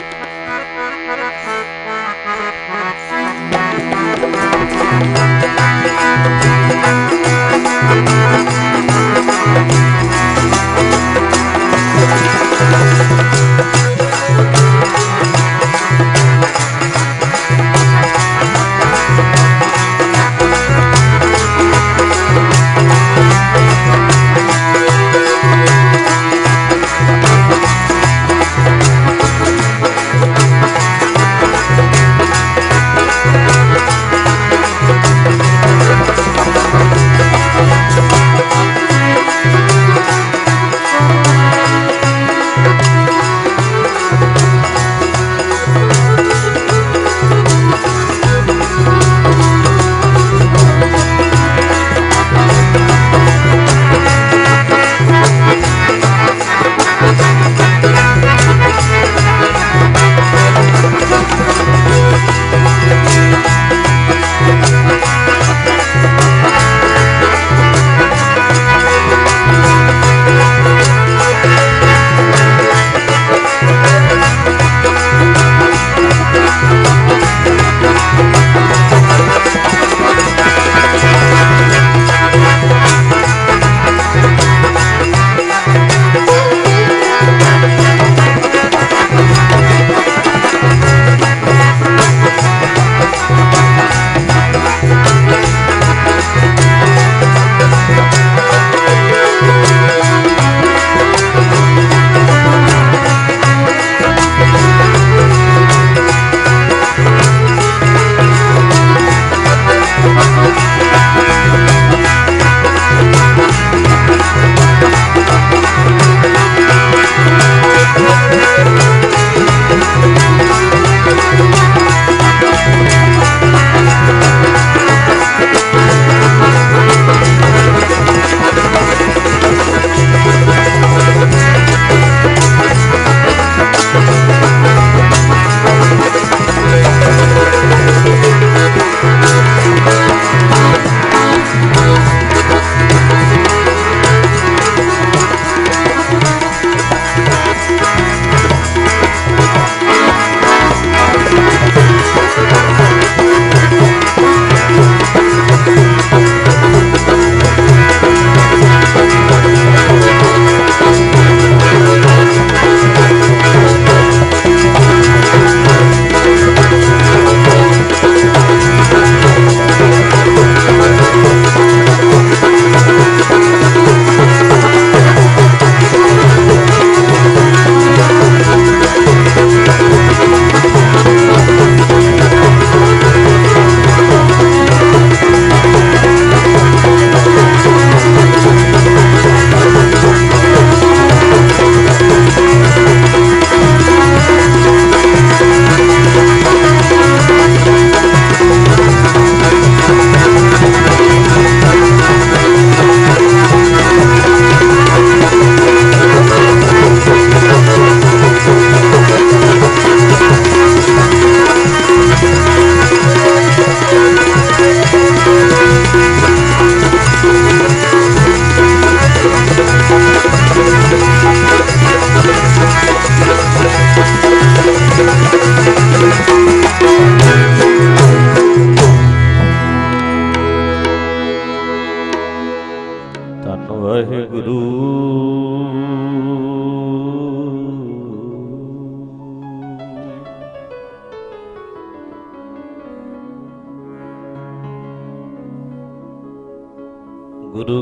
ਗੁਰੂ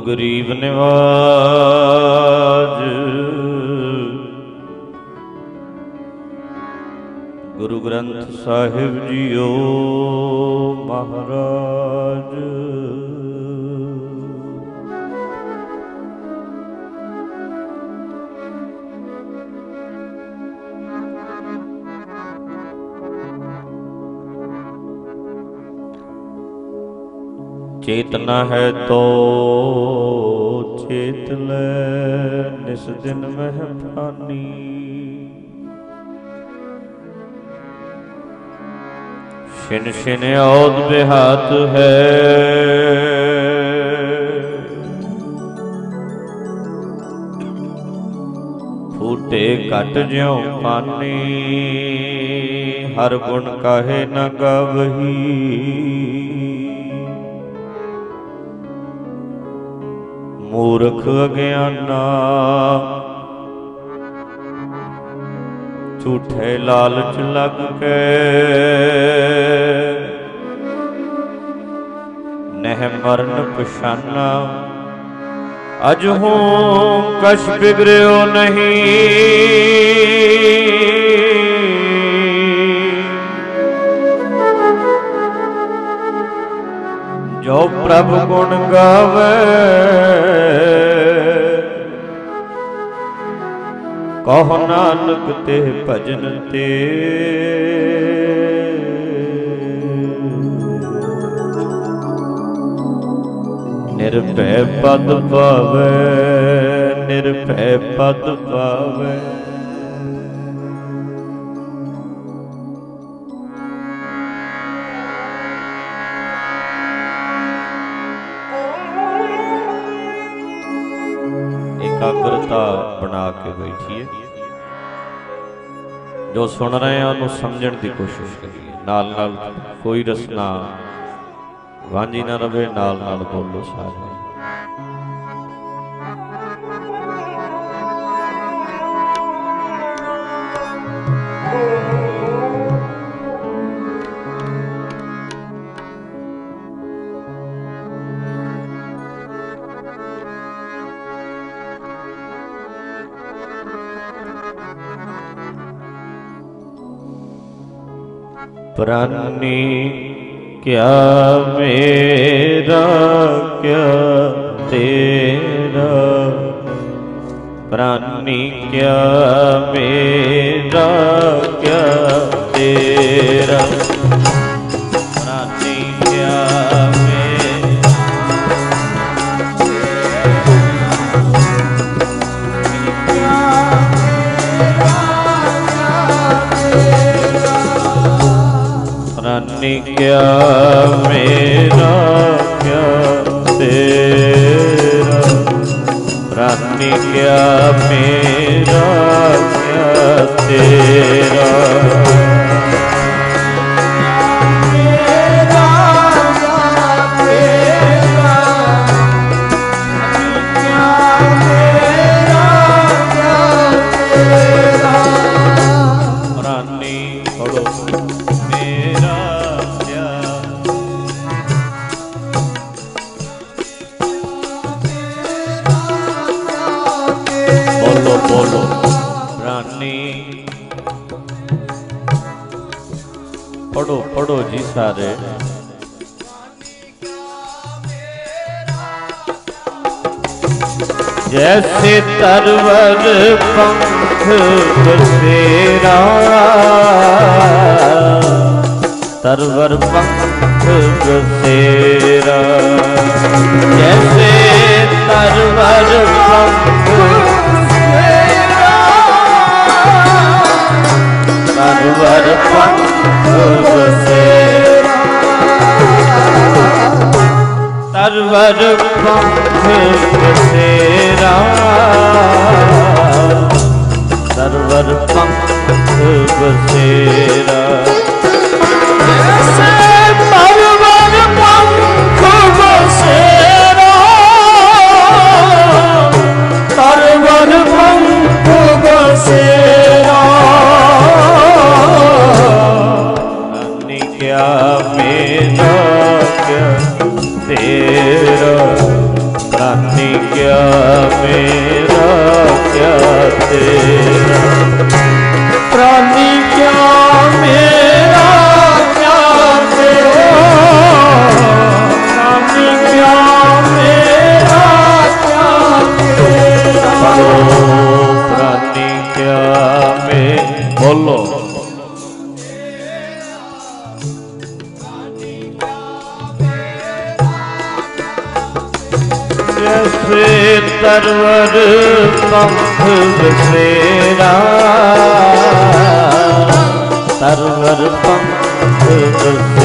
ਗਰੀਬ ਨਿਵਾਜ। ਗੁਰੂ ਗ੍ਰੰਥ ਸਾਹਿਬ ਜੀਓ ਮਹਾਰਾਜ। ਚੇਤਨਾ ਹੈ ਤੋ ਚੇਤ ਲੈ, ਨਿਸ ਦਿਨ ਮਹਿ ਫਾਨੀ। ਛਿਨ ਛਿਨ ਔਦ ਬਿਹਾਤ ਹੈ। ਫੂਟੇ ਤੇ ਘਟ ਜਿਉ ਪਾਨੀ ਹਰ ਗੁਣ ਕਾਹੇ ਨ ਗਵਹੀ। ਮੂਰਖ ਅਗਿਆਨਾ। ਝੂਠੇ ਲਾਲਚ ਲੱਗ ਕੇ ਨਹਿ ਮਰਨ ਪਛਾਨਾ। ਅਜ ਹੂੰ ਕਛ ਬਿਗਰਿਓ ਨਹੀਂ। ਜੋ ਪ੍ਰਭ ਗੁਣ ਗਾਵੇ ਕਹੋ ਨਾਨਕ ਤੇ ਭਜਨ ਤੇ। ਨਿਰਭੈ ਪਦ ਪਾਵੇ ਨਿਰਭੈ ਪਦ ਪਾਵੇ ਬਣਾ ਕੇ ਬੈਠੀਏ। ਜੋ ਸੁਣ ਰਹੇ ਆ, ਉਹਨੂੰ ਸਮਝਣ ਦੀ ਕੋਸ਼ਿਸ਼ ਕਰੀਏ। ਨਾਲ ਨਾਲ ਕੋਈ ਰਸਨਾ ਵਾਂਝੀ ਨਾ ਰਵੇ ਨਾਲ ਨਾਲ ਬੋਲੋ ਸਾਰੇ। ਪ੍ਰਾਨੀ ਕਿਆ ਮੇਰਾ ਕਿਆ ਤੇਰਾ? ਪ੍ਰਾਨੀ ਕਿਆ ਮੇਰਾ ਕਿਆ ਤੇਰਾ? ਕਿਆ ਮੇਰਾ ਕਿਆ ਤੇਰਾ? ਪ੍ਰਾਨੀ ਕਿਆ ਮੇਰਾ ਕਿਆ ਤੇਰਾ? ਜੈਸੇ ਤਰਵਰ ਪੰਖ ਬਸੇਰਾ ਤਰਵਰ ਪੰਖ ਬਸੇਰਾ ਜੈਸੇ ਤਰਵਰ ਪੰਖ ਤਰਵਰ ਪੰਖ ਬਸੇਰਾ ਤਰਵਰ ਪੰਖ ਬਸੇਰਾ ਤਰਵਰ ਪੰਖ ਬਸੇਰਾ ਤਰਵਰ ਪੰਖ ਬਸੇਰਾ ਨਾਨੀ ਕਿਆ ਮੇਰਾ ਕਿਆ ਮੇਰਾ ਕਿਆ ਤੇਰਾ। ਪ੍ਰਾਨੀ ਕਿਆ ਮੇਰਾ ਕਿਆ ਤੇਰਾ? ਪ੍ਰਾਨੀ ਕਿਆ ਮੇਰਾ ਕਿਆ ਤੇਰਾ? ਪ੍ਰਾਨੀ ਕਿਆ ਮੇ ਬੋਲੋ। ਜੈਸੇ ਤਰਵਰ ਪੰਖ ਬਸੇਰਾ ਤਰਵਰ ਪੰਖ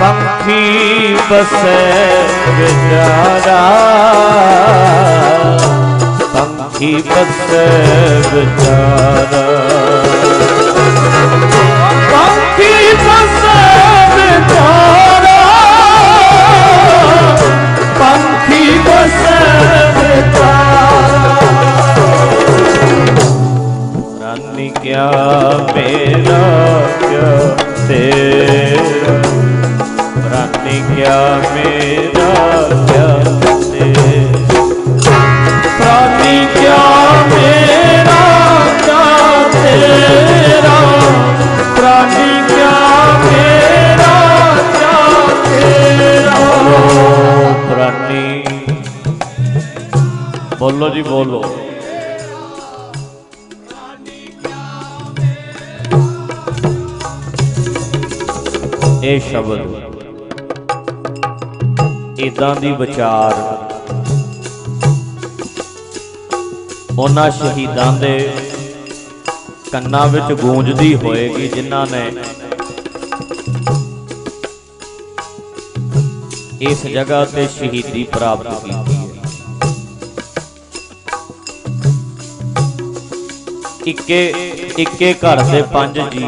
ਪੰਖੀ ਬਸੈ ਵਿਚਾਰਾ ਪੰਖੀ ਬਸੈ ਵਿਚਾਰਾ ਪੰਖੀ ਬਸੈ ਵਿਚਾਰਾ ਪੰਖੀ ਬਸੈ ਵਿਚਾਰਾ ਪੰਖੀ ਬਸੈ ਵਿਚਾਰਾ ਰਾਨੀ ਕਿਆ ਮੇਰਾ ਕਿਆ ਤੇਰਾ। ਰਾਨੀ ਕਿਆ ਮੇਰਾ ਕਿਆ ਤੇਰਾ। ਪ੍ਰਾਨੀ ਕਿਆ ਮੇਰਾ ਕਿਆ ਤੇਰਾ। ਪ੍ਰਾਨੀ ਕਿਆ ਮੇਰਾ ਕਿਆ ਤੇਰਾ। ਪ੍ਰਾਨੀ ਬੋਲੋ ਜੀ, ਬੋਲੋ। ਇਹ ਸ਼ਬਦ। ਇਦਾਂ ਦੀ ਵਿਚਾਰ। ਉਹਨਾਂ ਸ਼ਹੀਦਾਂ ਦੇ ਕੰਨਾਂ ਵਿੱਚ ਗੂੰਜਦੀ ਹੋਏਗੀ, ਜਿਨ੍ਹਾਂ ਨੇ ਇਸ ਜਗ੍ਹਾ ਤੇ ਸ਼ਹੀਦੀ ਪ੍ਰਾਪਤ ਕੀਤੀ ਇੱਕੇ ਇੱਕੇ ਘਰ ਦੇ ਪੰਜ ਜੀ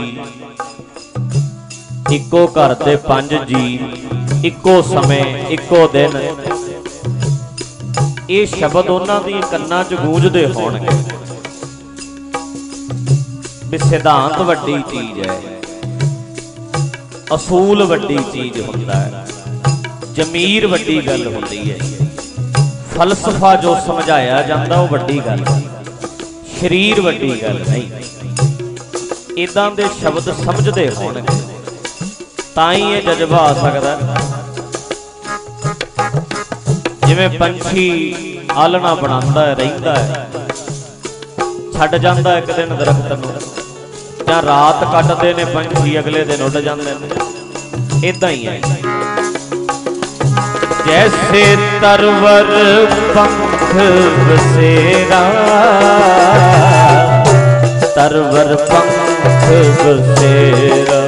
ਇੱਕੋ ਘਰ ਤੇ ਪੰਜ ਜੀ ਇੱਕੋ ਸਮੇਂ, ਇੱਕੋ ਦਿਨ। ਇਹ ਸ਼ਬਦ ਉਹਨਾਂ ਦੀ ਕੰਨਾਂ 'ਚ ਗੂੰਜਦੇ ਹੋਣਗੇ ਵੀ ਸਿਧਾਂਤ ਵੱਡੀ ਚੀਜ਼ ਹੈ। ਅਸੂਲ ਵੱਡੀ ਚੀਜ਼ ਹੁੰਦਾ ਹੈ। ਜ਼ਮੀਰ ਵੱਡੀ ਗੱਲ ਹੁੰਦੀ ਹੈ। ਫਲਸਫਾ ਜੋ ਸਮਝਾਇਆ ਜਾਂਦਾ, ਉਹ ਵੱਡੀ ਗੱਲ ਹੈ। ਸਰੀਰ ਵੱਡੀ ਗੱਲ ਨਹੀਂ। ਇਦਾਂ ਦੇ ਸ਼ਬਦ ਸਮਝਦੇ ਹੋਣਗੇ। ਤਾਂ ਹੀ ਇਹ ਜਜ਼ਬਾ ਆ ਸਕਦਾ। ਜਿਵੇਂ ਪੰਛੀ ਆਲਣਾ ਬਣਾਉਂਦਾ ਰਹਿੰਦਾ ਹੈ। ਛੱਡ ਜਾਂਦਾ ਇੱਕ ਦਿਨ ਦਰਖਤ ਨੂੰ, ਜਾਂ ਰਾਤ ਕੱਟਦੇ ਨੇ ਪੰਛੀ, ਅਗਲੇ ਦਿਨ ਉੱਡ ਜਾਂਦੇ ਨੇ। ਇਦਾਂ ਹੀ ਹੈ। ਜੈਸੇ ਤਰਵਰ ਪੰਖ ਬਸੇਰਾ ਤਰਵਰ ਪੰਖ ਬਸੇਰਾ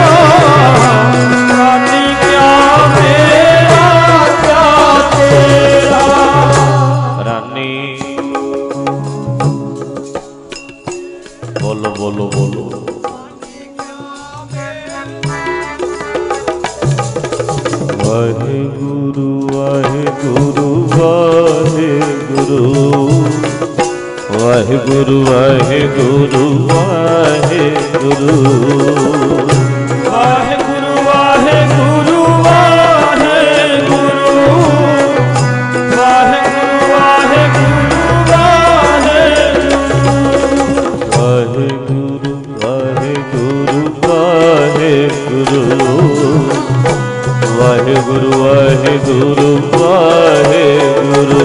ਵਾਹਿਗੁਰੂ ਵਾਹਿਗੁਰੂ ਵਾਹਿਗੁਰੂ।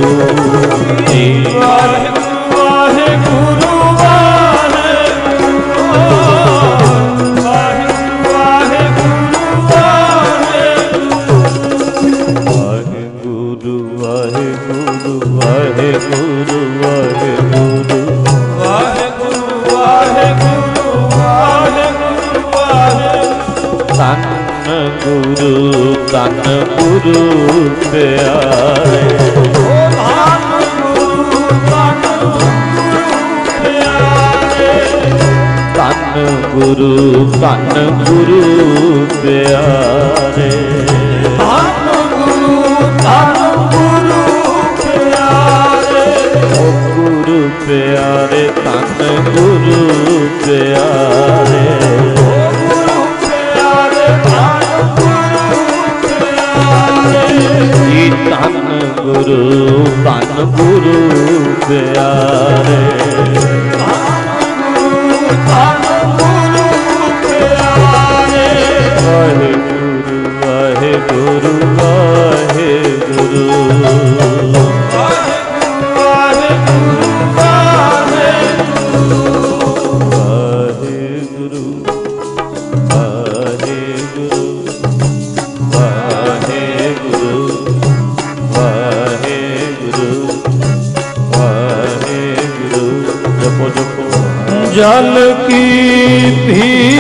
ਜੀ ਵਾਹਿਗੁਰੂ। ਮਹਾਨ ਗੁਰੂ ਪਿਆਰੇ। ਧੰਨ ਗੁਰੂ ਧੰਨ ਗੁਰੂ ਪਿਆਰੇ। ਧੰਨ ਗੁਰੂ ਧੰਨ ਗੁਰੂ ਪਿਆਰੇ ਗੁਰੂ ਪਿਆਰੇ, ਧੰਨ ਗੁਰੂ ਪਿਆਰੇ। ਧੰਨ ਗੁਰੂ ਧੰਨ ਗੁਰੂ ਪਿਆਰੇ। ਵਾਹਿਗੁਰੂ ਵਾਹਿਗੁਰੂ ਵਾਹਿਗੁਰੂ। जल की भी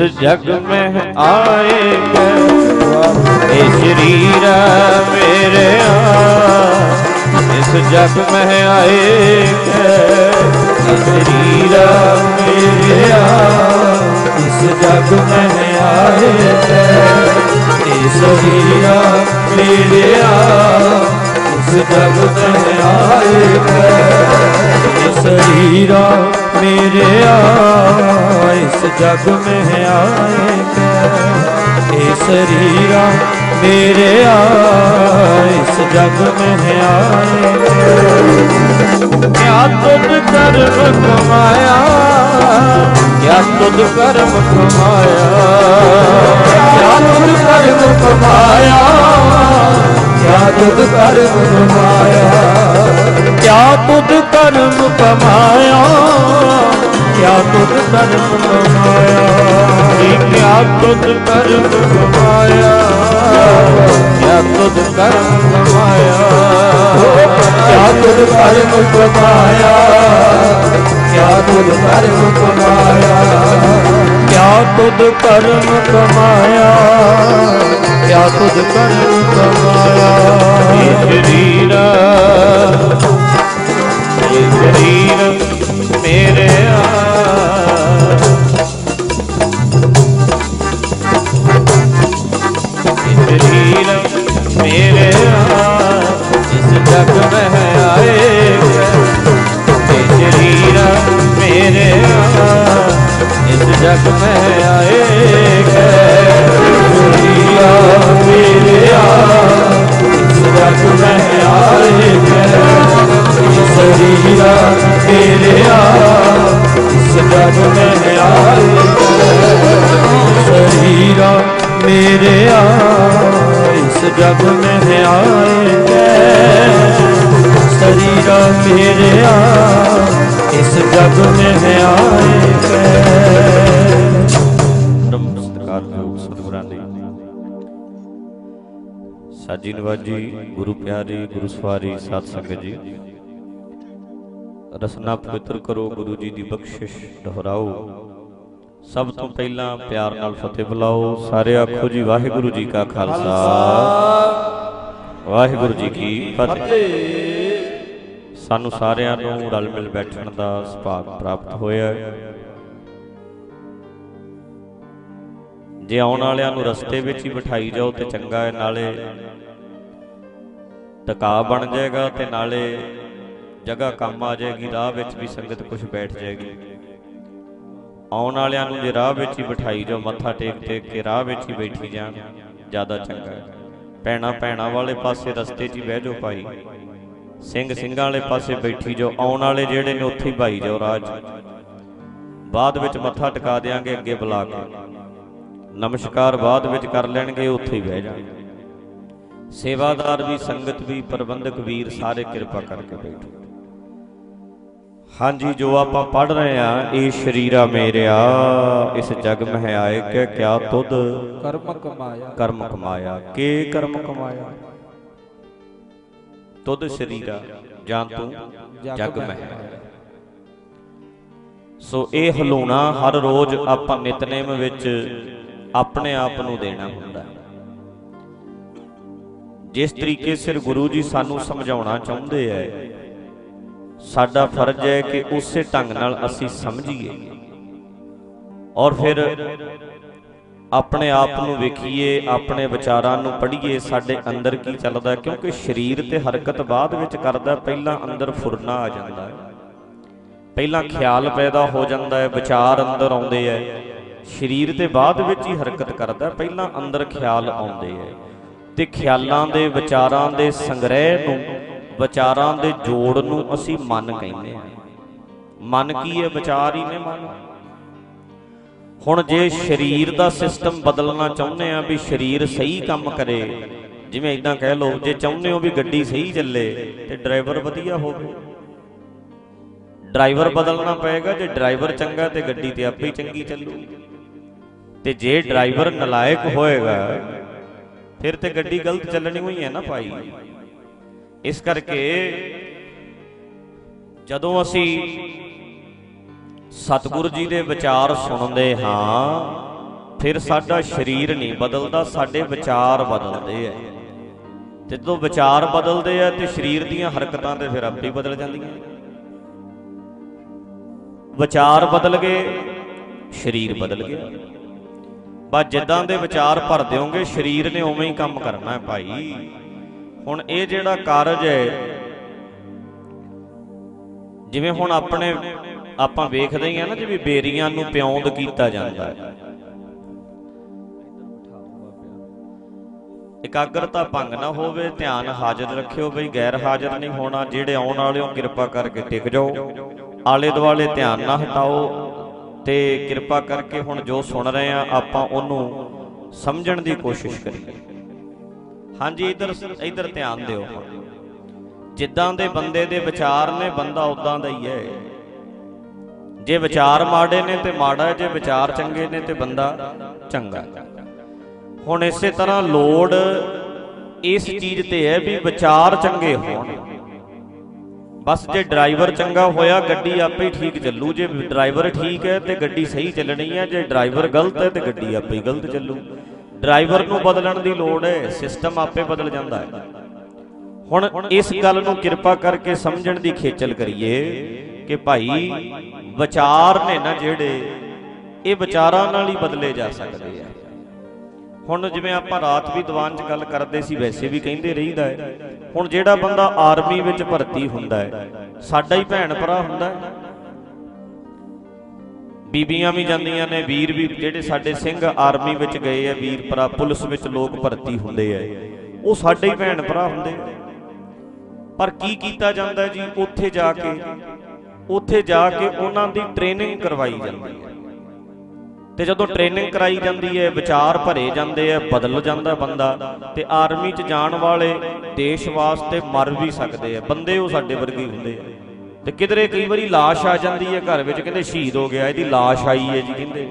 ਇਸ ਜਗ में ਆਏਗਾ, ਇਹ ਸ਼ਰੀਰ ਮੇਰੇ ਆ। ਇਸ ਜਗ में ਆਏਗਾ, ਇਹ ਸ਼ਰੀਰ ਮੇਰੇ ਆ। ਇਸ ਜਗ ਮੈਂ ਆਏ ਤੈ ਇਹ ਸਰੀਰਾ ਮੇਰਿਆ ਇਸ ਜਗ ਮੈਂ ਆਏ ਤੈ ਇਹ ਸਰੀਰਾ ਮੇਰਿਆ ਇਸ ਜਗ ਮੈਂ ਆਏ ਤੈ ਇਹ ਸਰੀਰਾ ਮੇਰਿਆ ਇਸ ਜਗ ਮੈਂ ਆਏ ਕਿਆ ਤੁਧ ਕਰਮ ਕਮਾਇਆ, ਕਿਆ ਤੁਧ ਕਰਮ ਕਮਾਇਆ। ਕਿਆ ਤੁਧ ਕਰਮ ਕਮਾਇਆ ਕਿਆ ਤੁਧ ਕਰਮ ਕਮਾਇਆ? ਕਿਆ ਤੁਧ ਕਰਮ ਕਮਾਇਆ? ਕਿਆ ਤੁਧ ਕਰਮ ਕਮਾਇਆ? ਕਿਆ ਤੁਧ ਕਰਮ ਕਮਾਇਆ? ਕਿਆ ਤੁਧ ਕਰਮ ਕਮਾਇਆ? ਕਿਆ ਤੁਧ ਕਰਮ ਕਮਾਇਆ? ਕਿਆ ਤੁਧ ਕਰਮ ਕਮਾਇਆ? ਕਿਆ ਤੁਧ ਕਰਮ ਕਮਾਇਆ? ਕਿਆ ਤੁਧ ਕਰਮ ਕਮਾਇਆ? ਇਹ ਸਰੀਰ ਇਹ ਸਰੀਰ ਮੇਰੇ ਆ ਇਹ ਸਰੀਰ ਮੇਰੇ ਆ ਇਸ ਜਗ ਮੈਂ ਆਏ ਜਗ ਮੈਂ ਆਏਗਾ ਸਰੀਰਾ ਮੇਰਿਆ ਇਸ ਜਗ ਮੈਂ ਆਏ ਇਹ ਸਰੀਰਾ ਮੇਰਿਆ ਜਗ ਮੈਂ ਆਏ ਸਰੀਰਾ ਮੇਰਿਆ ਇਸ ਜਗ ਮੈਂ ਆਏਗਾ ਸਰੀਰਾ ਮੇਰਿਆ ਇਸ ਜਗ ਮੈਂ ਸਤਿਗੁਰਾਂ ਦੀ। ਸਾਜੀ ਨਵਾਜੀ ਗੁਰੂ ਪਿਆਰੀ ਗੁਰੂ ਸਵਾਰੀ ਸਾਧ ਸੰਗਤ ਜੀ। ਰਸਨਾ ਪਵਿੱਤਰ ਕਰੋ ਗੁਰੂ ਜੀ ਦੀ ਬਖਸ਼ਿਸ਼ ਦੁਹਰਾਓ। ਸਭ ਤੋਂ ਪਹਿਲਾਂ ਪਿਆਰ ਨਾਲ ਫਤਿਹ ਬੁਲਾਓ। ਸਾਰੇ ਆਖੋ ਜੀ ਵਾਹਿਗੁਰੂ ਜੀ ਕਾ ਖਾਲਸਾ। ਵਾਹਿਗੁਰੂ ਜੀ ਕੀ ਫਤਿਹ। ਸਾਨੂੰ ਸਾਰਿਆਂ ਨੂੰ ਰਲ ਮਿਲ ਬੈਠਣ ਦਾ ਸੁਭਾਗ ਪ੍ਰਾਪਤ ਹੋਇਆ। ਜੇ ਆਉਣ ਵਾਲਿਆਂ ਨੂੰ ਰਸਤੇ ਵਿੱਚ ਹੀ ਬਿਠਾਈ ਜਾਓ ਤੇ ਚੰਗਾ ਹੈ, ਨਾਲੇ ਟਿਕਾ ਬਣ ਜਾਏਗਾ ਤੇ ਨਾਲੇ ਜਗ੍ਹਾ ਕੰਮ ਆ ਜਾਏਗੀ, ਰਾਹ ਵਿੱਚ ਵੀ ਸੰਗਤ ਕੁਝ ਬੈਠ ਜਾਏਗੀ। ਆਉਣ ਵਾਲਿਆਂ ਨੂੰ ਜੇ ਰਾਹ ਵਿੱਚ ਹੀ ਬਿਠਾਈ ਜਾਓ, ਮੱਥਾ ਟੇਕ ਟੇਕ ਕੇ ਰਾਹ ਵਿੱਚ ਹੀ ਬੈਠੀ ਜਾਣ, ਜ਼ਿਆਦਾ ਚੰਗਾ ਹੈ। ਪੈਣਾ ਪੈਣਾ ਵਾਲੇ ਪਾਸੇ ਰਸਤੇ 'ਚ ਹੀ ਬਹਿ ਜਾਓ ਭਾਈ। ਸਿੰਘ ਸਿੰਘਾਂ ਵਾਲੇ ਪਾਸੇ ਬੈਠੀ ਜਾਓ ਆਉਣ ਵਾਲੇ ਜਿਹੜੇ ਨੇ ਉੱਥੇ ਹੀ ਭਾਈ ਜਾਓ ਰਾਹ 'ਚ ਬਾਅਦ ਵਿੱਚ ਮੱਥਾ ਟਿਕਾ ਦੇਾਂਗੇ ਅੱਗੇ ਬੁਲਾ ਕੇ। ਨਮਸਕਾਰ ਬਾਅਦ ਵਿੱਚ ਕਰ ਲੈਣਗੇ ਉੱਥੇ ਹੀ ਬਹਿ ਜਾਣਗੇ। ਸੇਵਾਦਾਰ ਵੀ ਸੰਗਤ ਵੀ ਪ੍ਰਬੰਧਕ ਵੀਰ ਸਾਰੇ ਕਿਰਪਾ ਕਰਕੇ ਬੈਠੋ। ਹਾਂਜੀ ਜੋ ਆਪਾਂ ਪੜ ਰਹੇ ਆ ਇਹ ਸ਼ਰੀਰਾ ਮੇਰਿਆ ਇਸ ਜਗ ਮਹਿ ਆਏ ਕਿ ਕਿਆ ਤੁਧ? ਕਰਮ ਕਮਾਇਆ। ਕਰਮ ਕਮਾਇਆ। ਕੇ ਕਰਮ ਕਮਾਇਆ? ਤੁਧ ਸ਼ਰੀਰਾ ਜਾਂ ਤੂੰ ਜਗ ਮਹਿ ਆਇਆ ਸੋ ਇਹ ਹਲੂਣਾ ਹਰ ਰੋਜ਼ ਆਪਾਂ ਨਿਤਨੇਮ ਵਿੱਚ ਆਪਣੇ ਆਪ ਨੂੰ ਦੇਣਾ ਹੁੰਦਾ ਜਿਸ ਤਰੀਕੇ ਸਿਰ ਗੁਰੂ ਜੀ ਸਾਨੂੰ ਸਮਝਾਉਣਾ ਚਾਹੁੰਦੇ ਐ ਸਾਡਾ ਫਰਜ਼ ਹੈ ਕਿ ਉਸੇ ਢੰਗ ਨਾਲ ਅਸੀਂ ਸਮਝੀਏ। ਔਰ ਫਿਰ ਆਪਣੇ ਆਪ ਨੂੰ ਵੇਖੀਏ, ਆਪਣੇ ਵਿਚਾਰਾਂ ਨੂੰ ਪੜ੍ਹੀਏ, ਸਾਡੇ ਅੰਦਰ ਕੀ ਚੱਲਦਾ? ਕਿਉਂਕਿ ਸਰੀਰ ਤੇ ਹਰਕਤ ਬਾਅਦ ਵਿੱਚ ਕਰਦਾ, ਪਹਿਲਾਂ ਅੰਦਰ ਫੁਰਨਾ ਆ ਜਾਂਦਾ ਹੈ। ਪਹਿਲਾਂ ਖਿਆਲ ਪੈਦਾ ਹੋ ਜਾਂਦਾ ਹੈ, ਵਿਚਾਰ ਅੰਦਰ ਆਉਂਦੇ ਐ ਸਰੀਰ ਤੇ ਬਾਅਦ ਵਿੱਚ ਹੀ ਹਰਕਤ ਕਰਦਾ, ਪਹਿਲਾਂ ਅੰਦਰ ਖਿਆਲ ਆਉਂਦੇ ਐ ਤੇ ਖਿਆਲਾਂ ਦੇ, ਵਿਚਾਰਾਂ ਦੇ ਸੰਗ੍ਰਹਿ ਨੂੰ, ਵਿਚਾਰਾਂ ਦੇ ਜੋੜ ਨੂੰ ਅਸੀਂ ਮਨ ਕਹਿੰਦੇ ਹਾਂ। ਮਨ ਕੀ ਹੈ? ਵਿਚਾਰ ਹੀ ਨੇ ਮਨ। ਹੁਣ ਜੇ ਸਰੀਰ ਦਾ ਸਿਸਟਮ ਬਦਲਣਾ ਚਾਹੁੰਦੇ ਆ ਵੀ ਸਰੀਰ ਸਹੀ ਕੰਮ ਕਰੇ, ਜਿਵੇਂ ਇਦਾਂ ਕਹਿ ਲਓ, ਜੇ ਚਾਹੁੰਦੇ ਹੋ ਵੀ ਗੱਡੀ ਸਹੀ ਚੱਲੇ, ਤੇ ਡਰਾਈਵਰ ਵਧੀਆ ਹੋਵੇ। ਡਰਾਈਵਰ ਬਦਲਣਾ ਪਏਗਾ, ਜੇ ਡਰਾਈਵਰ ਚੰਗਾ ਤੇ ਗੱਡੀ ਤੇ ਆਪੇ ਚੰਗੀ ਚੱਲੂ। ਤੇ ਜੇ ਡਰਾਈਵਰ ਨਲਾਇਕ ਹੋਏਗਾ, ਫਿਰ ਤੇ ਗੱਡੀ ਗਲਤ ਚੱਲਣੀ ਹੋਈ ਹੈ ਨਾ ਭਾਈ। ਇਸ ਕਰਕੇ ਜਦੋਂ ਅਸੀਂ ਸਤਿਗੁਰੂ ਜੀ ਦੇ ਵਿਚਾਰ ਸੁਣਦੇ ਹਾਂ, ਫਿਰ ਸਾਡਾ ਸਰੀਰ ਨਹੀਂ ਬਦਲਦਾ, ਸਾਡੇ ਵਿਚਾਰ ਬਦਲਦੇ ਆ। ਤੇ ਜਦੋਂ ਵਿਚਾਰ ਬਦਲਦੇ ਆ ਤੇ ਸਰੀਰ ਦੀਆਂ ਹਰਕਤਾਂ ਤੇ ਫਿਰ ਆਪੇ ਹੀ ਬਦਲ ਜਾਂਦੀਆਂ। ਵਿਚਾਰ ਬਦਲ ਗਏ, ਸਰੀਰ ਬਦਲ ਗਿਆ। ਬਸ ਜਿੱਦਾਂ ਦੇ ਵਿਚਾਰ ਭਰ ਦਿਓਗੇ ਸਰੀਰ ਨੇ ਉਵੇਂ ਹੀ ਕੰਮ ਕਰਨਾ ਹੈ ਭਾਈ। ਹੁਣ ਇਹ ਜਿਹੜਾ ਕਾਰਜ ਹੈ, ਜਿਵੇਂ ਹੁਣ ਆਪਣੇ ਆਪਾਂ ਵੇਖਦੇ ਹੀ ਆ ਨਾ ਜਿਵੇਂ ਬੇਰੀਆਂ ਨੂੰ ਪਿਉਂਦ ਕੀਤਾ ਜਾਂਦਾ ਹੈ। ਇਕਾਗਰਤਾ ਭੰਗ ਨਾ ਹੋਵੇ, ਧਿਆਨ ਹਾਜ਼ਰ ਰੱਖਿਓ ਬਈ, ਗੈਰ ਹਾਜ਼ਰ ਨਹੀਂ ਹੋਣਾ, ਜਿਹੜੇ ਆਉਣ ਵਾਲਿਓ ਕਿਰਪਾ ਕਰਕੇ ਟਿਕ ਜਾਓ। ਆਲੇ ਦੁਆਲੇ ਧਿਆਨ ਨਾ ਹਟਾਓ ਤੇ ਕਿਰਪਾ ਕਰਕੇ ਹੁਣ ਜੋ ਸੁਣ ਰਹੇ ਆ, ਆਪਾਂ ਉਹਨੂੰ ਸਮਝਣ ਦੀ ਕੋਸ਼ਿਸ਼ ਕਰੀਏ। ਹਾਂਜੀ, ਇਧਰ ਇਧਰ ਧਿਆਨ ਦਿਓ। ਜਿੱਦਾਂ ਦੇ ਬੰਦੇ ਦੇ ਵਿਚਾਰ ਨੇ, ਬੰਦਾ ਉਦਾਂ ਦਾ ਹੀ ਹੈ। ਜੇ ਵਿਚਾਰ ਮਾੜੇ ਨੇ ਤੇ ਮਾੜਾ, ਜੇ ਵਿਚਾਰ ਚੰਗੇ ਨੇ ਤੇ ਬੰਦਾ ਚੰਗਾ। ਹੁਣ ਇਸੇ ਤਰ੍ਹਾਂ ਲੋੜ ਇਸ ਚੀਜ਼ ਤੇ ਹੈ ਵੀ ਵਿਚਾਰ ਚੰਗੇ ਹੋਣ। ਬਸ ਜੇ ਡਰਾਈਵਰ ਚੰਗਾ ਹੋਇਆ, ਗੱਡੀ ਆਪੇ ਹੀ ਠੀਕ ਚੱਲੂ। ਜੇ ਡਰਾਈਵਰ ਠੀਕ ਹੈ ਤੇ ਗੱਡੀ ਸਹੀ ਚੱਲਣੀ ਹੈ। ਜੇ ਡਰਾਈਵਰ ਗਲਤ ਹੈ ਤੇ ਗੱਡੀ ਆਪੇ ਹੀ ਗਲਤ ਚੱਲੂ। ਡਰਾਈਵਰ ਨੂੰ ਬਦਲਣ ਦੀ ਲੋੜ ਹੈ, ਸਿਸਟਮ ਆਪੇ ਬਦਲ ਜਾਂਦਾ ਹੈ। ਹੁਣ ਇਸ ਗੱਲ ਨੂੰ ਕਿਰਪਾ ਕਰਕੇ ਸਮਝਣ ਦੀ ਖੇਚਲ ਕਰੀਏ ਕਿ ਭਾਈ ਵਿਚਾਰ ਨੇ ਨਾ ਜਿਹੜੇ, ਇਹ ਵਿਚਾਰਾਂ ਨਾਲ ਹੀ ਬਦਲੇ ਜਾ ਸਕਦੇ ਆ। ਹੁਣ ਜਿਵੇਂ ਆਪਾਂ ਰਾਤ ਵੀ ਦੀਵਾਨ 'ਚ ਗੱਲ ਕਰਦੇ ਸੀ, ਵੈਸੇ ਵੀ ਕਹਿੰਦੇ ਰਹੀਦਾ ਹੈ, ਹੁਣ ਜਿਹੜਾ ਬੰਦਾ ਆਰਮੀ ਵਿੱਚ ਭਰਤੀ ਹੁੰਦਾ ਹੈ, ਸਾਡਾ ਹੀ ਭੈਣ ਭਰਾ ਹੁੰਦਾ ਹੈ। ਬੀਬੀਆਂ ਵੀ ਜਾਂਦੀਆਂ ਨੇ, ਵੀਰ ਵੀ ਜਿਹੜੇ ਸਾਡੇ ਸਿੰਘ ਆਰਮੀ ਵਿੱਚ ਗਏ ਆ, ਵੀਰ ਭਰਾ, ਪੁਲਿਸ ਵਿੱਚ ਲੋਕ ਭਰਤੀ ਹੁੰਦੇ ਆ, ਉਹ ਸਾਡੇ ਹੀ ਭੈਣ ਭਰਾ ਹੁੰਦੇ ਪਰ ਕੀ ਕੀਤਾ ਜਾਂਦਾ ਜੀ, ਉੱਥੇ ਜਾ ਕੇ ਉੱਥੇ ਜਾ ਕੇ ਉਹਨਾਂ ਦੀ ਟ੍ਰੇਨਿੰਗ ਕਰਵਾਈ ਜਾਂਦੀ ਹੈ ਤੇ ਜਦੋਂ ਟ੍ਰੇਨਿੰਗ ਕਰਾਈ ਜਾਂਦੀ ਹੈ ਵਿਚਾਰ ਭਰੇ ਜਾਂਦੇ ਆ ਬਦਲ ਜਾਂਦਾ ਬੰਦਾ ਤੇ ਆਰਮੀ 'ਚ ਜਾਣ ਵਾਲੇ ਦੇਸ਼ ਵਾਸਤੇ ਮਰ ਵੀ ਸਕਦੇ ਆ ਬੰਦੇ ਉਹ ਸਾਡੇ ਵਰਗੇ ਹੁੰਦੇ ਆ ਤੇ ਕਿਧਰੇ ਕਈ ਵਾਰੀ লাশ ਆ ਜਾਂਦੀ ਹੈ ਘਰ ਵਿੱਚ ਕਹਿੰਦੇ ਸ਼ਹੀਦ ਹੋ ਗਿਆ ਇਹਦੀ লাশ ਆਈ ਹੈ ਜੀ ਕਹਿੰਦੇ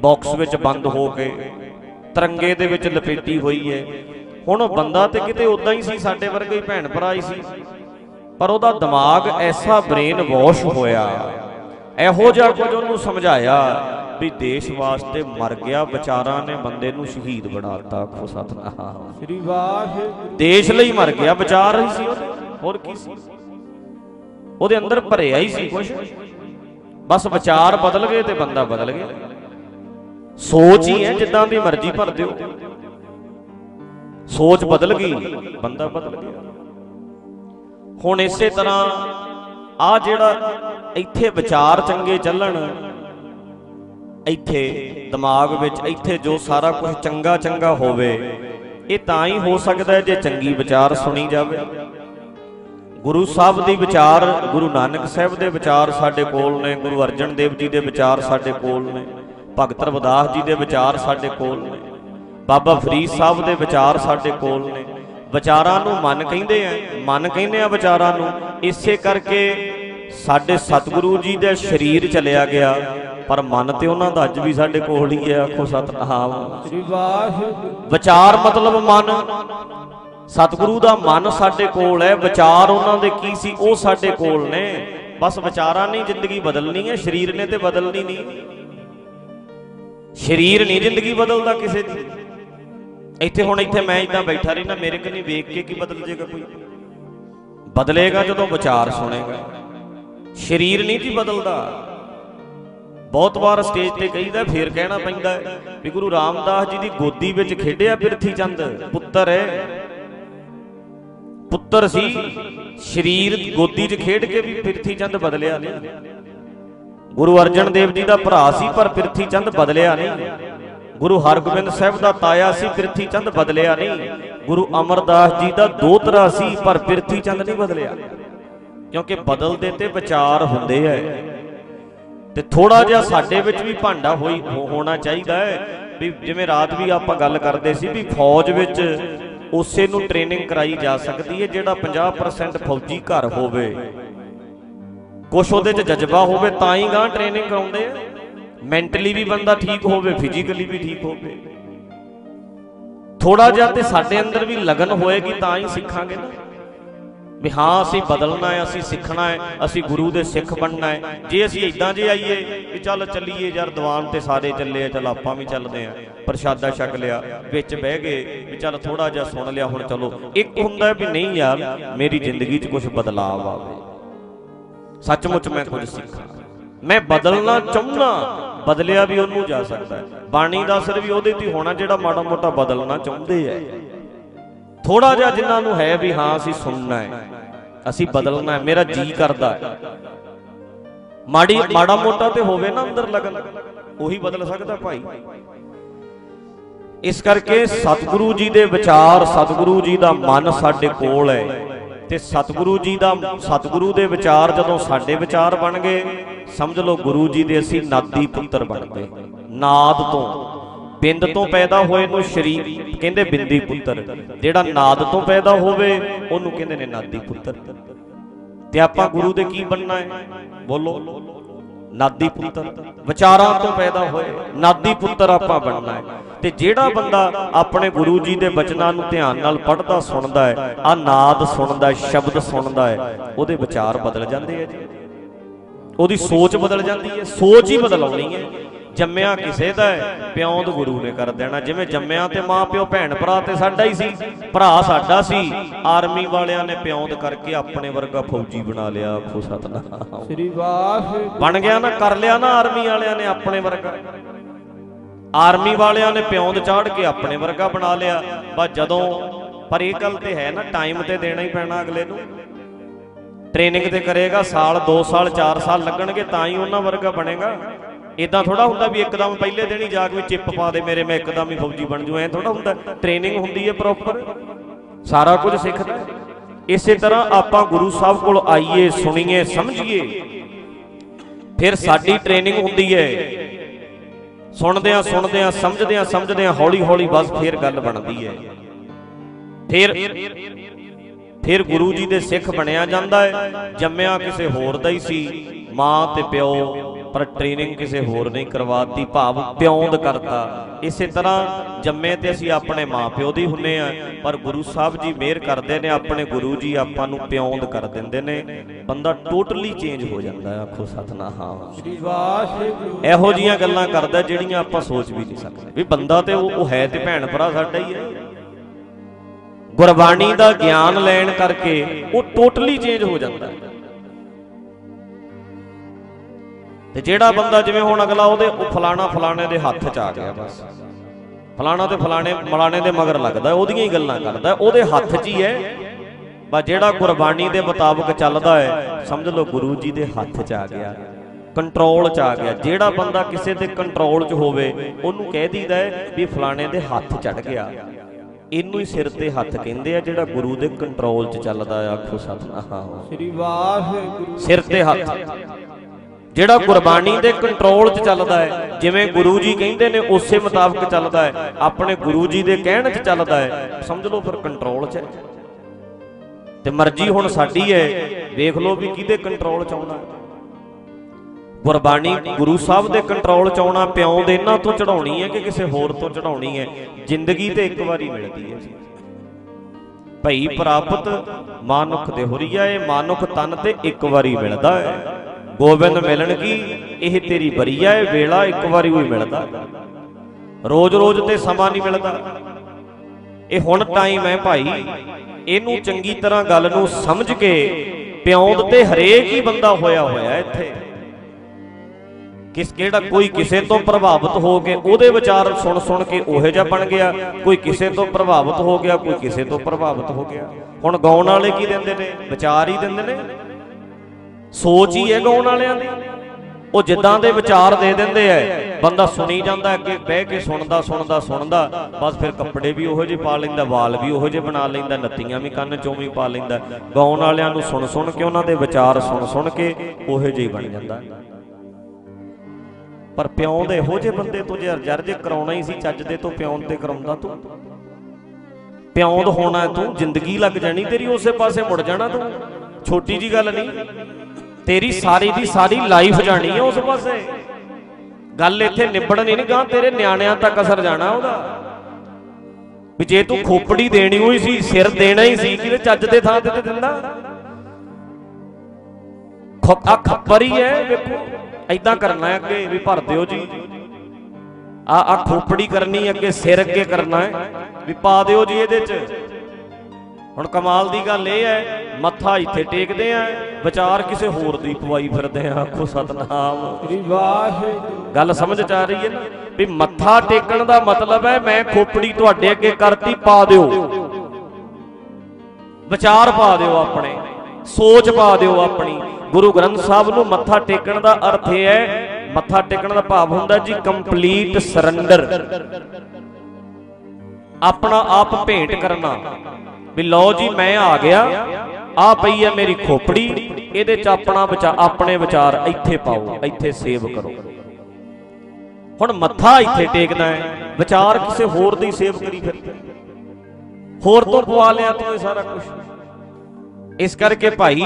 ਬਾਕਸ ਵਿੱਚ ਬੰਦ ਹੋ ਕੇ ਤਰੰਗੇ ਦੇ ਵਿੱਚ ਲਪੇਟੀ ਹੋਈ ਹੈ ਹੁਣ ਉਹ ਬੰਦਾ ਤੇ ਕਿਤੇ ਉਦਾਂ ਹੀ ਸੀ ਸਾਡੇ ਵਰਗੇ ਹੀ ਭੈਣ ਭਰਾ ਹੀ ਸੀ ਪਰ ਉਹਦਾ ਦਿਮਾਗ ਐਸਾ ਬ੍ਰੇਨ ਵਾਸ਼ ਹੋਇਆ। ਇਹੋ ਜਿਹਾ ਕੁਝ ਉਹਨੂੰ ਸਮਝਾਇਆ ਵੀ ਦੇਸ਼ ਵਾਸਤੇ ਮਰ ਗਿਆ ਵਿਚਾਰਾਂ ਨੇ ਬੰਦੇ ਨੂੰ ਸ਼ਹੀਦ ਬਣਾਤਾ ਆਖੋ ਸਤਨਾਮ। ਸ੍ਰੀ ਵਾਹਿਗੁਰੂ। ਦੇਸ਼ ਲਈ ਮਰ ਗਿਆ ਵਿਚਾਰ ਹੀ ਸੀ ਉਹਦੇ। ਹੋਰ ਕੀ ਸੀ? ਉਹਦੇ ਅੰਦਰ ਭਰਿਆ ਹੀ ਸੀ ਕੁਝ। ਬਸ ਵਿਚਾਰ ਬਦਲ ਗਏ ਤੇ ਬੰਦਾ ਬਦਲ ਗਿਆ। ਸੋਚ ਹੀ ਹੈ ਜਿੱਦਾਂ ਦੀ ਮਰਜ਼ੀ ਭਰ ਦਿਓ। ਸੋਚ ਬਦਲ ਗਈ ਬੰਦਾ ਬਦਲ ਗਿਆ। ਹੁਣ ਇਸੇ ਤਰ੍ਹਾਂ ਆ ਜਿਹੜਾ ਇੱਥੇ ਵਿਚਾਰ ਚੰਗੇ ਚੱਲਣ, ਇੱਥੇ ਦਿਮਾਗ ਵਿੱਚ, ਇੱਥੇ ਜੋ ਸਾਰਾ ਕੁਝ ਚੰਗਾ ਚੰਗਾ ਹੋਵੇ, ਇਹ ਤਾਂ ਹੀ ਹੋ ਸਕਦਾ ਜੇ ਚੰਗੀ ਵਿਚਾਰ ਸੁਣੀ ਜਾਵੇ। ਗੁਰੂ ਸਾਹਿਬ ਦੀ ਵਿਚਾਰ, ਗੁਰੂ ਨਾਨਕ ਸਾਹਿਬ ਦੇ ਵਿਚਾਰ ਸਾਡੇ ਕੋਲ ਨੇ, ਗੁਰੂ ਅਰਜਨ ਦੇਵ ਜੀ ਦੇ ਵਿਚਾਰ ਸਾਡੇ ਕੋਲ ਨੇ, ਭਗਤ ਰਵਿਦਾਸ ਜੀ ਦੇ ਵਿਚਾਰ ਸਾਡੇ ਕੋਲ ਨੇ, ਬਾਬਾ ਫਰੀਦ ਸਾਹਿਬ ਦੇ ਵਿਚਾਰ ਸਾਡੇ ਕੋਲ ਨੇ। ਵਿਚਾਰਾਂ ਨੂੰ ਮਨ ਕਹਿੰਦੇ ਆ ਮਨ ਕਹਿੰਦੇ ਆ ਵਿਚਾਰਾਂ ਨੂੰ ਇਸੇ ਕਰਕੇ ਸਾਡੇ ਸਤਿਗੁਰੂ ਜੀ ਦੇ ਸਰੀਰ ਚਲਿਆ ਗਿਆ ਪਰ ਮਨ ਤੇ ਉਹਨਾਂ ਦਾ ਅੱਜ ਵੀ ਸਾਡੇ ਕੋਲ ਹੀ ਹੈ ਆਖੋ ਸਤਨਾਮ। ਸ੍ਰੀ ਵਾਹਿਗੁਰੂ। ਵਿਚਾਰ ਮਤਲਬ ਮਨ। ਸਤਿਗੁਰੂ ਦਾ ਮਨ ਸਾਡੇ ਕੋਲ ਹੈ ਵਿਚਾਰ ਉਹਨਾਂ ਦੇ ਕੀ ਸੀ ਉਹ ਸਾਡੇ ਕੋਲ ਨੇ। ਬਸ ਵਿਚਾਰਾਂ ਨਹੀਂ ਜ਼ਿੰਦਗੀ ਬਦਲਣੀ ਹੈ ਸਰੀਰ ਨੇ ਤੇ ਬਦਲਣੀ ਨਹੀਂ। ਸਰੀਰ ਨਹੀਂ ਜ਼ਿੰਦਗੀ ਬਦਲਦਾ ਕਿਸੇ ਦੀ। ਇੱਥੇ ਹੁਣ ਇੱਥੇ ਮੈਂ ਇਦਾਂ ਬੈਠਾ ਰਹਿਣਾ ਮੇਰੇ ਕੰਨੀ ਵੇਖ ਕੇ ਕੀ ਬਦਲ ਜੇਗਾ ਕੋਈ? ਬਦਲੇਗਾ ਜਦੋਂ ਵਿਚਾਰ ਸੁਣੇਗਾ। ਸਰੀਰ ਨਹੀਂ ਜੀ ਬਦਲਦਾ। ਬਹੁਤ ਵਾਰ ਸਟੇਜ ਤੇ ਕਹੀਦਾ, ਫੇਰ ਕਹਿਣਾ ਪੈਂਦਾ ਵੀ ਗੁਰੂ ਰਾਮਦਾਸ ਜੀ ਦੀ ਗੋਦੀ ਵਿੱਚ ਖੇਡਿਆ ਬਿਰਥੀ ਚੰਦ, ਪੁੱਤਰ ਹੈ। ਪੁੱਤਰ ਸੀ। ਸਰੀਰ ਗੋਦੀ 'ਚ ਖੇਡ ਕੇ ਵੀ ਬਿਰਥੀ ਚੰਦ ਬਦਲਿਆ ਨਹੀਂ। ਗੁਰੂ ਅਰਜਨ ਦੇਵ ਜੀ ਦਾ ਭਰਾ ਸੀ, ਪਰ ਬਿਰਥੀ ਚੰਦ ਬਦਲਿਆ ਨਹੀਂ। ਗੁਰੂ ਹਰਗੋਬਿੰਦ ਸਾਹਿਬ ਦਾ ਤਾਇਆ ਸੀ ਪ੍ਰਿਥੀ ਚੰਦ ਬਦਲਿਆ ਨਹੀਂ। ਗੁਰੂ ਅਮਰਦਾਸ ਜੀ ਦਾ ਦੋਤਰਾ ਸੀ, ਪਰ ਪ੍ਰਿਥੀ ਚੰਦ ਨਹੀਂ ਬਦਲਿਆ। ਕਿਉਂਕਿ ਬਦਲਦੇ ਤੇ ਵਿਚਾਰ ਹੁੰਦੇ ਐ। ਤੇ ਥੋੜਾ ਜਿਹਾ ਸਾਡੇ ਵਿੱਚ ਵੀ ਭਾਂਡਾ ਹੋਈ ਹੋ- ਹੋਣਾ ਚਾਹੀਦਾ ਹੈ ਵੀ ਜਿਵੇਂ ਰਾਤ ਵੀ ਆਪਾਂ ਗੱਲ ਕਰਦੇ ਸੀ ਵੀ ਫੌਜ ਵਿੱਚ ਉਸੇ ਨੂੰ ਟ੍ਰੇਨਿੰਗ ਕਰਾਈ ਜਾ ਸਕਦੀ ਹੈ ਜਿਹੜਾ 50% ਫੌਜੀ ਘਰ ਹੋਵੇ। ਕੁਛ ਉਹਦੇ 'ਚ ਜਜ਼ਬਾ ਹੋਵੇ, ਤਾਂ ਹੀ ਗਾਂ ਟ੍ਰੇਨਿੰਗ ਕਰਾਉਂਦੇ ਆ ਮੈਂਟਲੀ ਵੀ ਬੰਦਾ ਠੀਕ ਹੋਵੇ ਫਿਜ਼ੀਕਲੀ ਵੀ ਠੀਕ ਹੋਵੇ। ਥੋੜਾ ਜਿਹਾ ਤੇ ਸਾਡੇ ਅੰਦਰ ਵੀ ਲਗਨ ਹੋਏਗੀ ਤਾਂ ਹੀ ਸਿੱਖਾਂਗੇ ਨਾ। ਵੀ ਹਾਂ, ਅਸੀਂ ਬਦਲਣਾ ਹੈ, ਅਸੀਂ ਸਿੱਖਣਾ ਹੈ, ਅਸੀਂ ਗੁਰੂ ਦੇ ਸਿੱਖ ਬਣਨਾ ਹੈ। ਜੇ ਅਸੀਂ ਇਦਾਂ ਜੇ ਆਈਏ ਵੀ ਚੱਲ ਚੱਲੀਏ ਯਾਰ, ਦੀਵਾਨ ਤੇ ਸਾਰੇ ਚੱਲੇ ਆ, ਚੱਲ ਆਪਾਂ ਵੀ ਚੱਲਦੇ ਆ। ਪ੍ਰਸ਼ਾਦਾ ਛਕ ਲਿਆ, ਵਿੱਚ ਬਹਿ ਗਏ ਵੀ ਚੱਲ ਥੋੜਾ ਜਿਹਾ ਸੁਣ ਲਿਆ, ਹੁਣ ਚਲੋ। ਇੱਕ ਹੁੰਦਾ ਵੀ ਨਹੀਂ ਯਾਰ, ਮੇਰੀ ਜ਼ਿੰਦਗੀ 'ਚ ਕੁਝ ਬਦਲਾਅ ਆਵੇ। ਸੱਚਮੁੱਚ ਮੈਂ ਕੁਝ ਸਿੱਖਾਂ। ਮੈਂ ਬਦਲਣਾ ਚਾਹੁੰਦਾ, ਬਦਲਿਆ ਵੀ ਉਹਨੂੰ ਜਾ ਸਕਦਾ ਹੈ। ਬਾਣੀ ਦਾ ਅਸਰ ਵੀ ਉਹਦੇ ਤੇ ਹੋਣਾ ਜਿਹੜਾ ਮਾੜਾ ਮੋਟਾ ਬਦਲਣਾ ਚਾਹੁੰਦੇ ਐ ਥੋੜਾ ਜਿਹਾ ਜਿਨ੍ਹਾਂ ਨੂੰ ਹੈ ਵੀ ਹਾਂ, ਅਸੀਂ ਸੁਣਨਾ ਹੈ, ਅਸੀਂ ਬਦਲਣਾ ਹੈ, ਮੇਰਾ ਜੀ ਕਰਦਾ ਹੈ। ਮਾੜੀ, ਮਾੜਾ ਮੋਟਾ ਤੇ ਹੋਵੇ ਨਾ ਅੰਦਰ ਲਗਨ, ਉਹੀ ਬਦਲ ਸਕਦਾ ਭਾਈ। ਇਸ ਕਰਕੇ ਸਤਿਗੁਰੂ ਜੀ ਦੇ ਵਿਚਾਰ, ਸਤਿਗੁਰੂ ਜੀ ਦਾ ਮਨ ਸਾਡੇ ਕੋਲ ਹੈ। ਤੇ ਸਤਿਗੁਰੂ ਜੀ ਦਾ ਸਤਿਗੁਰੂ ਦੇ ਵਿਚਾਰ ਜਦੋਂ ਸਾਡੇ ਵਿਚਾਰ ਬਣ ਗਏ, ਸਮਝ ਲਓ ਗੁਰੂ ਜੀ ਦੇ ਅਸੀਂ ਨਾਦੀ ਪੁੱਤਰ ਬਣ ਗਏ। ਨਾਦ ਤੋਂ, ਬਿੰਦ ਤੋਂ ਪੈਦਾ ਹੋਏ ਨੂੰ ਸ਼ਰੀਰ ਕਹਿੰਦੇ ਬਿੰਦੀ ਪੁੱਤਰ। ਜਿਹੜਾ ਨਾਦ ਤੋਂ ਪੈਦਾ ਹੋਵੇ, ਉਹਨੂੰ ਕਹਿੰਦੇ ਨੇ ਨਾਦੀ ਪੁੱਤਰ। ਤੇ ਆਪਾਂ ਗੁਰੂ ਦੇ ਕੀ ਬਣਨਾ ਹੈ? ਬੋਲੋ। ਨਾਦੀ ਪੁੱਤਰ, ਵਿਚਾਰਾਂ ਤੋਂ ਪੈਦਾ ਹੋਏ ਨਾਦੀ ਪੁੱਤਰ ਆਪਾਂ ਬਣਨਾ ਹੈ। ਤੇ ਜਿਹੜਾ ਬੰਦਾ ਆਪਣੇ ਗੁਰੂ ਜੀ ਦੇ ਬਚਨਾਂ ਨੂੰ ਧਿਆਨ ਨਾਲ ਪੜ੍ਹਦਾ, ਸੁਣਦਾ ਹੈ, ਆ ਨਾਦ ਸੁਣਦਾ ਸ਼ਬਦ ਸੁਣਦਾ ਹੈ, ਉਹਦੇ ਵਿਚਾਰ ਬਦਲ ਜਾਂਦੇ ਆ ਜੀ। ਉਹਦੀ ਸੋਚ ਬਦਲ ਜਾਂਦੀ ਹੈ, ਸੋਚ ਹੀ ਬਦਲਾਉਣੀ ਹੈ। ਜੰਮਿਆ ਕਿਸੇ ਦਾ ਹੈ ਪਿਓਂਦ ਗੁਰੂ ਨੇ ਕਰ ਦੇਣਾ। ਜਿਵੇਂ ਜੰਮਿਆ ਤੇ ਮਾਂ ਪਿਓ ਭੈਣ ਭਰਾ ਤੇ ਸਾਡਾ ਹੀ ਸੀ ਭਰਾ ਸਾਡਾ ਸੀ ਆਰਮੀ ਵਾਲਿਆਂ ਨੇ ਪਿਓਂਦ ਕਰਕੇ ਆਪਣੇ ਵਰਗਾ ਫੌਜੀ ਬਣਾ ਲਿਆ ਆਖੋ ਸਤਨਾਮ। ਸ੍ਰੀ ਵਾਹਿਗੁਰੂ ਬਣ ਗਿਆ ਨਾ ਕਰ ਲਿਆ ਨਾ ਆਰਮੀ ਵਾਲਿਆਂ ਨੇ ਆਪਣੇ ਵਰਗਾ। ਆਰਮੀ ਵਾਲਿਆਂ ਨੇ ਪਿਓਂਦ ਚਾੜ ਕੇ ਆਪਣੇ ਵਰਗਾ ਬਣਾ ਲਿਆ। ਬਸ ਜਦੋਂ ਪਰ ਇਹ ਗੱਲ ਤੇ ਹੈ ਨਾ ਟਾਈਮ ਤੇ ਦੇਣਾ ਹੀ ਪੈਣਾ ਅਗਲੇ ਨੂੰ। ਟ੍ਰੇਨਿੰਗ ਤੇ ਕਰੇਗਾ ਸਾਲ 2 ਸਾਲ 4 ਸਾਲ ਲੱਗਣਗੇ ਤਾਂ ਹੀ ਉਹਨਾਂ ਵਰਗਾ ਬਣੇਗਾ। ਇਦਾਂ ਥੋੜਾ ਹੁੰਦਾ ਵੀ ਇੱਕਦਮ ਪਹਿਲੇ ਦਿਨ ਹੀ ਜਾ ਕੇ ਚਿੱਪ ਪਾ ਦੇ ਮੇਰੇ, ਮੈਂ ਇੱਕਦਮ ਹੀ ਫੌਜੀ ਬਣ ਜੂ ਐ ਥੋੜਾ ਹੁੰਦਾ ਟ੍ਰੇਨਿੰਗ ਹੁੰਦੀ ਹੈ ਪ੍ਰੋਪਰ ਸਾਰਾ ਕੁਝ ਸਿੱਖਦਾ ਇਸੇ ਤਰ੍ਹਾਂ ਆਪਾਂ ਗੁਰੂ ਸਾਹਿਬ ਕੋਲ ਆਈਏ, ਸੁਣੀਏ, ਸਮਝੀਏ, ਫਿਰ ਸਾਡੀ ਟ੍ਰੇਨਿੰਗ ਹੁੰਦੀ ਹੈ। ਸੁਣਦਿਆਂ ਸੁਣਦਿਆਂ, ਸਮਝਦਿਆਂ ਸਮਝਦਿਆਂ ਹੌਲੀ ਹੌਲੀ ਬਸ ਫਿਰ ਗੱਲ ਬਣਦੀ ਹੈ। ਫਿਰ ਫਿਰ ਗੁਰੂ ਜੀ ਦੇ ਸਿੱਖ ਬਣਿਆ ਜਾਂਦਾ ਹੈ, ਜੰਮਿਆ ਕਿਸੇ ਹੋਰ ਦਾ ਹੀ ਸੀ, ਮਾਂ ਤੇ ਪਿਓ ਪਰ ਟ੍ਰੇਨਿੰਗ ਕਿਸੇ ਹੋਰ ਨਹੀਂ ਕਰਵਾਤੀ, ਭਾਵ ਪਿਉਂਦ ਕਰਤਾ। ਇਸੇ ਤਰ੍ਹਾਂ ਜੰਮੇ ਤੇ ਅਸੀਂ ਆਪਣੇ ਮਾਂ ਪਿਓ ਦੀ ਹੁੰਨੇ ਆ, ਪਰ ਗੁਰੂ ਸਾਹਿਬ ਜੀ ਮਿਹਰ ਕਰਦੇ ਨੇ, ਆਪਣੇ ਗੁਰੂ ਜੀ ਆਪਾਂ ਨੂੰ ਪਿਉਂਦ ਕਰ ਦਿੰਦੇ ਨੇ। ਬੰਦਾ ਟੋਟਲੀ ਚੇਂਜ ਹੋ ਜਾਂਦਾ ਆਖੋ ਸਤਨਾਮ। ਸ੍ਰੀ ਵਾਹਿਗੁਰੂ ਇਹੋ ਜੀਆਂ ਗੱਲਾਂ ਕਰਦਾ ਜਿਹੜੀਆਂ ਆਪਾਂ ਸੋਚ ਵੀ ਨਹੀਂ ਸਕਦੇ। ਵੀ ਬੰਦਾ ਤੇ ਉਹ ਉਹ ਹੈ ਤੇ ਭੈਣ ਭਰਾ ਸਾਡਾ ਹੀ ਹੈ। ਗੁਰਬਾਣੀ ਦਾ ਗਿਆਨ ਲੈਣ ਕਰਕੇ ਉਹ ਟੋਟਲੀ ਚੇਂਜ ਹੋ ਜਾਂਦਾ ਹੈ। ਤੇ ਜਿਹੜਾ ਬੰਦਾ ਜਿਵੇਂ ਹੁਣ ਅਗਲਾ ਉਹਦੇ ਉਹ ਫਲਾਣਾ ਫਲਾਣੇ ਦੇ ਹੱਥ 'ਚ ਆ ਗਿਆ ਬਸ। ਫਲਾਣਾ ਤੇ ਫਲਾਣੇ ਮਲਾਣੇ ਦੇ ਮਗਰ ਲੱਗਦਾ ਉਹਦੀਆਂ ਹੀ ਗੱਲਾਂ ਕਰਦਾ ਉਹਦੇ ਹੱਥ 'ਚ ਹੀ ਹੈ। ਬਸ ਜਿਹੜਾ ਗੁਰਬਾਣੀ ਦੇ ਮੁਤਾਬਕ ਚੱਲਦਾ ਹੈ ਸਮਝ ਲਓ ਗੁਰੂ ਜੀ ਦੇ ਹੱਥ 'ਚ ਆ ਗਿਆ ਕੰਟਰੋਲ 'ਚ ਆ ਗਿਆ। ਜਿਹੜਾ ਬੰਦਾ ਕਿਸੇ ਦੇ ਕੰਟਰੋਲ 'ਚ ਹੋਵੇ ਉਹਨੂੰ ਕਹਿ ਦਈਦਾ ਹੈ ਵੀ ਫਲਾਣੇ ਦੇ ਹੱਥ ਚੜ ਗਿਆ। ਇਹਨੂੰ ਹੀ ਸਿਰ ਤੇ ਹੱਥ ਕਹਿੰਦੇ ਆ ਜਿਹੜਾ ਗੁਰੂ ਦੇ ਕੰਟਰੋਲ 'ਚ ਚੱਲਦਾ ਆ ਆਖੋ ਸਤਨਾਮ। ਸ੍ਰੀ ਵਾਹਿਗੁਰੂ ਸਿਰ ਤੇ ਹੱਥ। ਜਿਹੜਾ ਗੁਰਬਾਣੀ ਦੇ ਕੰਟਰੋਲ 'ਚ ਚੱਲਦਾ ਹੈ ਜਿਵੇਂ ਗੁਰੂ ਜੀ ਕਹਿੰਦੇ ਨੇ ਉਸੇ ਮੁਤਾਬਕ ਚੱਲਦਾ ਹੈ। ਆਪਣੇ ਗੁਰੂ ਜੀ ਦੇ ਕਹਿਣ 'ਚ ਚੱਲਦਾ ਹੈ। ਸਮਝ ਲਓ ਫਿਰ ਕੰਟਰੋਲ 'ਚ। ਹੈ ਤੇ ਮਰਜ਼ੀ ਹੁਣ ਸਾਡੀ ਹੈ। ਵੇਖ ਲਓ ਵੀ ਕਿਹਦੇ ਕੰਟਰੋਲ 'ਚ ਆਉਣਾ। ਗੁਰਬਾਣੀ ਗੁਰੂ ਸਾਹਿਬ ਦੇ ਕੰਟਰੋਲ 'ਚ ਆਉਣਾ ਪਿਓ ਦੇ ਇਹਨਾਂ ਤੋਂ ਚੜਾਉਣੀ ਹੈ ਕਿ ਕਿਸੇ ਹੋਰ ਤੋਂ ਚੜਾਉਣੀ ਹੈ? ਜ਼ਿੰਦਗੀ ਤੇ ਇੱਕ ਵਾਰੀ ਮਿਲਦੀ ਹੈ ਭਈ ਪ੍ਰਾਪਤ ਮਾਨੁਖ ਦੇ ਹੁਰੀਆ ਇਹ ਮਾਨੁਖ ਤਨ ਤੇ ਇੱਕ ਵਾਰੀ ਮਿਲਦਾ ਹੈ। ਗੋਬਿੰਦ ਮਿਲਣ ਕੀ? ਇਹ ਤੇਰੀ ਬਰੀਆ ਹੈ ਵੇਲਾ ਇੱਕ ਵਾਰੀ ਹੋਈ ਮਿਲਦਾ। ਰੋਜ਼-ਰੋਜ਼ ਤੇ ਸਮਾਂ ਨਹੀਂ ਮਿਲਦਾ। ਇਹ ਹੁਣ ਟਾਈਮ ਹੈ ਭਾਈ, ਇਹਨੂੰ ਚੰਗੀ ਤਰ੍ਹਾਂ ਗੱਲ ਨੂੰ ਸਮਝ ਕੇ ਪਿਉਂਦ ਤੇ ਹਰੇਕ ਹੀ ਬੰਦਾ ਹੋਇਆ ਹੋਇਆ ਇੱਥੇ। ਕਿਸ ਕਿਹੜਾ ਕੋਈ ਕਿਸੇ ਤੋਂ ਪ੍ਰਭਾਵਿਤ ਹੋ ਕੇ ਉਹਦੇ ਵਿਚਾਰ ਸੁਣ ਸੁਣ ਕੇ ਉਹੋ ਜਿਹਾ ਬਣ ਗਿਆ, ਕੋਈ ਕਿਸੇ ਤੋਂ ਪ੍ਰਭਾਵਿਤ ਹੋ ਗਿਆ, ਕੋਈ ਕਿਸੇ ਤੋਂ ਪ੍ਰਭਾਵਿਤ ਹੋ ਗਿਆ। ਹੁਣ ਗਾਉਣ ਵਾਲੇ ਕੀ ਦਿੰਦੇ ਨੇ? ਵਿਚਾਰ ਹੀ ਦਿੰਦੇ ਨੇ। ਸੋਚ ਹੀ ਹੈ ਗਾਉਣ ਵਾਲਿਆਂ ਦੀ। ਉਹ ਜਿੱਦਾਂ ਦੇ ਵਿਚਾਰ ਦੇ ਦਿੰਦੇ ਐ ਬੰਦਾ ਸੁਣੀ ਜਾਂਦਾ, ਅੱਗੇ ਬਹਿ ਕੇ ਸੁਣਦਾ ਸੁਣਦਾ ਸੁਣਦਾ, ਬਸ ਫਿਰ ਕੱਪੜੇ ਵੀ ਉਹੋ ਜਿਹੇ ਪਾ ਲੈਂਦਾ, ਵਾਲ ਵੀ ਉਹੋ ਜਿਹੇ ਬਣਾ ਲੈਂਦਾ, ਨੱਤੀਆਂ ਵੀ ਕੰਨ ਚੋਂ ਵੀ ਪਾ ਲੈਂਦਾ। ਗਾਉਣ ਵਾਲਿਆਂ ਨੂੰ ਸੁਣ ਸੁਣ ਕੇ ਉਹਨਾਂ ਦੇ ਵਿਚਾਰ ਸੁਣ ਸੁਣ ਕੇ ਉਹੋ ਜਿਹੇ ਬਣ ਜਾਂਦਾ। ਪਰ ਪਿਉਂ ਦੇ ਇਹੋ ਜਿਹੇ ਬੰਦੇ ਤੋਂ ਜੇ ਜਰਜ ਕਰਾਉਣਾ ਹੀ ਸੀ, ਚੱਜ ਦੇ ਤੋਂ ਪਿਉਂ ਤੇ ਕਰਾਉਂਦਾ ਤੂੰ। ਪਿਉਂਦ ਹੋਣਾ ਤੂੰ, ਜ਼ਿੰਦਗੀ ਲੱਗ ਜਾਣੀ ਤੇਰੀ, ਉਸੇ ਪਾਸੇ ਮੁੜ ਜਾਣਾ ਤੂੰ। ਛੋਟੀ ਜੀ ਗੱਲ ਨਹੀਂ। ਤੇਰੀ ਸਾਰੀ ਦੀ ਸਾਰੀ ਲਾਈਫ ਜਾਣੀ ਹੈ ਉਸ ਪਾਸੇ। ਗੱਲ ਇੱਥੇ ਨਿਬੜਨੀ ਨਹੀਂ, ਗਾਂ ਤੇਰੇ ਨਿਆਣਿਆਂ ਤੱਕ ਅਸਰ ਜਾਣਾ ਉਹਦਾ। ਵੀ ਜੇ ਤੂੰ ਖੋਪੜੀ ਦੇਣੀ ਹੋਈ ਸੀ, ਸਿਰ ਦੇਣਾ ਹੀ ਸੀ ਕਿਤੇ ਚੱਜ ਦੇ ਥਾਂ ਤੇ ਤੇ ਦਿੰਦਾ? ਆ ਖੱਪਰ ਹੀ ਹੈ ਵੇਖੋ ਐਦਾਂ ਕਰਨਾ ਹੈ ਅੱਗੇ, ਵੀ ਭਰ ਦਿਓ ਜੀ। ਆ ਆ ਖੋਪੜੀ ਕਰਨੀ, ਅੱਗੇ ਸਿਰ ਅੱਗੇ ਕਰਨਾ ਹੈ, ਵੀ ਪਾ ਦਿਓ ਜੀ ਇਹਦੇ 'ਚ। ਹੁਣ ਕਮਾਲ ਦੀ ਗੱਲ ਇਹ ਹੈ ਮੱਥਾ ਇੱਥੇ ਟੇਕਦੇ ਆ ਵਿਚਾਰ ਕਿਸੇ ਹੋਰ ਦੀ ਪਵਾਈ ਫਿਰਦੇ ਆ ਆਖੋ ਸਤਨਾਮ। ਸ੍ਰੀ ਵਾਹਿਗੁਰੂ। ਗੱਲ ਸਮਝ ਚ ਆ ਰਹੀ ਹੈ ਨਾ? ਵੀ ਮੱਥਾ ਟੇਕਣ ਦਾ ਮਤਲਬ ਹੈ ਮੈਂ ਖੋਪੜੀ ਤੁਹਾਡੇ ਅੱਗੇ ਕਰਤੀ ਪਾ ਦਿਓ। ਵਿਚਾਰ ਪਾ ਦਿਓ ਆਪਣੇ ਸੋਚ ਪਾ ਦਿਓ ਆਪਣੀ। ਗੁਰੂ ਗ੍ਰੰਥ ਸਾਹਿਬ ਨੂੰ ਮੱਥਾ ਟੇਕਣ ਦਾ ਅਰਥ ਇਹ ਹੈ ਮੱਥਾ ਟੇਕਣ ਦਾ ਭਾਵ ਹੁੰਦਾ ਜੀ ਕੰਪਲੀਟ ਸਰੈਂਡਰ ਆਪਣਾ ਆਪ ਭੇਂਟ ਕਰਨਾ। ਵੀ ਲਓ ਜੀ, ਮੈਂ ਆ ਗਿਆ। ਆ ਪਈ ਹੈ ਮੇਰੀ ਖੋਪੜੀ। ਇਹਦੇ ਚ ਆਪਣਾ ਵਿਚਾਰ ਆਪਣੇ ਵਿਚਾਰ ਇੱਥੇ ਪਾਓ, ਇੱਥੇ ਸੇਵ ਕਰੋ। ਹੁਣ ਮੱਥਾ ਇੱਥੇ ਟੇਕਦਾ ਹੈ। ਵਿਚਾਰ ਕਿਸੇ ਹੋਰ ਦੀ ਸੇਵ ਕਰੀ ਫਿਰਦਾ ਹੋਰ ਤੋਂ ਪਵਾ ਲਿਆ ਤੂੰ ਇਹ ਸਾਰਾ ਕੁਝ ਇਸ ਕਰਕੇ ਭਾਈ,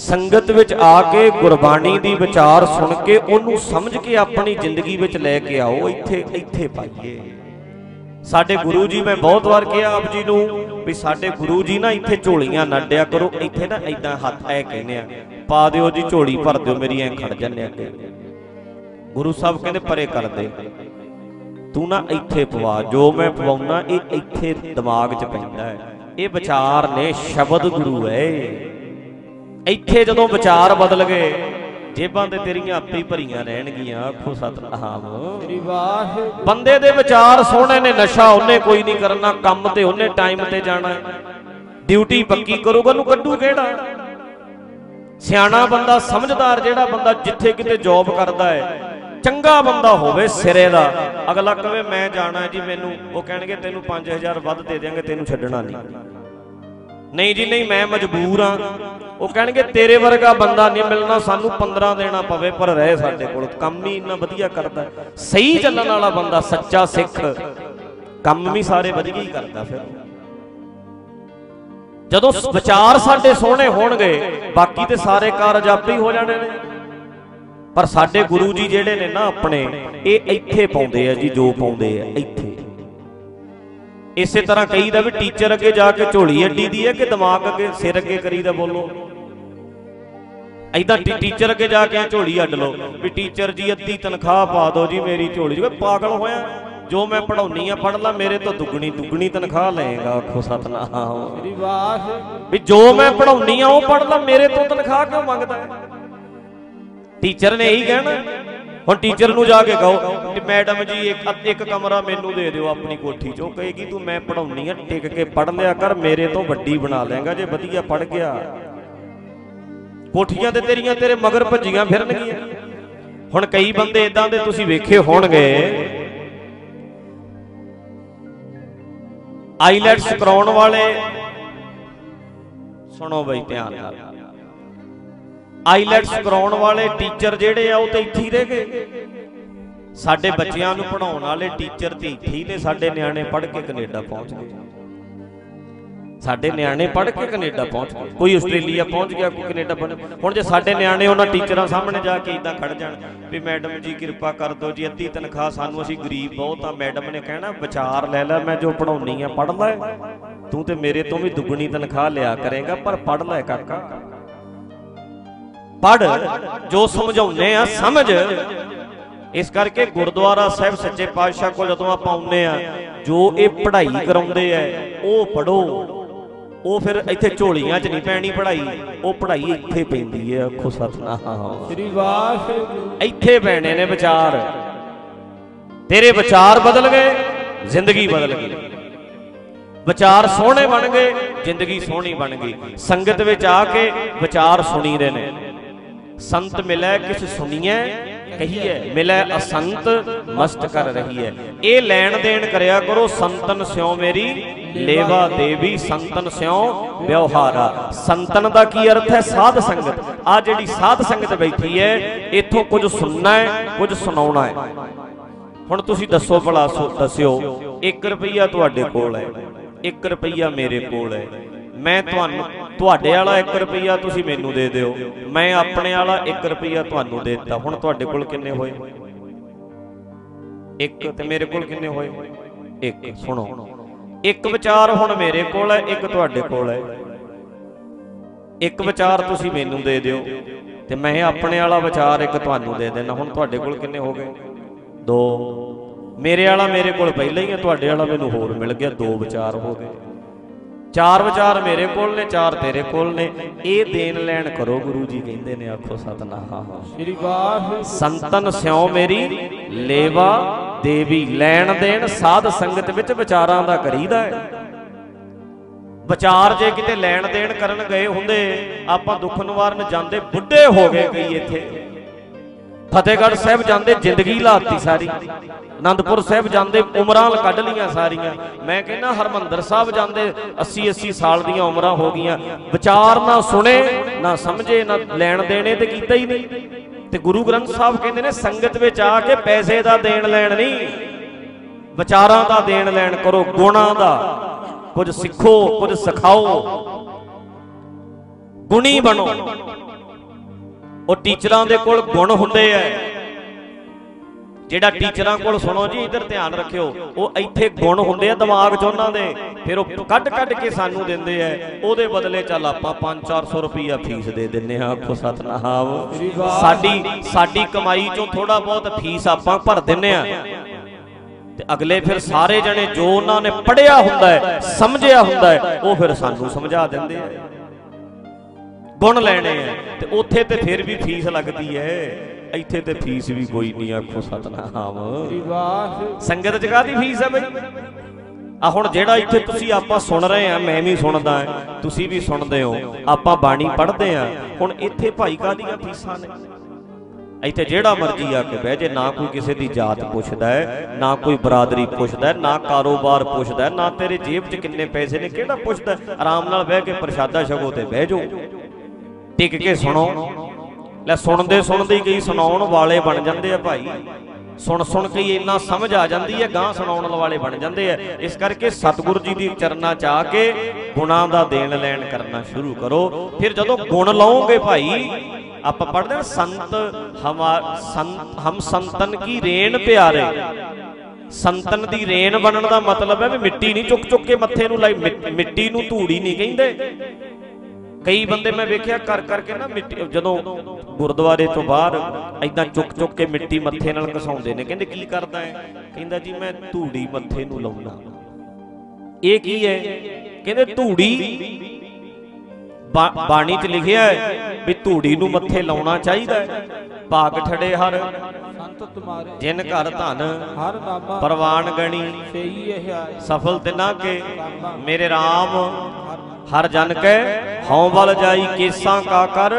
ਸੰਗਤ ਵਿੱਚ ਆ ਕੇ ਗੁਰਬਾਣੀ ਦੀ ਵਿਚਾਰ ਸੁਣ ਕੇ ਉਹਨੂੰ ਸਮਝ ਕੇ ਆਪਣੀ ਜ਼ਿੰਦਗੀ ਵਿੱਚ ਲੈ ਕੇ ਆਓ। ਇੱਥੇ ਇੱਥੇ ਪਾਈਏ। ਸਾਡੇ ਗੁਰੂ ਜੀ, ਮੈਂ ਬਹੁਤ ਵਾਰ ਕਿਹਾ ਆਪ ਜੀ ਨੂੰ ਵੀ ਸਾਡੇ ਗੁਰੂ ਜੀ ਨਾ ਇੱਥੇ ਝੋਲੀਆਂ ਨਾਡਿਆ ਕਰੋ, ਇੱਥੇ ਨਾ ਐਦਾਂ ਹੱਥ ਐ ਕਹਿੰਦੇ ਆ, ਪਾ ਦਿਓ ਜੀ, ਝੋਲੀ ਭਰ ਦਿਓ, ਮੇਰੀ ਐ ਖੜ ਜੰਨੇ ਅੱਗੇ। ਗੁਰੂ ਸਾਹਿਬ ਕਹਿੰਦੇ ਪਰੇ ਕਰ ਦੇ। ਤੂੰ ਨਾ ਇੱਥੇ ਪਵਾ, ਜੋ ਮੈਂ ਪਵਾਉਣਾ, ਇਹ ਇੱਥੇ ਦਿਮਾਗ 'ਚ ਪੈਂਦਾ ਹੈ। ਇਹ ਵਿਚਾਰ ਨੇ ਸ਼ਬਦ ਗੁਰੂ ਹੈ। ਇੱਥੇ ਜਦੋਂ ਵਿਚਾਰ ਬਦਲ ਗਏ ਜੇਬਾਂ ਤੇ ਤੇਰੀਆਂ ਆਪੇ ਭਰੀਆਂ ਰਹਿਣਗੀਆਂ ਆਖੋ ਸਤਨਾਮ। ਸ੍ਰੀ ਵਾਹਿਗੁਰੂ। ਬੰਦੇ ਦੇ ਵਿਚਾਰ ਸੋਹਣੇ ਨੇ ਨਸ਼ਾ ਉਹਨੇ ਕੋਈ ਨਹੀਂ ਕਰਨਾ ਕੰਮ ਤੇ ਉਹਨੇ ਟਾਈਮ ਤੇ ਜਾਣਾ। ਹੈ ਡਿਊਟੀ ਪੱਕੀ ਕਰੂਗਾ ਉਹਨੂੰ ਕੱਢੂ ਕਿਹੜਾ? ਸਿਆਣਾ ਬੰਦਾ ਸਮਝਦਾਰ ਜਿਹੜਾ ਬੰਦਾ ਜਿੱਥੇ ਕਿਤੇ ਜੌਬ ਕਰਦਾ ਹੈ ਚੰਗਾ ਬੰਦਾ ਹੋਵੇ ਸਿਰੇ ਦਾ। ਅਗਲਾ ਕਹੇ ਮੈਂ ਜਾਣਾ ਜੀ ਮੈਨੂੰ ਉਹ ਕਹਿਣਗੇ ਤੈਨੂੰ 5000 ਵੱਧ ਦੇ ਦਿਆਂਗੇ ਤੈਨੂੰ ਛੱਡਣਾ ਨਹੀਂ। ਨਹੀਂ ਜੀ ਨਹੀਂ ਮੈਂ ਮਜਬੂਰ ਆ ਉਹ ਕਹਿਣਗੇ, ਤੇਰੇ ਵਰਗਾ ਬੰਦਾ ਨਹੀਂ ਮਿਲਣਾ, ਸਾਨੂੰ 15 ਦੇਣਾ ਪਵੇ, ਪਰ ਰਹਿ ਸਾਡੇ ਕੋਲ, ਕੰਮ ਹੀ ਇੰਨਾ ਵਧੀਆ ਕਰਦਾ। ਸਹੀ ਚੱਲਣ ਵਾਲਾ ਬੰਦਾ, ਸੱਚਾ ਸਿੱਖ। ਕੰਮ ਵੀ ਸਾਰੇ ਵਧੀਆ ਹੀ ਕਰਦਾ ਫਿਰ। ਜਦੋਂ ਵਿਚਾਰ ਸਾਡੇ ਸੋਹਣੇ ਹੋਣਗੇ, ਬਾਕੀ ਤੇ ਸਾਰੇ ਕਾਰਜ ਆਪੇ ਹੀ ਹੋ ਜਾਣੇ ਨੇ। ਪਰ ਸਾਡੇ ਗੁਰੂ ਜੀ ਜਿਹੜੇ ਨੇ ਨਾ ਆਪਣੇ, ਇਹ ਇੱਥੇ ਪਾਉਂਦੇ ਆ ਜੀ, ਜੋ ਪਾਉਂਦੇ ਆ, ਇੱਥੇ। ਇਸੇ ਤਰ੍ਹਾਂ ਕਹੀਦਾ ਵੀ ਟੀਚਰ ਅੱਗੇ ਜਾ ਕੇ ਝੋਲੀ ਅੱਡੀ ਦੀ ਹੈ ਕਿ ਦਿਮਾਗ ਅੱਗੇ ਸਿਰ ਅੱਗੇ ਕਰੀਦਾ ਬੋਲੋ? ਐਦਾਂ ਟੀਚਰ ਅੱਗੇ ਜਾ ਕੇ ਝੋਲੀ ਅੱਡ ਲਓ ਵੀ ਟੀਚਰ ਜੀ ਅੱਧੀ ਤਨਖਾਹ ਪਾ ਦਿਓ ਜੀ ਮੇਰੀ ਝੋਲੀ ਓਏ ਪਾਗਲ ਹੋਇਆ? ਜੋ ਮੈਂ ਪੜਾਉਣੀ ਆ ਪੜ ਲਾ ਮੇਰੇ ਤੋਂ ਦੁੱਗਣੀ ਦੁੱਗਣੀ ਤਨਖਾਹ ਲਏਗਾ ਆਖੋ ਸਤਨਾਮ। ਸ੍ਰੀ ਵਾਹਿਗੁਰੂ ਵੀ ਜੋ ਮੈਂ ਪੜਾਉਣੀ ਆ ਉਹ ਪੜ ਲਾ ਮੇਰੇ ਤੋਂ ਤਨਖਾਹ ਕਿਉਂ ਮੰਗਦਾ? ਟੀਚਰ ਨੇ ਇਹੀ ਕਹਿਣਾ। ਹੁਣ ਟੀਚਰ ਨੂੰ ਜਾ ਕੇ ਕਹੋ ਕਿ ਮੈਡਮ ਜੀ, ਇੱਕ ਇੱਕ ਕਮਰਾ ਮੈਨੂੰ ਦੇ ਦਿਓ ਆਪਣੀ ਕੋਠੀ 'ਚ। ਉਹ ਕਹੇਗੀ, ਤੂੰ ਮੈਂ ਪੜਾਉਣੀ ਆ, ਟਿਕ ਕੇ ਪੜ ਲਿਆ ਕਰ, ਮੇਰੇ ਤੋਂ ਵੱਡੀ ਬਣਾ ਲੇਗਾ ਜੇ ਵਧੀਆ ਪੜ ਗਿਆ। ਕੋਠੀਆਂ ਤੇ ਤੇਰੀਆਂ ਤੇਰੇ ਮਗਰ ਭੱਜੀਆਂ ਫਿਰਨਗੀਆਂ। ਹੁਣ ਕਈ ਬੰਦੇ ਇਦਾਂ ਦੇ ਤੁਸੀਂ ਵੇਖੇ ਹੋਣਗੇ। ਆਈਲੈਟਸ ਕਰਾਉਣ ਵਾਲੇ ਸੁਣੋ ਬਈ ਧਿਆਨ ਨਾਲ। ਆਈਲੈਟਸ ਕਰਾਉਣ ਵਾਲੇ ਟੀਚਰ ਜਿਹੜੇ ਆ, ਉਹ ਤਾਂ ਇੱਥੇ ਹੀ ਰਹਿ ਗਏ। ਸਾਡੇ ਬੱਚਿਆਂ ਨੂੰ ਪੜਾਉਣ ਵਾਲੇ ਟੀਚਰ ਤੇ ਇੱਥੇ ਨੇ, ਸਾਡੇ ਨਿਆਣੇ ਪੜ੍ਹ ਕੇ ਕੈਨੇਡਾ ਪਹੁੰਚ ਗਏ। ਸਾਡੇ ਨਿਆਣੇ ਪੜ੍ਹ ਕੇ ਕੈਨੇਡਾ ਪਹੁੰਚ ਗਏ। ਕੋਈ ਆਸਟ੍ਰੇਲੀਆ ਪਹੁੰਚ ਗਿਆ, ਕੋਈ ਕੈਨੇਡਾ ਪਹੁੰਚ ਹੁਣ ਜੇ ਸਾਡੇ ਨਿਆਣੇ ਉਹਨਾਂ ਟੀਚਰਾਂ ਸਾਹਮਣੇ ਜਾ ਕੇ ਇਦਾਂ ਖੜ ਜਾਣ ਵੀ ਮੈਡਮ ਜੀ ਕਿਰਪਾ ਕਰ ਦਿਓ ਜੀ, ਅੱਧੀ ਤਨਖਾਹ ਸਾਨੂੰ ਅਸੀਂ ਗਰੀਬ ਬਹੁਤ ਆ, ਮੈਡਮ ਨੇ ਕਹਿਣਾ, ਵਿਚਾਰ ਲੈ ਲੈ, ਮੈਂ ਜੋ ਪੜਾਉਣੀ ਆ, ਪੜ੍ਹ ਲੈ। ਤੂੰ ਤੇ ਮੇਰੇ ਤੋਂ ਵੀ ਦੁੱਗਣੀ ਤਨਖਾਹ ਲਿਆ ਕਰੇਗਾ, ਪਰ ਪੜ੍ਹ ਲੈ ਕਾਕਾ। ਪੜ੍ਹ ਜੋ ਸਮਝਾਉਨੇ ਆ ਸਮਝ। ਇਸ ਕਰਕੇ ਗੁਰਦੁਆਰਾ ਸਾਹਿਬ ਸੱਚੇ ਪਾਤਸ਼ਾਹ ਕੋਲ ਜਦੋਂ ਆਪਾਂ ਆਉਂਦੇ ਆ ਜੋ ਇਹ ਪੜ੍ਹਾਈ ਕਰਾਉਂਦੇ ਆ ਉਹ ਪੜੋ ਉਹ ਫਿਰ ਇੱਥੇ ਝੋਲੀਆਂ 'ਚ ਨਹੀਂ ਪੈਣੀ ਪੜ੍ਹਾਈ ਉਹ ਪੜ੍ਹਾਈ ਇੱਥੇ ਪੈਂਦੀ ਹੈ ਆਖੋ ਸਤਨਾਮ। ਸ੍ਰੀ ਵਾਹਿਗੁਰੂ। ਇੱਥੇ ਪੈਣੇ ਨੇ ਵਿਚਾਰ। ਤੇਰੇ ਵਿਚਾਰ ਬਦਲ ਗਏ ਜ਼ਿੰਦਗੀ ਬਦਲ ਗਈ। ਵਿਚਾਰ ਸੋਹਣੇ ਬਣ ਗਏ ਜ਼ਿੰਦਗੀ ਸੋਹਣੀ ਬਣ ਗਈ। ਸੰਗਤ ਵਿੱਚ ਆ ਕੇ ਵਿਚਾਰ ਸੁਣੀਦੇ ਨੇ। ਸੰਤ ਮਿਲੈ ਕਿਛ ਸੁਣੀਐ ਕਹੀਐ, ਮਿਲੈ ਅਸੰਤ, ਮਸਤ ਕਰ ਰਹੀ ਹੈ ਇਹ ਲੈਣ ਦੇਣ ਕਰਿਆ ਕਰੋ, ਸੰਤਨ ਸਿਉ ਮੇਰੀ, ਲੇਵਾ ਦੇਵੀ, ਸੰਤਨ ਸਿਉ ਵਿਵਹਾਰਾ। ਸੰਤਨ ਦਾ ਕੀ ਅਰਥ ਹੈ? ਸਾਧ ਸੰਗਤ। ਆ ਜਿਹੜੀ ਸਾਧ ਸੰਗਤ ਬੈਠੀ ਹੈ ਇੱਥੋਂ ਕੁਝ ਸੁਣਨਾ ਹੈ ਕੁਝ ਸੁਣਾਉਣਾ ਹੈ ਹੁਣ ਤੁਸੀਂ ਦੱਸੋ ਭਲਾ ਦੱਸਿਓ 1 ਰੁਪਈਆ ਤੁਹਾਡੇ ਕੋਲ ਹੈ 1 ਰੁਪਈਆ ਮੇਰੇ ਕੋਲ ਹੈ ਮੈਂ ਤੁਹਾਨੂੰ ਤੁਹਾਡੇ ਵਾਲਾ 1 ਰੁਪਈਆ ਤੁਸੀਂ ਮੈਨੂੰ ਦੇ ਦਿਓ। ਮੈਂ ਆਪਣੇ ਵਾਲਾ 1 ਰੁਪਈਆ ਤੁਹਾਨੂੰ ਦੇ ਦਿੱਤਾ। ਹੁਣ ਤੁਹਾਡੇ ਕੋਲ ਕਿੰਨੇ ਹੋਏ? 1 ਤੇ ਮੇਰੇ ਕੋਲ ਕਿੰਨੇ ਹੋਏ? 1 ਸੁਣੋ। ਇੱਕ ਵਿਚਾਰ ਹੁਣ ਮੇਰੇ ਕੋਲ ਹੈ, ਇੱਕ ਤੁਹਾਡੇ ਕੋਲ ਹੈ। ਇੱਕ ਵਿਚਾਰ ਤੁਸੀਂ ਮੈਨੂੰ ਦੇ ਦਿਓ। ਤੇ ਮੈਂ ਆਪਣੇ ਵਾਲਾ ਵਿਚਾਰ ਇੱਕ ਤੁਹਾਨੂੰ ਦੇ ਦੇਣਾ ਹੁਣ ਤੁਹਾਡੇ ਕੋਲ ਕਿੰਨੇ ਹੋ ਗਏ? ਦੋ। ਮੇਰੇ ਵਾਲਾ ਮੇਰੇ ਕੋਲ ਪਹਿਲਾਂ ਹੀ ਹੈ, ਤੁਹਾਡੇ ਵਾਲਾ ਮੈਨੂੰ ਹੋਰ ਮਿਲ ਗਿਆ। ਦੋ ਵਿਚਾਰ ਹੋ ਗਏ। ਚਾਰ ਵਿਚਾਰ ਮੇਰੇ ਕੋਲ ਨੇ ਚਾਰ ਤੇਰੇ ਕੋਲ ਨੇ। ਇਹ ਦੇਣ ਲੈਣ ਕਰੋ ਗੁਰੂ ਜੀ ਕਹਿੰਦੇ ਨੇ ਆਖੋ ਸਤਨਾਮ। ਸ੍ਰੀ ਵਾਹਿਗੁਰੂ ਸੰਤਨ ਸਿਉ ਮੇਰੀ ਲੇਵਾ ਦੇਵੀ ਲੈਣ ਦੇਣ ਸਾਧ ਸੰਗਤ ਵਿੱਚ ਵਿਚਾਰਾਂ ਦਾ ਕਰੀਦਾ ਹੈ। ਵਿਚਾਰ ਜੇ ਕਿਤੇ ਲੈਣ ਦੇਣ ਕਰਨ ਗਏ ਹੁੰਦੇ ਆਪਾਂ ਦੁੱਖ ਨਿਵਾਰਨ ਜਾਂਦੇ ਬੁੱਢੇ ਹੋ ਗਏ ਕਈ ਇੱਥੇ। ਫਤਿਹਗੜ੍ਹ ਸਾਹਿਬ ਜਾਂਦੇ ਜ਼ਿੰਦਗੀ ਲਾਤੀ ਸਾਰੀ। ਅਨੰਦਪੁਰ ਸਾਹਿਬ ਜਾਂਦੇ, ਉਮਰਾਂ ਕੱਢ ਲੀਆਂ ਸਾਰੀਆਂ। ਮੈਂ ਕਹਿੰਦਾ, ਹਰਮੰਦਰ ਸਾਹਿਬ ਜਾਂਦੇ 80 80 ਸਾਲ ਦੀਆਂ ਉਮਰਾਂ ਹੋ ਗਈਆਂ। ਵਿਚਾਰ ਨਾ ਸੁਣੇ, ਨਾ ਸਮਝੇ, ਨਾ ਲੈਣ ਦੇਣੇ ਤੇ ਕੀਤਾ ਹੀ ਨਹੀਂ। ਤੇ ਗੁਰੂ ਗ੍ਰੰਥ ਸਾਹਿਬ ਕਹਿੰਦੇ ਨੇ, ਸੰਗਤ ਵਿੱਚ ਆ ਕੇ ਪੈਸੇ ਦਾ ਦੇਣ ਲੈਣ ਨਹੀਂ। ਵਿਚਾਰਾਂ ਦਾ ਦੇਣ ਲੈਣ ਕਰੋ, ਗੁਣਾਂ ਦਾ। ਕੁਝ ਸਿੱਖੋ, ਕੁਝ ਸਿਖਾਓ। ਗੁਣੀ ਬਣੋ। ਉਹ ਟੀਚਰਾਂ ਦੇ ਕੋਲ ਗੁਣ ਹੁੰਦੇ ਐ। ਜਿਹੜਾ ਟੀਚਰਾਂ ਕੋਲ ਸੁਣੋ ਜੀ, ਇੱਧਰ ਧਿਆਨ ਰੱਖਿਓ, ਉਹ ਇੱਥੇ ਗੁਣ ਹੁੰਦੇ ਆ ਦਿਮਾਗ 'ਚ ਉਹਨਾਂ ਦੇ, ਫਿਰ ਉਹ ਕੱਢ ਕੱਢ ਕੇ ਸਾਨੂੰ ਦਿੰਦੇ ਐ ਉਹਦੇ ਬਦਲੇ ਚੱਲ ਆਪਾਂ 5-400 ਰੁਪਈਆ ਫੀਸ ਦੇ ਦਿੰਨੇ ਆ, ਆਖੋ ਸਤਨਾਮ। ਸਾਡੀ ਸਾਡੀ ਕਮਾਈ 'ਚੋਂ ਥੋੜਾ ਬਹੁਤ ਫੀਸ ਆਪਾਂ ਭਰ ਦਿੰਨੇ ਆ। ਤੇ ਅਗਲੇ ਫਿਰ ਸਾਰੇ ਜਣੇ ਜੋ ਉਹਨਾਂ ਨੇ ਪੜਿਆ ਹੁੰਦਾ ਹੈ, ਸਮਝਿਆ ਹੁੰਦਾ ਹੈ, ਉਹ ਫਿਰ ਸਾਨੂੰ ਸਮਝਾ ਦਿੰਦੇ ਆ। ਗੁਣ ਲੈਣੇ ਆ, ਤੇ ਉੱਥੇ ਤੇ ਫਿਰ ਵੀ ਫੀਸ ਲੱਗਦੀ ਹੈ। ਇੱਥੇ ਤੇ ਫੀਸ ਵੀ ਕੋਈ ਨਹੀਂ ਆਖੋ ਸਤਨਾਮ। ਸੰਗਤ ਜਗ੍ਹਾ ਦੀ ਫੀਸ ਹੈ ਬਈ? ਆ ਹੁਣ ਜਿਹੜਾ ਇੱਥੇ ਤੁਸੀਂ ਆਪਾਂ ਸੁਣ ਰਹੇ ਆ, ਮੈਂ ਵੀ ਸੁਣਦਾ ਤੁਸੀਂ ਵੀ ਸੁਣਦੇ ਹੋ, ਆਪਾਂ ਬਾਣੀ ਪੜ੍ਹਦੇ ਆ ਹੁਣ ਇੱਥੇ ਭਾਈ ਕਾਦੀਆਂ ਫੀਸਾਂ ਨੇ? ਇੱਥੇ ਜਿਹੜਾ ਮਰਜ਼ੀ ਆ ਕੇ ਬਹਿ ਜੇ, ਨਾ ਕੋਈ ਕਿਸੇ ਦੀ ਜਾਤ ਪੁੱਛਦਾ ਹੈ, ਨਾ ਕੋਈ ਬਰਾਦਰੀ ਪੁੱਛਦਾ ਹੈ, ਨਾ ਕਾਰੋਬਾਰ ਪੁੱਛਦਾ ਹੈ, ਨਾ ਤੇਰੇ ਜੇਬ 'ਚ ਕਿੰਨੇ ਪੈਸੇ ਨੇ, ਕਿਹੜਾ ਪੁੱਛਦਾ ਆਰਾਮ ਨਾਲ ਬਹਿ ਕੇ ਪ੍ਰਸ਼ਾਦਾ ਛਕੋ ਤੇ ਬਹਿ ਜਾਓ। ਟਿਕ ਕੇ ਸੁਣੋ। ਲੈ ਸੁਣਦੇ ਸੁਣਦੇ ਹੀ ਕਈ ਸੁਣਾਉਣ ਵਾਲੇ ਬਣ ਜਾਂਦੇ ਆ ਭਾਈ। ਸੁਣ ਸੁਣ ਕੇ ਹੀ ਇੰਨਾ ਸਮਝ ਆ ਜਾਂਦੀ ਹੈ ਗਾਂ ਸੁਣਾਉਣ ਵਾਲੇ ਬਣ ਜਾਂਦੇ ਆ। ਇਸ ਕਰਕੇ ਸਤਿਗੁਰ ਜੀ ਦੀ ਚਰਨਾ ਚ ਆ ਕੇ ਗੁਣਾਂ ਦਾ ਦੇਣ ਲੈਣ ਕਰਨਾ ਸ਼ੁਰੂ ਕਰੋ। ਫਿਰ ਜਦੋਂ ਗੁਣ ਲਾਓਗੇ ਭਾਈ, ਆਪਾਂ ਪੜ੍ਹਦੇ ਹਾਂ, ਸੰਤ ਹਮਾ ਸੰਤ, ਹਮ ਸੰਤਨ ਕੀ ਰੇਣ ਪਿਆਰੇ। ਸੰਤਨ ਦੀ ਰੇਣ ਬਣਨ ਦਾ ਮਤਲਬ ਹੈ ਵੀ ਮਿੱਟੀ ਨਹੀਂ ਚੁੱਕ ਚੁੱਕ ਕੇ ਮੱਥੇ ਨੂੰ ਲਾਈ ਮਿੱਟੀ ਨੂੰ ਧੂੜੀ ਨਹੀਂ ਕਹਿੰਦੇ। ਕਈ ਬੰਦੇ ਮੈਂ ਵੇਖਿਆ ਕਰ ਕਰਕੇ ਨਾ ਮਿੱਟੀ, ਜਦੋਂ ਗੁਰਦੁਆਰੇ ਤੋਂ ਬਾਹਰ ਐਦਾਂ ਚੁੱਕ ਚੁੱਕ ਕੇ ਮਿੱਟੀ ਮੱਥੇ ਨਾਲ ਘਸਾਉਂਦੇ ਨੇ, ਕਹਿੰਦੇ ਕੀ ਕਰਦਾ ਹੈ? ਕਹਿੰਦਾ ਜੀ ਮੈਂ ਧੂੜੀ ਮੱਥੇ ਨੂੰ ਲਾਉਣਾ ਇਹ ਕੀ ਹੈ? ਕਹਿੰਦੇ ਧੂੜੀ ਬਾਣੀ 'ਚ ਲਿਖਿਆ ਹੈ ਵੀ ਧੂੜੀ ਨੂੰ ਮੱਥੇ ਲਾਉਣਾ ਚਾਹੀਦਾ ਹੈ। ਭਾਗ ਠੜੇ ਹਰ ਸੰਤ ਤੁਮਾਰੇ ਜਿਨ ਘਰ ਧਨ ਹਰ ਨਾਮਾ ਪ੍ਰਵਾਨ ਗਣੀ ਸਹੀ ਇਹ ਸਫਲ ਤਿਨਾ ਕੇ, ਮੇਰੇ RAM ਹਰ ਜਨ ਕੈ, ਹਉ ਬਲ ਜਾਈ ਕੇਸਾਂ ਕਾ ਕਰ,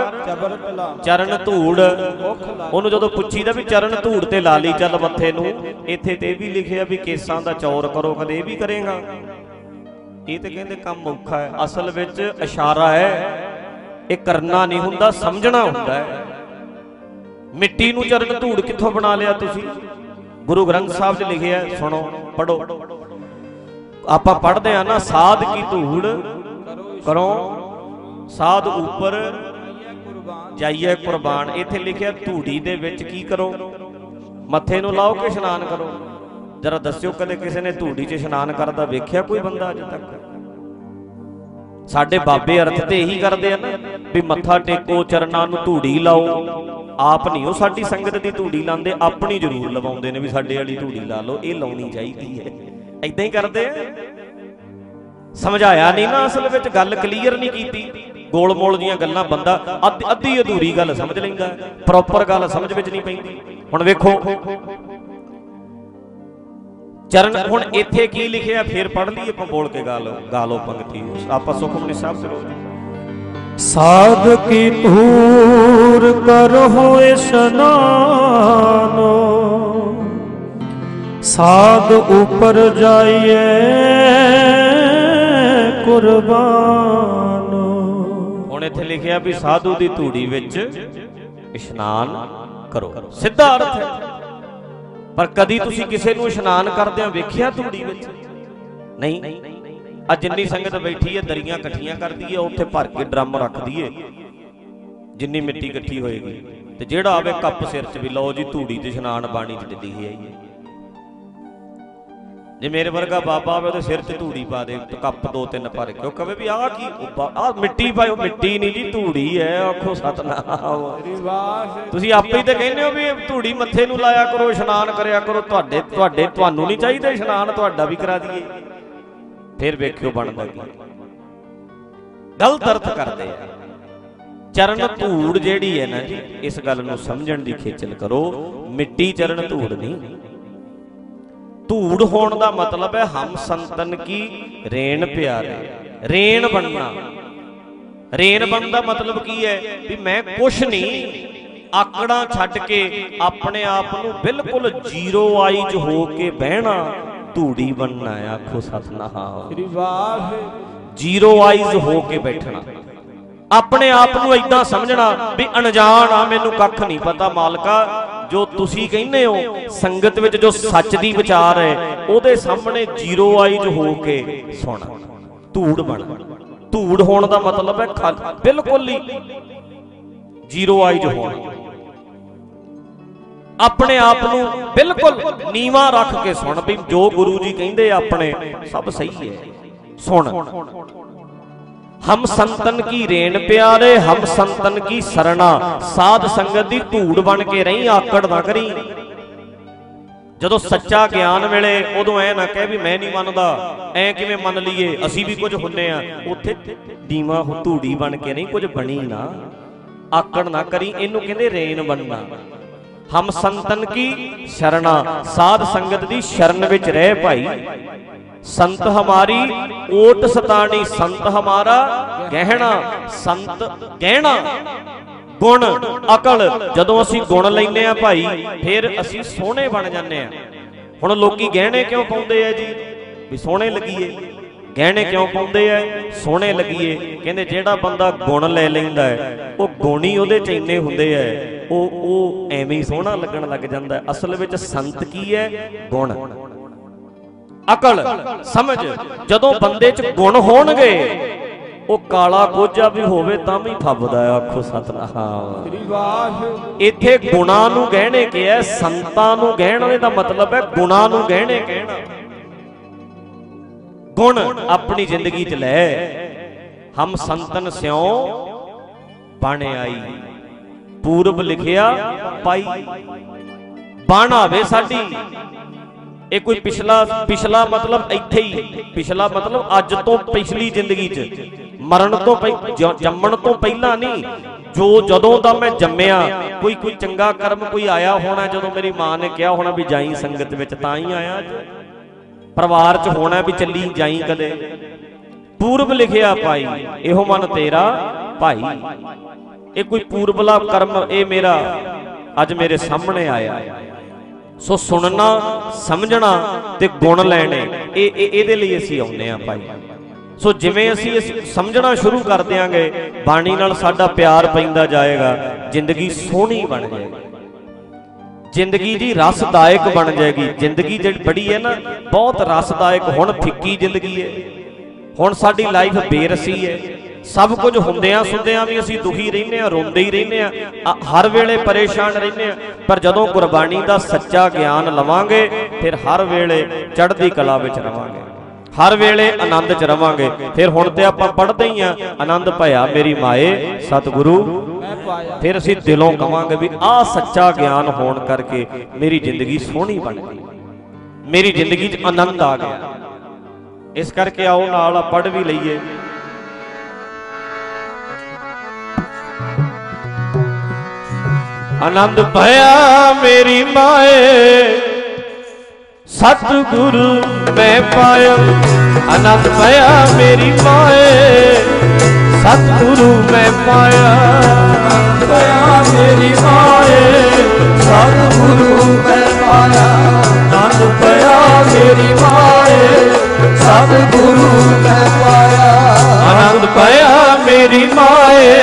ਚਰਨ ਧੂੜ। ਉਹਨੂੰ ਜਦੋਂ ਪੁੱਛੀਦਾ ਵੀ ਚਰਨ ਧੂੜ ਤੇ ਲਾ ਲਈ ਚੱਲ ਮੱਥੇ ਨੂੰ, ਇੱਥੇ ਤੇ ਵੀ ਲਿਖਿਆ ਵੀ ਕੇਸਾਂ ਦਾ ਚੌਰ ਕਰੋ, ਕਦੇ ਇਹ ਵੀ ਕਰੇਗਾ। ਇਹ ਤੇ ਕਹਿੰਦੇ ਕੰਮ ਔਖਾ ਹੈ, ਅਸਲ ਵਿੱਚ ਇਸ਼ਾਰਾ ਹੈ, ਇਹ ਕਰਨਾ ਨਹੀਂ ਹੁੰਦਾ, ਸਮਝਣਾ ਹੁੰਦਾ ਹੈ। ਮਿੱਟੀ ਨੂੰ ਚਰਨ ਧੂੜ ਕਿੱਥੋਂ ਬਣਾ ਲਿਆ ਤੁਸੀਂ? ਗੁਰੂ ਗ੍ਰੰਥ ਸਾਹਿਬ 'ਚ ਲਿਖਿਆ ਸੁਣੋ ਪੜੋ ਆਪਾਂ ਪੜ੍ਹਦੇ ਆ ਨਾ, ਸਾਧ ਕੀ ਧੂੜ ਕਰੋ। ਸਾਧ ਉੱਪਰ ਜਾਈਏ ਕੁਰਬਾਨ। ਇੱਥੇ ਲਿਖਿਆ, ਧੂੜੀ ਦੇ ਵਿੱਚ ਕੀ ਕਰੋ? ਮੱਥੇ ਨੂੰ ਲਾਓ ਕਿ ਇਸ਼ਨਾਨ ਕਰੋ? ਜਰਾ ਦੱਸਿਓ, ਕਦੇ ਕਿਸੇ ਨੇ ਧੂੜੀ 'ਚ ਇਸ਼ਨਾਨ ਕਰਦਾ ਵੇਖਿਆ ਕੋਈ ਬੰਦਾ ਅਜੇ ਤੱਕ? ਸਾਡੇ ਬਾਬੇ ਅਰਥ ਤੇ ਇਹੀ ਕਰਦੇ ਆ ਨਾ ਵੀ ਮੱਥਾ ਟੇਕੋ, ਚਰਨਾਂ ਨੂੰ ਧੂੜੀ ਲਾਓ। ਆਪ ਨਹੀਂ, ਉਹ ਸਾਡੀ ਸੰਗਤ ਦੀ ਧੂੜੀ ਲਾਉਂਦੇ, ਆਪਣੀ ਜ਼ਰੂਰ ਲਵਾਉਂਦੇ ਨੇ ਵੀ ਸਾਡੇ ਵਾਲੀ ਧੂੜੀ ਲਾ ਲਓ, ਇਹ ਲਾਉਣੀ ਚਾਹੀਦੀ ਹੈ। ਐਦਾਂ ਹੀ ਕਰਦੇ ਆ। ਸਮਝਾਇਆ ਨਹੀਂ ਨਾ ਅਸਲ ਵਿੱਚ, ਗੱਲ ਕਲੀਅਰ ਨਹੀਂ ਕੀਤੀ। ਗੋਲ ਮੋਲ ਦੀਆਂ ਗੱਲਾਂ ਬੰਦਾ ਅੱਧੀ ਅਧੂਰੀ ਗੱਲ ਸਮਝ ਲੈਂਦਾ। ਪ੍ਰੋਪਰ ਗੱਲ ਸਮਝ ਵਿੱਚ ਨਹੀਂ ਪੈਂਦੀ। ਹੁਣ ਵੇਖੋ। ਚਰਨ ਹੁਣ ਇੱਥੇ ਕੀ ਲਿਖਿਆ? ਫੇਰ ਪੜ੍ਹ ਲਈ ਆਪਾਂ ਬੋਲ ਕੇ ਗਾ ਗਾਲੋ ਗਾ ਪੰਕਤੀ ਆਪਾਂ ਸੁਖਮਨੀ ਸਾਹਿਬ ਸਰੋ ਸਾਧ ਕੀ ਧੂਰ ਕਰਹੁ ਇਸ਼ਨਾਨੋ ਸਾਧ ਉਪਰ ਜਾਈਏ ਕੁਰਬਾਨੋ। ਹੁਣ ਇੱਥੇ ਲਿਖਿਆ ਵੀ ਸਾਧੂ ਦੀ ਧੂੜੀ ਵਿੱਚ ਇਸ਼ਨਾਨ ਕਰੋ। ਸਿੱਧਾ ਅਰਥ ਹੈ। ਪਰ ਕਦੀ ਤੁਸੀਂ ਕਿਸੇ ਨੂੰ ਇਸ਼ਨਾਨ ਕਰਦਿਆਂ ਵੇਖਿਆ ਧੂੜੀ ਵਿੱਚ? ਨਹੀਂ। ਆ ਜਿੰਨੀ ਸੰਗਤ ਬੈਠੀ ਹੈ, ਦਰੀਆਂ ਇਕੱਠੀਆਂ ਕਰਦੀ ਹੈ, ਉੱਥੇ ਭਰ ਕੇ ਡਰਮ ਰੱਖਦੀ ਹੈ। ਜਿੰਨੀ ਮਿੱਟੀ ਇਕੱਠੀ ਹੋਏਗੀ। ਤੇ ਜਿਹੜਾ ਆਵੇ ਕੱਪ ਸਿਰ 'ਚ ਵੀ ਲਓ ਜੀ, ਧੂੜੀ ਤੇ ਇਸ਼ਨਾਨ ਬਾਣੀ 'ਚ ਦਿੱਤੀ ਹੈ। ਜੀ ਮੇਰੇ ਵਰਗਾ ਬਾਬਾ ਆਵੇ ਉਹਦੇ ਸਿਰ 'ਚ ਧੂੜੀ ਪਾ ਦੇ ਕੱਪ ਦੋ ਤਿੰਨ ਭਰ ਕੇ ਉਹ ਕਵੇ ਵੀ ਆਹ ਕੀ ਆਹ ਮਿੱਟੀ ਪਾਇਓ ਮਿੱਟੀ ਨਹੀਂ ਜੀ ਧੂੜੀ ਹੈ ਆਖੋ ਸਤਨਾਮ। ਤੁਸੀਂ ਆਪੇ ਹੀ ਤਾਂ ਕਹਿੰਦੇ ਹੋ ਵੀ ਧੂੜੀ ਮੱਥੇ ਨੂੰ ਲਾਇਆ ਕਰੋ ਇਸ਼ਨਾਨ ਕਰਿਆ ਕਰੋ ਤੁਹਾਡੇ ਤੁਹਾਡੇ ਤੁਹਾਨੂੰ ਨਹੀਂ ਚਾਹੀਦਾ ਇਸ਼ਨਾਨ ਤੁਹਾਡਾ ਵੀ ਕਰਾ ਦਈਏ। ਫਿਰ ਵੇਖਿਓ ਬਣਦਾ ਕੀ। ਗਲਤ ਅਰਥ ਕਰਦੇ ਆ। ਚਰਨ ਧੂੜ ਜਿਹੜੀ ਹੈ ਨਾ ਜੀ ਇਸ ਗੱਲ ਨੂੰ ਸਮਝਣ ਦੀ ਖੇਚਲ ਕਰੋ। ਮਿੱਟੀ ਚਰਨ ਧੂੜ ਨਹੀਂ। ਧੂੜ ਹੋਣ ਦਾ ਮਤਲਬ ਹੈ ਹਮ ਸੰਤਨ ਕੀ ਰੇਣ ਪਿਆਰੇ। ਰੇਣ ਬਣਨਾ। ਰੇਨ ਬਣ ਦਾ ਮਤਲਬ ਕੀ ਹੈ? ਵੀ ਮੈਂ ਕੁਛ ਨਹੀਂ ਆਕੜਾਂ ਛੱਡ ਕੇ ਆਪਣੇ ਆਪ ਨੂੰ ਬਿਲਕੁਲ ਜ਼ੀਰੋ ਆਈਜ ਹੋ ਕੇ ਬਹਿਣਾ ਧੂੜੀ ਬਣਨਾ ਆਖੋ ਸਤਨਾਮ। ਰਿਵਾਜ ਜ਼ੀਰੋ ਆਈਜ਼ ਹੋ ਕੇ ਬੈਠਣਾ। ਆਪਣੇ ਆਪ ਨੂੰ ਇਦਾਂ ਸਮਝਣਾ ਵੀ ਅਣਜਾਣ ਆ ਮੈਨੂੰ ਕੱਖ ਨਹੀਂ ਪਤਾ ਮਾਲਕਾ। ਜੋ ਤੁਸੀਂ ਕਹਿੰਦੇ ਹੋ, ਸੰਗਤ ਵਿੱਚ ਜੋ ਸੱਚ ਦੀ ਵਿਚਾਰ ਹੈ, ਉਹਦੇ ਸਾਹਮਣੇ ਜ਼ੀਰੋ ਆਈਜ਼ ਹੋ ਕੇ ਸੁਣਾ। ਧੂੜ ਬਣ। ਧੂੜ ਹੋਣ ਦਾ ਮਤਲਬ ਹੈ ਬਿਲਕੁਲ ਹੀ ਜ਼ੀਰੋ ਆਈਜ਼ ਹੋਣਾ। ਆਪਣੇ ਆਪ ਨੂੰ ਬਿਲਕੁਲ ਨੀਵਾ ਰੱਖ ਕੇ ਸੁਣ ਵੀ ਜੋ ਗੁਰੂ ਜੀ ਕਹਿੰਦੇ ਆਪਣੇ ਸਭ ਸਹੀ ਹੈ। ਸੁਣ। ਹਮ ਸੰਤਨ ਕੀ ਰੇਣ ਪਿਆਰੇ, ਹਮ ਸੰਤਨ ਕੀ ਸਰਣਾ। ਸਾਧ ਸੰਗਤ ਦੀ ਧੂੜ ਬਣ ਕੇ ਰਹੀ, ਆਕੜ ਨਾ ਕਰੀ। ਜਦੋਂ ਸੱਚਾ ਗਿਆਨ ਮਿਲੇ, ਉਦੋਂ ਐ ਨਾ ਕਹਿ ਵੀ ਮੈਂ ਨਹੀਂ ਮੰਨਦਾ। ਐ ਕਿਵੇਂ ਮੰਨ ਲਈਏ? ਅਸੀਂ ਵੀ ਕੁਝ ਹੁੰਨੇ ਆ। ਉੱਥੇ ਦੀਵਾ ਹੋ ਧੂੜੀ ਬਣ ਕੇ ਨਹੀਂ ਕੁਝ ਬਣੀ ਨਾ। ਆਕੜ ਨਾ ਕਰੀ, ਇਹਨੂੰ ਕਹਿੰਦੇ ਰੇਨ ਬਣਨਾ ਹਮ ਸੰਤਨ ਕੀ ਸ਼ਰਣਾ। ਸਾਧ ਸੰਗਤ ਦੀ ਸ਼ਰਨ ਵਿੱਚ ਰਹਿ ਭਾਈ। ਸੰਤ ਹਮਾਰੀ, ਓਟ ਸਤਾਣੀ ਸੰਤ ਹਮਾਰਾ, ਗਹਿਣਾ, ਸੰਤ ਗਹਿਣਾ। ਗੁਣ, ਅਕਲ, ਜਦੋਂ ਅਸੀਂ ਗੁਣ ਲੈਨੇ ਆ ਭਾਈ, ਫਿਰ ਅਸੀਂ ਸੋਹਣੇ ਬਣ ਜਾਂਦੇ ਆ ਹੁਣ ਲੋਕੀ ਗਹਿਣੇ ਕਿਉਂ ਪਾਉਂਦੇ ਆ ਜੀ? ਵੀ ਸੋਹਣੇ ਲੱਗੀਏ। ਗਹਿਣੇ ਕਿਉਂ ਪਾਉਂਦੇ ਆ? ਸੋਹਣੇ ਲੱਗੀਏ। ਕਹਿੰਦੇ ਜਿਹੜਾ ਬੰਦਾ ਗੁਣ ਲੈ ਲੈਂਦਾ ਹੈ, ਉਹ ਗੁਣ ਹੀ ਉਹਦੇ ਚ ਇੰਨੇ ਹੁੰਦੇ ਆ। ਉਹ ਉਹ ਐਵੇਂ ਹੀ ਸੋਹਣਾ ਲੱਗਣ ਲੱਗ ਜਾਂਦਾ। ਅਸਲ ਵਿੱਚ ਸੰਤ ਕੀ ਹੈ? ਗੁਣ। ਅਕਲ, ਸਮਝ। ਜਦੋਂ ਬੰਦੇ 'ਚ ਗੁਣ ਹੋਣਗੇ, ਉਹ ਕਾਲਾ ਕੋਝਾ ਵੀ ਹੋਵੇ ਤਾਂ ਵੀ ਫੱਬਦਾ ਆਖੋ ਸਤਨਾਮ। ਰਿਵਾਜ ਇੱਥੇ ਗੁਣਾ ਨੂੰ ਗਹਿਣੇ ਕਿਹਾ, ਸੰਤਾਂ ਨੂੰ ਗਹਿਣੇ ਦਾ ਮਤਲਬ ਹੈ ਗੁਣਾ ਨੂੰ ਗਹਿਣੇ ਕਹਿਣਾ। ਗੁਣ ਆਪਣੀ ਜ਼ਿੰਦਗੀ 'ਚ ਲੈ। ਹਮ ਸੰਤਨ ਸਿਉ ਬਣ ਆਈ। ਪੂਰਬ ਲਿਖਿਆ, ਪਾਈ। ਬਣ ਆਵੇ ਸਾਡੀ। ਇਹ ਕੋਈ ਪਿਛਲਾ ਪਿਛਲਾ ਮਤਲਬ ਇੱਥੇ ਹੀ। ਪਿਛਲਾ ਮਤਲਬ ਅੱਜ ਤੋਂ ਪਿਛਲੀ ਜ਼ਿੰਦਗੀ 'ਚ। ਮਰਨ ਤੋਂ ਜੰਮਣ ਤੋਂ ਪਹਿਲਾਂ ਨਹੀਂ। ਜੋ ਜਦੋਂ ਦਾ ਮੈਂ ਜੰਮਿਆ, ਕੋਈ ਕੋਈ ਚੰਗਾ ਕਰਮ ਕੋਈ ਆਇਆ ਹੋਣਾ ਜਦੋਂ ਮੇਰੀ ਮਾਂ ਨੇ ਕਿਹਾ ਹੋਣਾ ਵੀ ਜਾਈ ਸੰਗਤ ਵਿੱਚ, ਤਾਂ ਹੀ ਆਇਆ ਅੱਜ। ਪਰਿਵਾਰ 'ਚ ਹੋਣਾ ਵੀ ਚੱਲੀ ਜਾਈ ਕਦੇ। ਪੂਰਬ ਲਿਖਿਆ ਭਾਈ, ਇਹੋ ਮਨ ਤੇਰਾ ਭਾਈ। ਇਹ ਕੋਈ ਪੂਰਬਲਾ ਕਰਮ ਇਹ ਮੇਰਾ ਅੱਜ ਮੇਰੇ ਸਾਹਮਣੇ ਆਇਆ। ਸੋ ਸੁਣਨਾ, ਸਮਝਣਾ ਤੇ ਗੁਣ ਲੈਣੇ, ਇਹ ਇਹ- ਇਹਦੇ ਲਈ ਅਸੀਂ ਆਉਂਦੇ ਆ ਭਾਈ। ਸੋ ਜਿਵੇਂ ਅਸੀਂ ਇਸ ਸਮਝਣਾ ਸ਼ੁਰੂ ਕਰ ਦਿਆਂਗੇ, ਬਾਣੀ ਨਾਲ ਸਾਡਾ ਪਿਆਰ ਪੈਂਦਾ ਜਾਏਗਾ, ਜ਼ਿੰਦਗੀ ਸੋਹਣੀ ਬਣ ਜਾਏਗੀ। ਜ਼ਿੰਦਗੀ ਜੀ ਰਸਦਾਇਕ ਬਣ ਜਾਏਗੀ। ਜ਼ਿੰਦਗੀ ਜਿਹੜੀ ਬੜੀ ਹੈ ਨਾ, ਬਹੁਤ ਰਸਦਾਇਕ, ਹੁਣ ਫਿੱਕੀ ਜ਼ਿੰਦਗੀ ਹੈ। ਹੁਣ ਸਾਡੀ ਲਾਈਫ ਬੇਰਸੀ ਹੈ। ਸਭ ਕੁਝ ਹੁੰਦਿਆਂ ਸੁਣਦਿਆਂ ਵੀ ਅਸੀਂ ਦੁਖੀ ਰਹਿੰਦੇ ਆ ਰੋਂਦੇ ਹੀ ਰਹਿੰਦੇ ਆ ਹਰ ਵੇਲੇ ਪਰੇਸ਼ਾਨ ਰਹਿੰਦੇ ਆ ਪਰ ਜਦੋਂ ਗੁਰਬਾਣੀ ਦਾ ਸੱਚਾ ਗਿਆਨ ਲਵਾਂਗੇ, ਫਿਰ ਹਰ ਵੇਲੇ ਚੜ੍ਹਦੀ ਕਲਾ ਵਿੱਚ ਰਵਾਂਗੇ। ਹਰ ਵੇਲੇ ਆਨੰਦ 'ਚ ਰਵਾਂਗੇ। ਫਿਰ ਹੁਣ ਤੇ ਆਪਾਂ ਪੜ੍ਹਦੇ ਹੀ ਆ ਆਨੰਦ ਭਇਆ ਮੇਰੀ ਮਾਏ, ਸਤਿਗੁਰੂ। ਫਿਰ ਅਸੀਂ ਦਿਲੋਂ ਕਵਾਂਗੇ ਵੀ ਆਹ ਸੱਚਾ ਗਿਆਨ ਹੋਣ ਕਰਕੇ ਮੇਰੀ ਜ਼ਿੰਦਗੀ ਸੋਹਣੀ ਬਣ ਗਈ। ਮੇਰੀ ਜ਼ਿੰਦਗੀ 'ਚ ਆਨੰਦ ਆ ਗਿਆ। ਇਸ ਕਰਕੇ ਆਓ, ਨਾਲ ਪੜ੍ਹ ਵੀ ਲਈਏ। ਆਨੰਦ ਭਇਆ ਮੇਰੀ ਮਾਏ। ਸਤਿਗੁਰੂ ਮੈਂ ਪਾਇਆ, ਆਨੰਦ ਪਿਆ ਮੇਰੀ ਮਾਏ। ਸਤਿਗੁਰੂ ਮੈਂ ਪਾਇਆ ਪਿਆ ਮੇਰੀ ਮਾਏ। ਸਤਿਗੁਰੂ ਮੈਂ ਪਾਇਆ, ਆਨੰਦ ਪਿਆ ਮੇਰੀ ਮਾਏ। ਸਤਿਗੁਰੂ ਮੈਂ ਪਾਇਆ, ਆਨੰਦ ਪਿਆ ਮੇਰੀ ਮਾਏ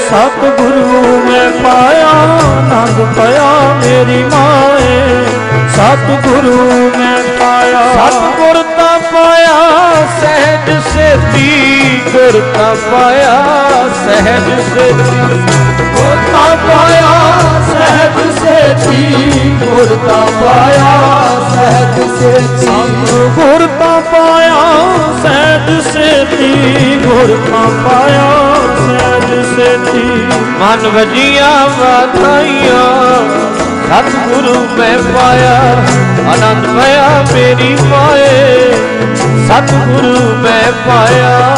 ਸਤਿਗੁਰੂ ਮੈਂ ਪਾਇਆ ਆਨੰਦ ਪਿਆ ਮੇਰੀ ਮਾਏ। ਸਤਿਗੁਰੂ ਮੈਂ ਪਾਇਆ ਸਤਿਗੁਰ ਤਾਂ ਸਹਿਜ ਸੇਤੀ ਗੁਰ ਤਾਂ ਪਾਇਆ, ਸਹਿਜ ਸੇਤੀ ਗੁਰ ਤਾਂ ਪਾਇਆ, ਸਹਿਜ ਸੇਤੀ ਗੁਰ ਤਾਂ ਪਾਇਆ, ਸਹਿਜ ਸੇਤੀ ਗੁਰ ਤਾਂ ਪਾਇਆ, ਸਹਿਜ ਸੇਤੀ ਗੁਰ ਤਾਂ ਪਾਇਆ, ਸਹਿਜ ਸੇਤੀ ਮਨ ਵਜੀਆਂ ਵਧਾਈਆਂ ਸਤਿਗੁਰੂ ਮੈਂ ਪਾਇਆ ਆਨੰਦ ਪਿਆ ਮੇਰੀ ਮਾਏ। ਸਤਿਗੁਰੂ ਮੈਂ ਪਾਇਆ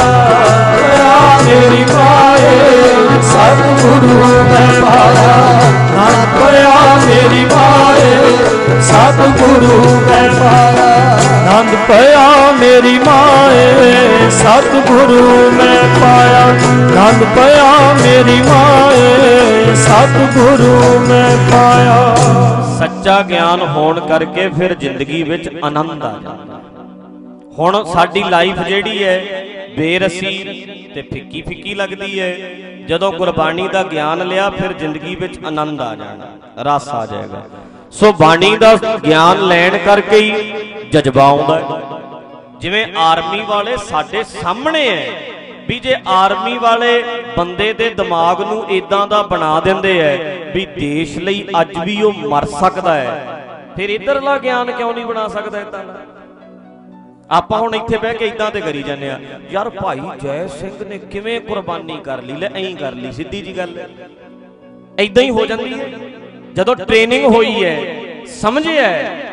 ਮੇਰੀ ਮਾਏ। ਸਤਿਗੁਰੂ ਮੈਂ ਪਾਇਆ ਨਾਨਕ ਪਿਆ ਮੇਰੀ ਮਾਏ ਸਤਿਗੁਰੂ ਮੈਂ ਪਾਇਆ ਆਨੰਦ ਪਿਆ ਮੇਰੀ ਮਾਏ ਸਤਿਗੁਰੂ ਮੈਂ ਪਾਇਆ ਆਨੰਦ ਪਿਆ ਮੇਰੀ ਮਾਏ ਸਤਿਗੁਰੂ ਮੈਂ ਪਾਇਆ ਸੱਚਾ ਗਿਆਨ ਹੋਣ ਕਰਕੇ ਫਿਰ ਜ਼ਿੰਦਗੀ ਵਿੱਚ ਆਨੰਦ ਆ ਜਾਂਦਾ। ਹੁਣ ਸਾਡੀ ਲਾਈਫ ਜਿਹੜੀ ਹੈ ਬੇਰਸੀ ਤੇ ਫਿੱਕੀ ਫਿੱਕੀ ਲੱਗਦੀ ਹੈ। ਜਦੋਂ ਗੁਰਬਾਣੀ ਦਾ ਗਿਆਨ ਲਿਆ, ਫਿਰ ਜ਼ਿੰਦਗੀ ਵਿੱਚ ਆਨੰਦ ਆ ਜਾਣਾ, ਰਸ ਆ ਜਾਏਗਾ। ਸੋ ਬਾਣੀ ਦਾ ਗਿਆਨ ਲੈਣ ਕਰਕੇ ਹੀ ਜਜ਼ਬਾ ਆਉਂਦਾ ਜਿਵੇਂ ਆਰਮੀ ਵਾਲੇ ਸਾਡੇ ਸਾਹਮਣੇ ਹੈ, ਵੀ ਜੇ ਆਰਮੀ ਵਾਲੇ ਬੰਦੇ ਦੇ ਦਿਮਾਗ ਨੂੰ ਇਦਾਂ ਦਾ ਬਣਾ ਦਿੰਦੇ ਐ ਵੀ ਦੇਸ਼ ਲਈ ਅੱਜ ਵੀ ਉਹ ਮਰ ਸਕਦਾ ਹੈ, ਫਿਰ ਇਧਰਲਾ ਗਿਆਨ ਕਿਉਂ ਨਹੀਂ ਬਣਾ ਸਕਦਾ ਇਦਾਂ ਦਾ? ਆਪਾਂ ਹੁਣ ਇੱਥੇ ਬਹਿ ਕੇ ਇਦਾਂ ਤੇ ਕਰੀ ਜਾਂਦੇ ਆ, ਯਾਰ ਭਾਈ ਜੈ ਸਿੰਘ ਨੇ ਕਿਵੇਂ ਕੁਰਬਾਨੀ ਕਰ ਲਈ, ਲੈ ਐਂ ਕਰ ਲਈ, ਸਿੱਧੀ ਜੀ ਗੱਲ ਐਦਾਂ ਹੀ ਹੋ ਜਾਂਦੀ ਹੈ। ਜਦੋਂ ਟ੍ਰੇਨਿੰਗ ਹੋਈ ਹੈ, ਸਮਝਿਆ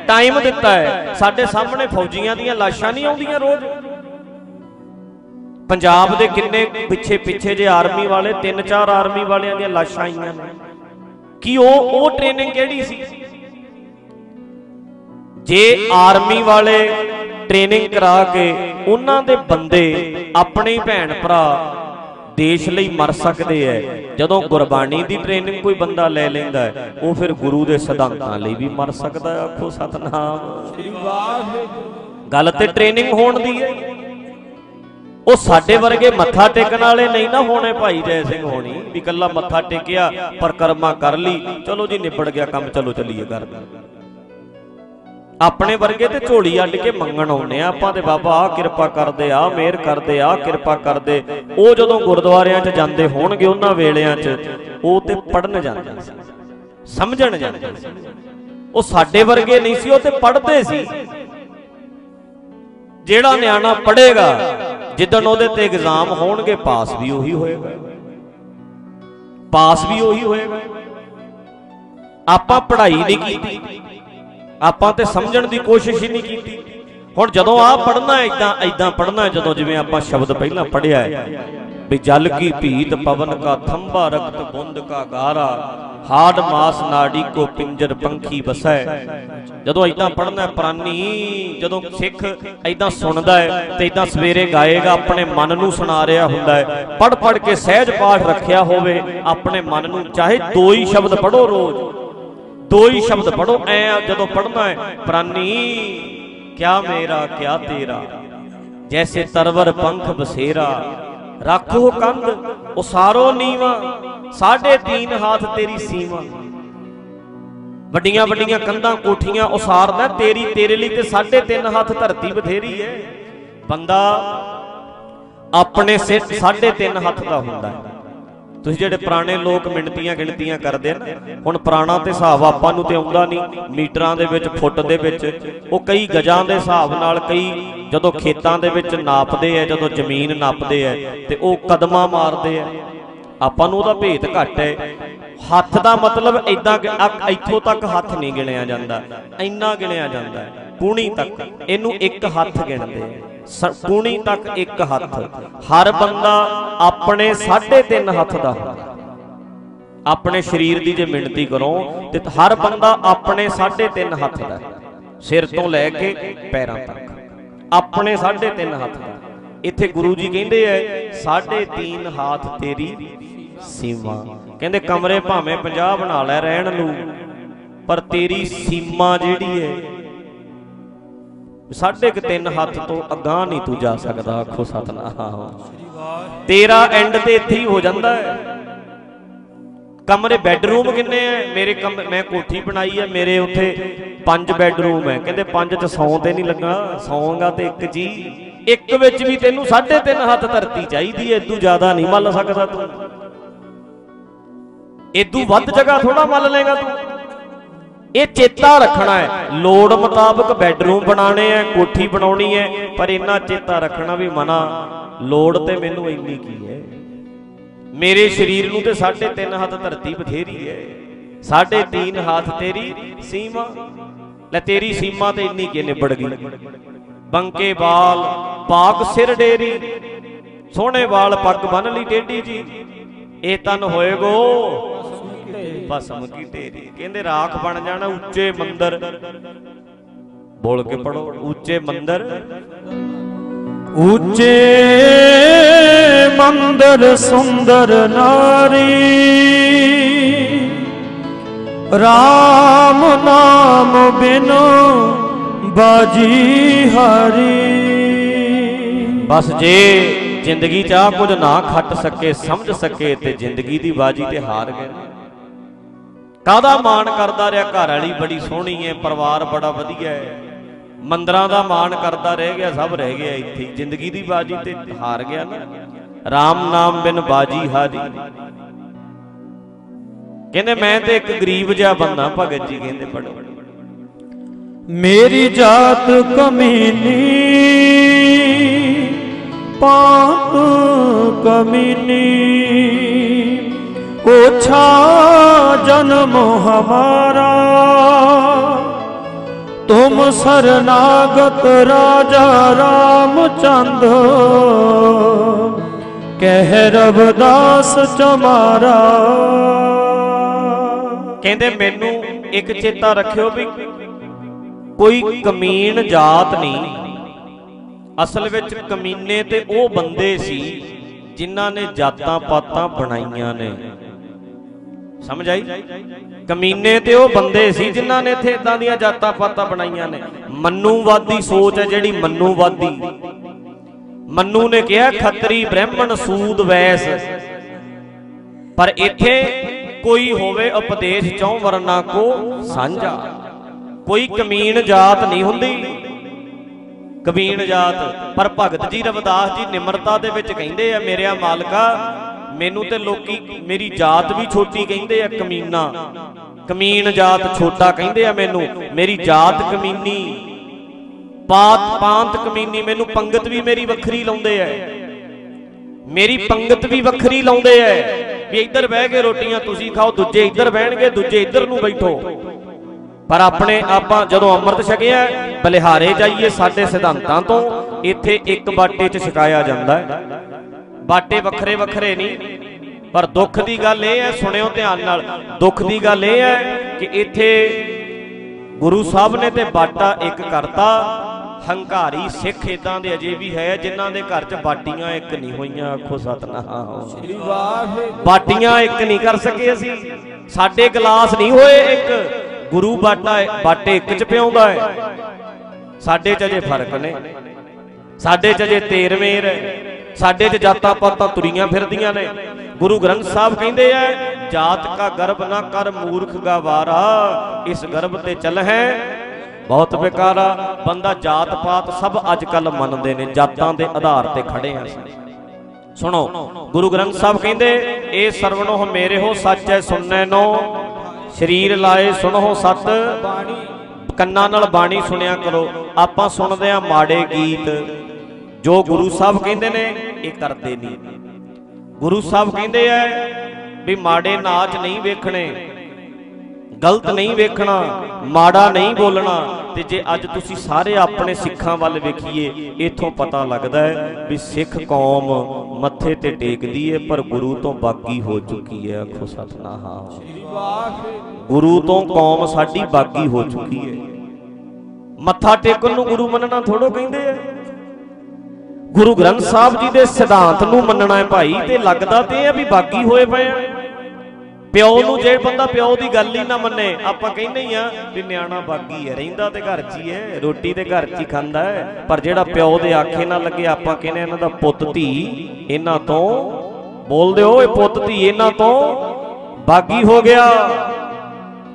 ਟਾਈਮ ਦਿੱਤਾ ਹੈ, ਸਾਡੇ ਸਾਹਮਣੇ ਫੌਜੀਆਂ ਦੀਆਂ ਲਾਸ਼ਾਂ ਨਹੀਂ ਆਉਂਦੀਆਂ ਰੋਜ਼। ਪੰਜਾਬ ਦੇ ਕਿੰਨੇ ਪਿੱਛੇ ਪਿੱਛੇ ਜੇ ਆਰਮੀ ਵਾਲੇ, ਤਿੰਨ ਚਾਰ ਆਰਮੀ ਵਾਲਿਆਂ ਦੀਆਂ ਲਾਸ਼ਾਂ ਆਈਆਂ ਨੇ। ਕੀ ਉਹ ਉਹ ਟ੍ਰੇਨਿੰਗ ਕਿਹੜੀ ਸੀ? ਜੇ ਆਰਮੀ ਵਾਲੇ ਟ੍ਰੇਨਿੰਗ ਕਰਾ ਕੇ ਉਹਨਾਂ ਦੇ ਬੰਦੇ ਆਪਣੇ ਭੈਣ ਭਰਾ ਦੇਸ਼ ਲਈ ਮਰ ਸਕਦੇ ਐ। ਜਦੋਂ ਗੁਰਬਾਣੀ ਦੀ ਟ੍ਰੇਨਿੰਗ ਕੋਈ ਬੰਦਾ ਲੈ ਲੈਂਦਾ ਹੈ ਉਹ ਫਿਰ ਗੁਰੂ ਦੇ ਸਿਧਾਂਤਾਂ ਲਈ ਵੀ ਮਰ ਸਕਦਾ ਹੈ ਆਖੋ ਸਤਨਾਮ। ਸ੍ਰੀ ਵਾਹਿਗੁਰੂ ਗੱਲ ਤੇ ਟ੍ਰੇਨਿੰਗ ਹੋਣ ਦੀ ਹੈ ਉਹ ਸਾਡੇ ਵਰਗੇ ਮੱਥਾ ਟੇਕਣ ਵਾਲੇ ਨਹੀਂ ਨਾ ਹੋਣੇ ਭਾਈ ਜੈ ਸਿੰਘ ਹੋਣੀ, ਵੀ ਕੱਲਾ ਮੱਥਾ ਟੇਕਿਆ, ਪਰ ਕਰਮਾ ਕਰ ਲਈ, ਚਲੋ ਜੀ, ਨਿਬੜ ਗਿਆ ਕੰਮ, ਚਲੋ ਚੱਲੀਏ ਘਰ। ਆਪਣੇ ਵਰਗੇ ਤੇ ਝੋਲੀ ਅੱਡ ਕੇ ਮੰਗਣ ਆਉਨੇ ਆ। ਆਪਾਂ ਤੇ ਬਾਬਾ ਆ ਕਿਰਪਾ ਕਰਦੇ ਆ ਮਿਹਰ ਕਰਦੇ ਆ ਕਿਰਪਾ ਕਰਦੇ। ਉਹ ਜਦੋਂ ਗੁਰਦੁਆਰਿਆਂ 'ਚ ਜਾਂਦੇ ਹੋਣਗੇ, ਉਹਨਾਂ ਵੇਲਿਆਂ 'ਚ, ਉਹ ਤੇ ਪੜਨ ਜਾਂਦੇ ਸੀ, ਸਮਝਣ ਜਾਂਦੇ ਸੀ। ਉਹ ਸਾਡੇ ਵਰਗੇ ਨਹੀਂ ਸੀ, ਉਹ ਤੇ ਪੜਦੇ ਸੀ। ਜਿਹੜਾ ਨਿਆਣਾ ਪੜੇਗਾ ਜਿੱਦਣ ਉਹਦੇ ਤੇ ਐਗਜ਼ਾਮ ਹੋਣਗੇ, ਪਾਸ ਵੀ ਉਹੀ ਹੋਏਗਾ। ਪਾਸ ਵੀ ਉਹੀ ਹੋਏਗਾ। ਆਪਾਂ ਪੜ੍ਹਾਈ ਨਹੀਂ ਕੀਤੀ। ਆਪਾਂ ਤੇ ਸਮਝਣ ਦੀ ਕੋਸ਼ਿਸ਼ ਹੀ ਨਹੀਂ ਕੀਤੀ। ਹੁਣ ਜਦੋਂ ਆ ਪੜਨਾ ਇਦਾਂ ਇਦਾਂ ਪੜਨਾ ਜਦੋਂ ਜਿਵੇਂ ਆਪਾਂ ਸ਼ਬਦ ਪਹਿਲਾਂ ਪੜਿਆ ਹੈ, ਵੀ ਜਲ ਕੀ ਭੀਤ ਪਵਨ ਕਾ ਥੰਬਾ ਰਕਤ ਬੁੰਦ ਕਾ ਗਾਰਾ ਹਾਡ ਮਾਸ ਨਾੜੀ ਕੋ ਪਿੰਜਰ ਪੰਖੀ ਬਸੈ ਜਦੋਂ ਇਦਾਂ ਪੜਨਾ ਪ੍ਰਾਨੀ, ਜਦੋਂ ਸਿੱਖ ਇਦਾਂ ਸੁਣਦਾ ਹੈ ਤੇ ਇਦਾਂ ਸਵੇਰੇ ਗਾਏਗਾ, ਆਪਣੇ ਮਨ ਨੂੰ ਸੁਣਾ ਰਿਹਾ ਹੁੰਦਾ ਹੈ। ਪੜ ਪੜ ਕੇ ਸਹਿਜ ਪਾਠ ਰੱਖਿਆ ਹੋਵੇ, ਆਪਣੇ ਮਨ ਨੂੰ, ਚਾਹੇ ਦੋ ਹੀ ਸ਼ਬਦ ਪੜੋ ਰੋਜ਼ ਦੋ ਹੀ ਸ਼ਬਦ ਪੜੋ ਐ ਜਦੋਂ ਪੜਨਾ ਹੈ, ਪ੍ਰਾਨੀ, ਕਿਆ ਮੇਰਾ, ਕਿਆ ਤੇਰਾ? ਜੈਸੇ ਤਰਵਰ ਪੰਖ ਬਸੇਰਾ, ਰੱਖੋ ਕੰਧ, ਉਸਾਰੋ ਨੀਵਾ ਸਾਢੇ ਤੀਨ ਹੱਥ ਤੇਰੀ ਸੀਮਾ ਵੱਡੀਆਂ ਵੱਡੀਆਂ ਕੰਧਾਂ ਕੋਠੀਆਂ ਉਸਾਰਦਾ, ਤੇਰੀ ਤੇਰੇ ਲਈ ਤੇ ਸਾਢੇ ਤਿੰਨ ਹੱਥ ਧਰਤੀ ਬਥੇਰੀ ਹੈ। ਬੰਦਾ ਆਪਣੇ ਸਿਰ ਸਾਢੇ ਤਿੰਨ ਹੱਥ ਦਾ ਹੁੰਦਾ ਹੈ। ਤੁਸੀਂ ਜਿਹੜੇ ਪੁਰਾਣੇ ਲੋਕ ਮਿੰਟੀਆਂ ਗਿਣਤੀਆਂ ਕਰਦੇ ਨੇ, ਹੁਣ ਪੁਰਾਣਾ ਤੇ ਹਿਸਾਬ ਆਪਾਂ ਨੂੰ ਤੇ ਆਉਂਦਾ ਨਹੀਂ, ਮੀਟਰਾਂ ਦੇ ਵਿੱਚ, ਫੁੱਟ ਦੇ ਵਿੱਚ, ਉਹ ਕਈ ਗਜਾਂ ਦੇ ਹਿਸਾਬ ਨਾਲ, ਕਈ ਜਦੋਂ ਖੇਤਾਂ ਦੇ ਵਿੱਚ ਨਾਪਦੇ ਆ, ਜਦੋਂ ਜ਼ਮੀਨ ਨਾਪਦੇ ਆ, ਤੇ ਉਹ ਕਦਮਾਂ ਮਾਰਦੇ ਆ। ਆਪਾਂ ਨੂੰ ਉਹਦਾ ਭੇਤ ਘੱਟ ਹੈ। ਹੱਥ ਦਾ ਮਤਲਬ ਇਦਾਂ ਇੱਥੋਂ ਤੱਕ ਹੱਥ ਨਹੀਂ ਗਿਣਿਆ ਜਾਂਦਾ, ਇੰਨਾ ਗਿਣਿਆ ਜਾਂਦਾ, ਪੂਣੀ ਤੱਕ। ਇਹਨੂੰ ਇੱਕ ਹੱਥ ਗਿਣਦੇ ਆ। ਕੂਣੀ ਤੱਕ ਇੱਕ ਹੱਥ। ਹਰ ਬੰਦਾ ਆਪਣੇ 3.5 ਹੱਥ ਦਾ ਆਪਣੇ ਸਰੀਰ ਦੀ ਜੇ ਮਿਣਤੀ ਕਰੋ, ਤੇ ਹਰ ਬੰਦਾ ਆਪਣੇ 3.5 ਹੱਥ ਦਾ। ਸਿਰ ਤੋਂ ਲੈ ਕੇ ਪੈਰਾਂ ਤੱਕ। ਆਪਣੇ 3.5 ਹੱਥ ਦਾ। ਇੱਥੇ ਗੁਰੂ ਜੀ ਕਹਿੰਦੇ ਐ 3.5 ਹੱਥ ਤੇਰੀ ਸੀਮਾ। ਕਹਿੰਦੇ, ਕਮਰੇ ਭਾਵੇਂ 50 ਬਣਾ ਲੈ, ਰਹਿਣ ਨੂੰ, ਪਰ ਤੇਰੀ ਸੀਮਾ ਜਿਹੜੀ ਹੈ ਸਾਢੇ ਕੁ ਤਿੰਨ ਹੱਥ ਤੋਂ ਅਗਾਹ ਨਹੀਂ ਤੂੰ ਜਾ ਸਕਦਾ, ਆਖੋ ਸਤਨਾਮ। ਤੇਰਾ ਐਂਡ ਤੇ ਇੱਥੇ ਹੀ ਹੋ ਜਾਂਦਾ ਹੈ। ਕਮਰੇ ਬੈੱਡਰੂਮ ਕਿੰਨੇ ਐ ਮੇਰੇ ਮੈਂ ਕੋਠੀ ਬਣਾਈ ਐ ਮੇਰੇ ਉੱਥੇ ਪੰਜ ਬੈੱਡਰੂਮ ਹੈ। ਕਹਿੰਦੇ ਪੰਜ ਚ ਸੌਂ ਤੇ ਨਹੀਂ ਲੱਗਾ, ਸੌਂਗਾ ਤੇ ਇੱਕ ਜੀ। ਇੱਕ ਵਿੱਚ ਵੀ ਤੈਨੂੰ ਸਾਢੇ ਤਿੰਨ ਹੱਥ ਧਰਤੀ ਚਾਹੀਦੀ ਐ ਇਦੋਂ ਜ਼ਿਆਦਾ ਨਹੀਂ ਮੱਲ ਸਕਦਾ ਤੂੰ। ਇਦੋਂ ਵੱਧ ਜਗ੍ਹਾ ਥੋੜਾ ਮੱਲ ਲੇਗਾ ਤੂੰ। ਇਹ ਚੇਤਾ ਰੱਖਣਾ ਹੈ। ਲੋੜ ਮੁਤਾਬਕ ਬੈੱਡਰੂਮ ਬਣਾਉਣੇ ਐ ਕੋਠੀ ਬਣਾਉਣੀ ਹੈ, ਪਰ ਇਹਨਾਂ ਚੇਤਾ ਰੱਖਣਾ ਵੀ ਮਨਾ, ਲੋੜ ਤੇ ਮੈਨੂੰ ਇੰਨੀ ਕੀ ਹੈ? ਮੇਰੇ ਸਰੀਰ ਨੂੰ ਤੇ ਸਾਢੇ ਤਿੰਨ ਹੱਥ ਧਰਤੀ ਬਥੇਰੀ ਹੈ। ਸਾਢੇ ਤਿੰਨ ਹੱਥ ਤੇਰੀ ਸੀਮਾ, ਲੈ ਤੇਰੀ ਸੀਮਾ ਤੇ ਇੰਨੀ ਕੀ ਨਿਬੜ ਗਈ। ਬੰਕੇ ਵਾਲ, ਪਾਕ ਸਿਰ ਡੇਰੀ, ਸੋਹਣੇ ਵਾਲ ਪੱਗ ਬੰਨ ਲਈ ਟੇਢੀ ਜੀ। ਇਹ ਤਨ ਹੋਏਗੋ ਭਸਮ ਕੀ ਢੇਰੀ ਕਹਿੰਦੇ ਰਾਖ ਬਣ ਜਾਣਾ ਉੱਚੇ ਮੰਦਰ। ਬੋਲ ਕੇ ਪੜੋ ਉੱਚੇ ਮੰਦਰ। ਉੱਚੇ ਮੰਦਰ ਸੁੰਦਰ ਨਾਰੀ। RAM ਨਾਮ ਬਿਨੋ ਬਾਜੀ ਹਰੀ। ਬਸ ਜੇ ਜ਼ਿੰਦਗੀ ਚ ਆ ਕੁਝ ਨਾ ਖੱਟ ਸਕੇ, ਸਮਝ ਸਕੇ ਤੇ ਜ਼ਿੰਦਗੀ ਦੀ ਬਾਜੀ ਤੇ ਹਾਰ ਗਏ। ਕਾਦਾ ਮਾਣ ਕਰਦਾ ਰਿਹਾ? ਘਰ ਵਾਲੀ ਬੜੀ ਸੋਹਣੀ ਹੈ ਪਰਿਵਾਰ ਬੜਾ ਵਧੀਆ ਹੈ ਮੰਦਰਾਂ ਦਾ ਮਾਣ ਕਰਦਾ ਰਹਿ ਗਿਆ, ਸਭ ਰਹਿ ਗਿਆ ਇੱਥੇ। ਜ਼ਿੰਦਗੀ ਦੀ ਬਾਜੀ ਤੇ ਹਾਰ ਗਿਆ ਨਾ। RAM ਨਾਮ ਬਿਨ ਬਾਜੀ ਹਾਰੀ। ਕਹਿੰਦੇ ਮੈਂ ਤੇ ਇੱਕ ਗਰੀਬ ਜਿਹਾ ਬੰਦਾ, ਭਗਤ ਜੀ ਕਹਿੰਦੇ ਪੜੋ ਮੇਰੀ ਜਾਤ ਕਮੀਨੀ, ਪਾਪ ਕਮੀਨੀ। ओछा जन्म हमारा तुम शरणागत राजा रामचंद कह रवदास चमारा ਕਹਿੰਦੇ ਮੈਨੂੰ ਇੱਕ ਚੇਤਾ ਰੱਖਿਓ ਵੀ ਕੋਈ ਕਮੀਨ ਜਾਤ ਨਹੀਂ ਅਸਲ ਵਿੱਚ ਕਮੀਨੇ ਤੇ ਉਹ ਬੰਦੇ ਸੀ ਜਿਨ੍ਹਾਂ ਨੇ ਜਾਤਾਂ ਪਾਤਾਂ ਬਣਾਈਆਂ ਨੇ ਸਮਝ ਆਈ? ਕਮੀਨੇ ਤੇ ਉਹ ਬੰਦੇ ਸੀ ਜਿਨ੍ਹਾਂ ਨੇ ਇੱਥੇ ਇਦਾਂ ਦੀਆਂ ਜਾਤਾਂ ਪਾਤਾਂ ਬਣਾਈਆਂ ਨੇ। ਮੰਨੂਵਾਦੀ ਸੋਚ ਹੈ ਜਿਹੜੀ ਮੰਨੂਵਾਦੀ। ਮੰਨੂ ਨੇ ਕਿਹਾ, ਖੱਤਰੀ ਬ੍ਰਾਹਮਣ ਸੂਦ ਵੈਸ। ਪਰ ਇੱਥੇ ਕੋਈ ਹੋਵੇ ਉਪਦੇਸ਼ ਚੌ ਵਰਨਾ ਕੋ ਸਾਂਝਾ। ਕੋਈ ਕਮੀਨ ਜਾਤ ਨਹੀਂ ਹੁੰਦੀ। ਕਮੀਨ ਜਾਤ। ਪਰ ਭਗਤ ਜੀ ਰਵਿਦਾਸ ਜੀ ਨਿਮਰਤਾ ਦੇ ਵਿੱਚ ਕਹਿੰਦੇ ਆ, ਮੇਰਿਆ ਮਾਲਕਾ ਮੈਨੂੰ ਤੇ ਲੋਕੀ ਮੇਰੀ ਜਾਤ ਵੀ ਛੋਟੀ ਕਹਿੰਦੇ ਆ, ਕਮੀਨਾ। ਕਮੀਨ ਜਾਤ ਛੋਟਾ ਕਹਿੰਦੇ ਆ ਮੈਨੂੰ। ਮੇਰੀ ਜਾਤ ਕਮੀਨੀ, ਪਾਤ ਪਾਂਤ ਕਮੀਨੀ, ਮੈਨੂੰ ਪੰਗਤ ਵੀ ਮੇਰੀ ਵੱਖਰੀ ਲਾਉਂਦੇ ਐ। ਮੇਰੀ ਪੰਗਤ ਵੀ ਵੱਖਰੀ ਲਾਉਂਦੇ ਐ। ਵੀ ਇੱਧਰ ਬਹਿ ਕੇ ਰੋਟੀਆਂ ਤੁਸੀਂ ਖਾਓ, ਦੂਜੇ ਇੱਧਰ ਬਹਿਣਗੇ, ਦੂਜੇ ਇੱਧਰ ਨੂੰ ਬੈਠੋ। ਪਰ ਆਪਣੇ ਆਪਾਂ ਜਦੋਂ ਅੰਮ੍ਰਿਤ ਛਕਿਆ, ਬਲਿਹਾਰੇ ਜਾਈਏ ਸਾਡੇ ਸਿਧਾਂਤਾਂ ਤੋਂ, ਇੱਥੇ ਇੱਕ ਬਾਟੇ 'ਚ ਛਕਾਇਆ ਜਾਂਦਾ ਹੈ ਬਾਟੇ ਵੱਖਰੇ ਵੱਖਰੇ ਨਹੀਂ। ਪਰ ਦੁੱਖ ਦੀ ਗੱਲ ਇਹ ਹੈ, ਸੁਣਿਓ ਧਿਆਨ ਨਾਲ, ਦੁੱਖ ਦੀ ਗੱਲ ਇਹ ਹੈ ਕਿ ਇੱਥੇ ਗੁਰੂ ਸਾਹਿਬ ਨੇ ਤੇ ਬਾਟਾ ਇੱਕ ਕਰਤਾ। ਹੰਕਾਰੀ ਸਿੱਖ ਇਦਾਂ ਦੇ ਅਜੇ ਵੀ ਹੈ, ਜਿਨ੍ਹਾਂ ਦੇ ਘਰ 'ਚ ਬਾਟੀਆਂ ਇੱਕ ਨਹੀਂ ਹੋਈਆਂ, ਆਖੋ ਸਤਨਾਮ। ਸ੍ਰੀ ਵਾਹਿਗੁਰੂ ਬਾਟੀਆਂ ਇੱਕ ਨਹੀਂ ਕਰ ਸਕੇ ਅਸੀਂ। ਸਾਡੇ ਗਲਾਸ ਨਹੀਂ ਹੋਏ ਇੱਕ। ਗੁਰੂ ਬਾਟਾ ਬਾਟੇ ਇੱਕ ਚ ਪਿਆਉਂਦਾ ਹੈ। ਸਾਡੇ ਚ ਅਜੇ ਫ਼ਰਕ ਨੇ। ਸਾਡੇ ਚ ਅਜੇ ਤੇਰਵੇਰ ਹੈ। ਸਾਡੇ ਚ ਜਾਤਾਂ ਪਾਤਾਂ ਤੁਰੀਆਂ ਫਿਰਦੀਆਂ ਨੇ। ਗੁਰੂ ਗ੍ਰੰਥ ਸਾਹਿਬ ਕਹਿੰਦੇ ਐ ਜਾਤ ਕਾ ਗਰਭ ਨਾ ਕਰ ਮੂਰਖ ਗਵਾਰਾ, ਇਸ ਗਰਭ ਤੇ ਚੱਲ ਹੈ। ਬਹੁਤ ਬੇਕਾਰਾ ਬੰਦਾ ਜਾਤ ਪਾਤ ਸਭ ਅੱਜ ਕੱਲ ਮੰਨਦੇ ਨੇ, ਜਾਤਾਂ ਦੇ ਆਧਾਰ ਤੇ ਖੜੇ ਆ ਸੁਣੋ, ਗੁਰੂ ਗ੍ਰੰਥ ਸਾਹਿਬ ਕਹਿੰਦੇ, ਇਹ ਸਰਵਣੋ ਮੇਰੇ ਹੋ, ਸੱਚ ਹੈ ਸੁਣਨੇ ਨੋ। ਸਰੀਰ ਲਾਏ ਸੁਣੋ ਸਤ। ਬਾਣੀ ਕੰਨਾਂ ਨਾਲ ਬਾਣੀ ਸੁਣਿਆ ਕਰੋ। ਆਪਾਂ ਸੁਣਦੇ ਆ ਮਾੜੇ ਗੀਤ। ਜੋ ਗੁਰੂ ਸਾਹਿਬ ਕਹਿੰਦੇ ਨੇ ਇਹ ਕਰਦੇ ਨਹੀਂ। ਗੁਰੂ ਸਾਹਿਬ ਕਹਿੰਦੇ ਐ ਵੀ ਮਾੜੇ ਨਾਚ ਨਹੀਂ ਵੇਖਣੇ, ਗਲਤ ਨਹੀਂ ਵੇਖਣਾ, ਮਾੜਾ ਨਹੀਂ ਬੋਲਣਾ। ਤੇ ਜੇ ਅੱਜ ਤੁਸੀਂ ਸਾਰੇ ਆਪਣੇ ਸਿੱਖਾਂ ਵੱਲ ਵੇਖੀਏ, ਇਥੋਂ ਪਤਾ ਲੱਗਦਾ ਹੈ ਵੀ ਸਿੱਖ ਕੌਮ ਮੱਥੇ ਤੇ ਟੇਕਦੀ ਹੈ, ਪਰ ਗੁਰੂ ਤੋਂ ਬਾਗੀ ਹੋ ਚੁੱਕੀ ਹੈ। ਆਖੋ ਸਤਨਾਮ। ਗੁਰੂ ਤੋਂ ਕੌਮ ਸਾਡੀ ਬਾਗੀ ਹੋ ਚੁੱਕੀ ਹੈ। ਮੱਥਾ ਟੇਕਣ ਨੂੰ ਗੁਰੂ ਮੰਨਣਾ ਥੋੜੋ ਕਹਿੰਦੇ ਆ। ਗੁਰੂ ਗ੍ਰੰਥ ਸਾਹਿਬ ਜੀ ਦੇ ਸਿਧਾਂਤ ਨੂੰ ਮੰਨਣਾ ਹੈ ਭਾਈ, ਤੇ ਲੱਗਦਾ ਤੇ ਇਹ ਆ ਵੀ ਬਾਗੀ ਹੋਏ ਪਏ ਆ। ਪਿਓ ਨੂੰ ਜੇ ਬੰਦਾ ਪਿਓ ਦੀ ਗੱਲ ਹੀ ਨਾ ਮੰਨੇ, ਆਪਾਂ ਕਹਿੰਦੇ ਹੀ ਆ ਵੀ ਨਿਆਣਾ ਬਾਗੀ ਹੈ, ਰਹਿੰਦਾ ਤੇ ਘਰ 'ਚ ਹੀ ਹੈ, ਰੋਟੀ ਤੇ ਘਰ 'ਚ ਹੀ ਖਾਂਦਾ ਹੈ। ਪਰ ਜਿਹੜਾ ਪਿਓ ਦੇ ਆਖੇ ਨਾ ਲੱਗੇ, ਆਪਾਂ ਕਹਿੰਦੇ ਇਹਨਾਂ ਦਾ ਪੁੱਤ ਧੀ, ਇਹਨਾਂ ਤੋਂ ਬੋਲਦੇ ਹੋ ਇਹ ਪੁੱਤ ਧੀ, ਇਹਨਾਂ ਤੋਂ ਬਾਗੀ ਹੋ ਗਿਆ।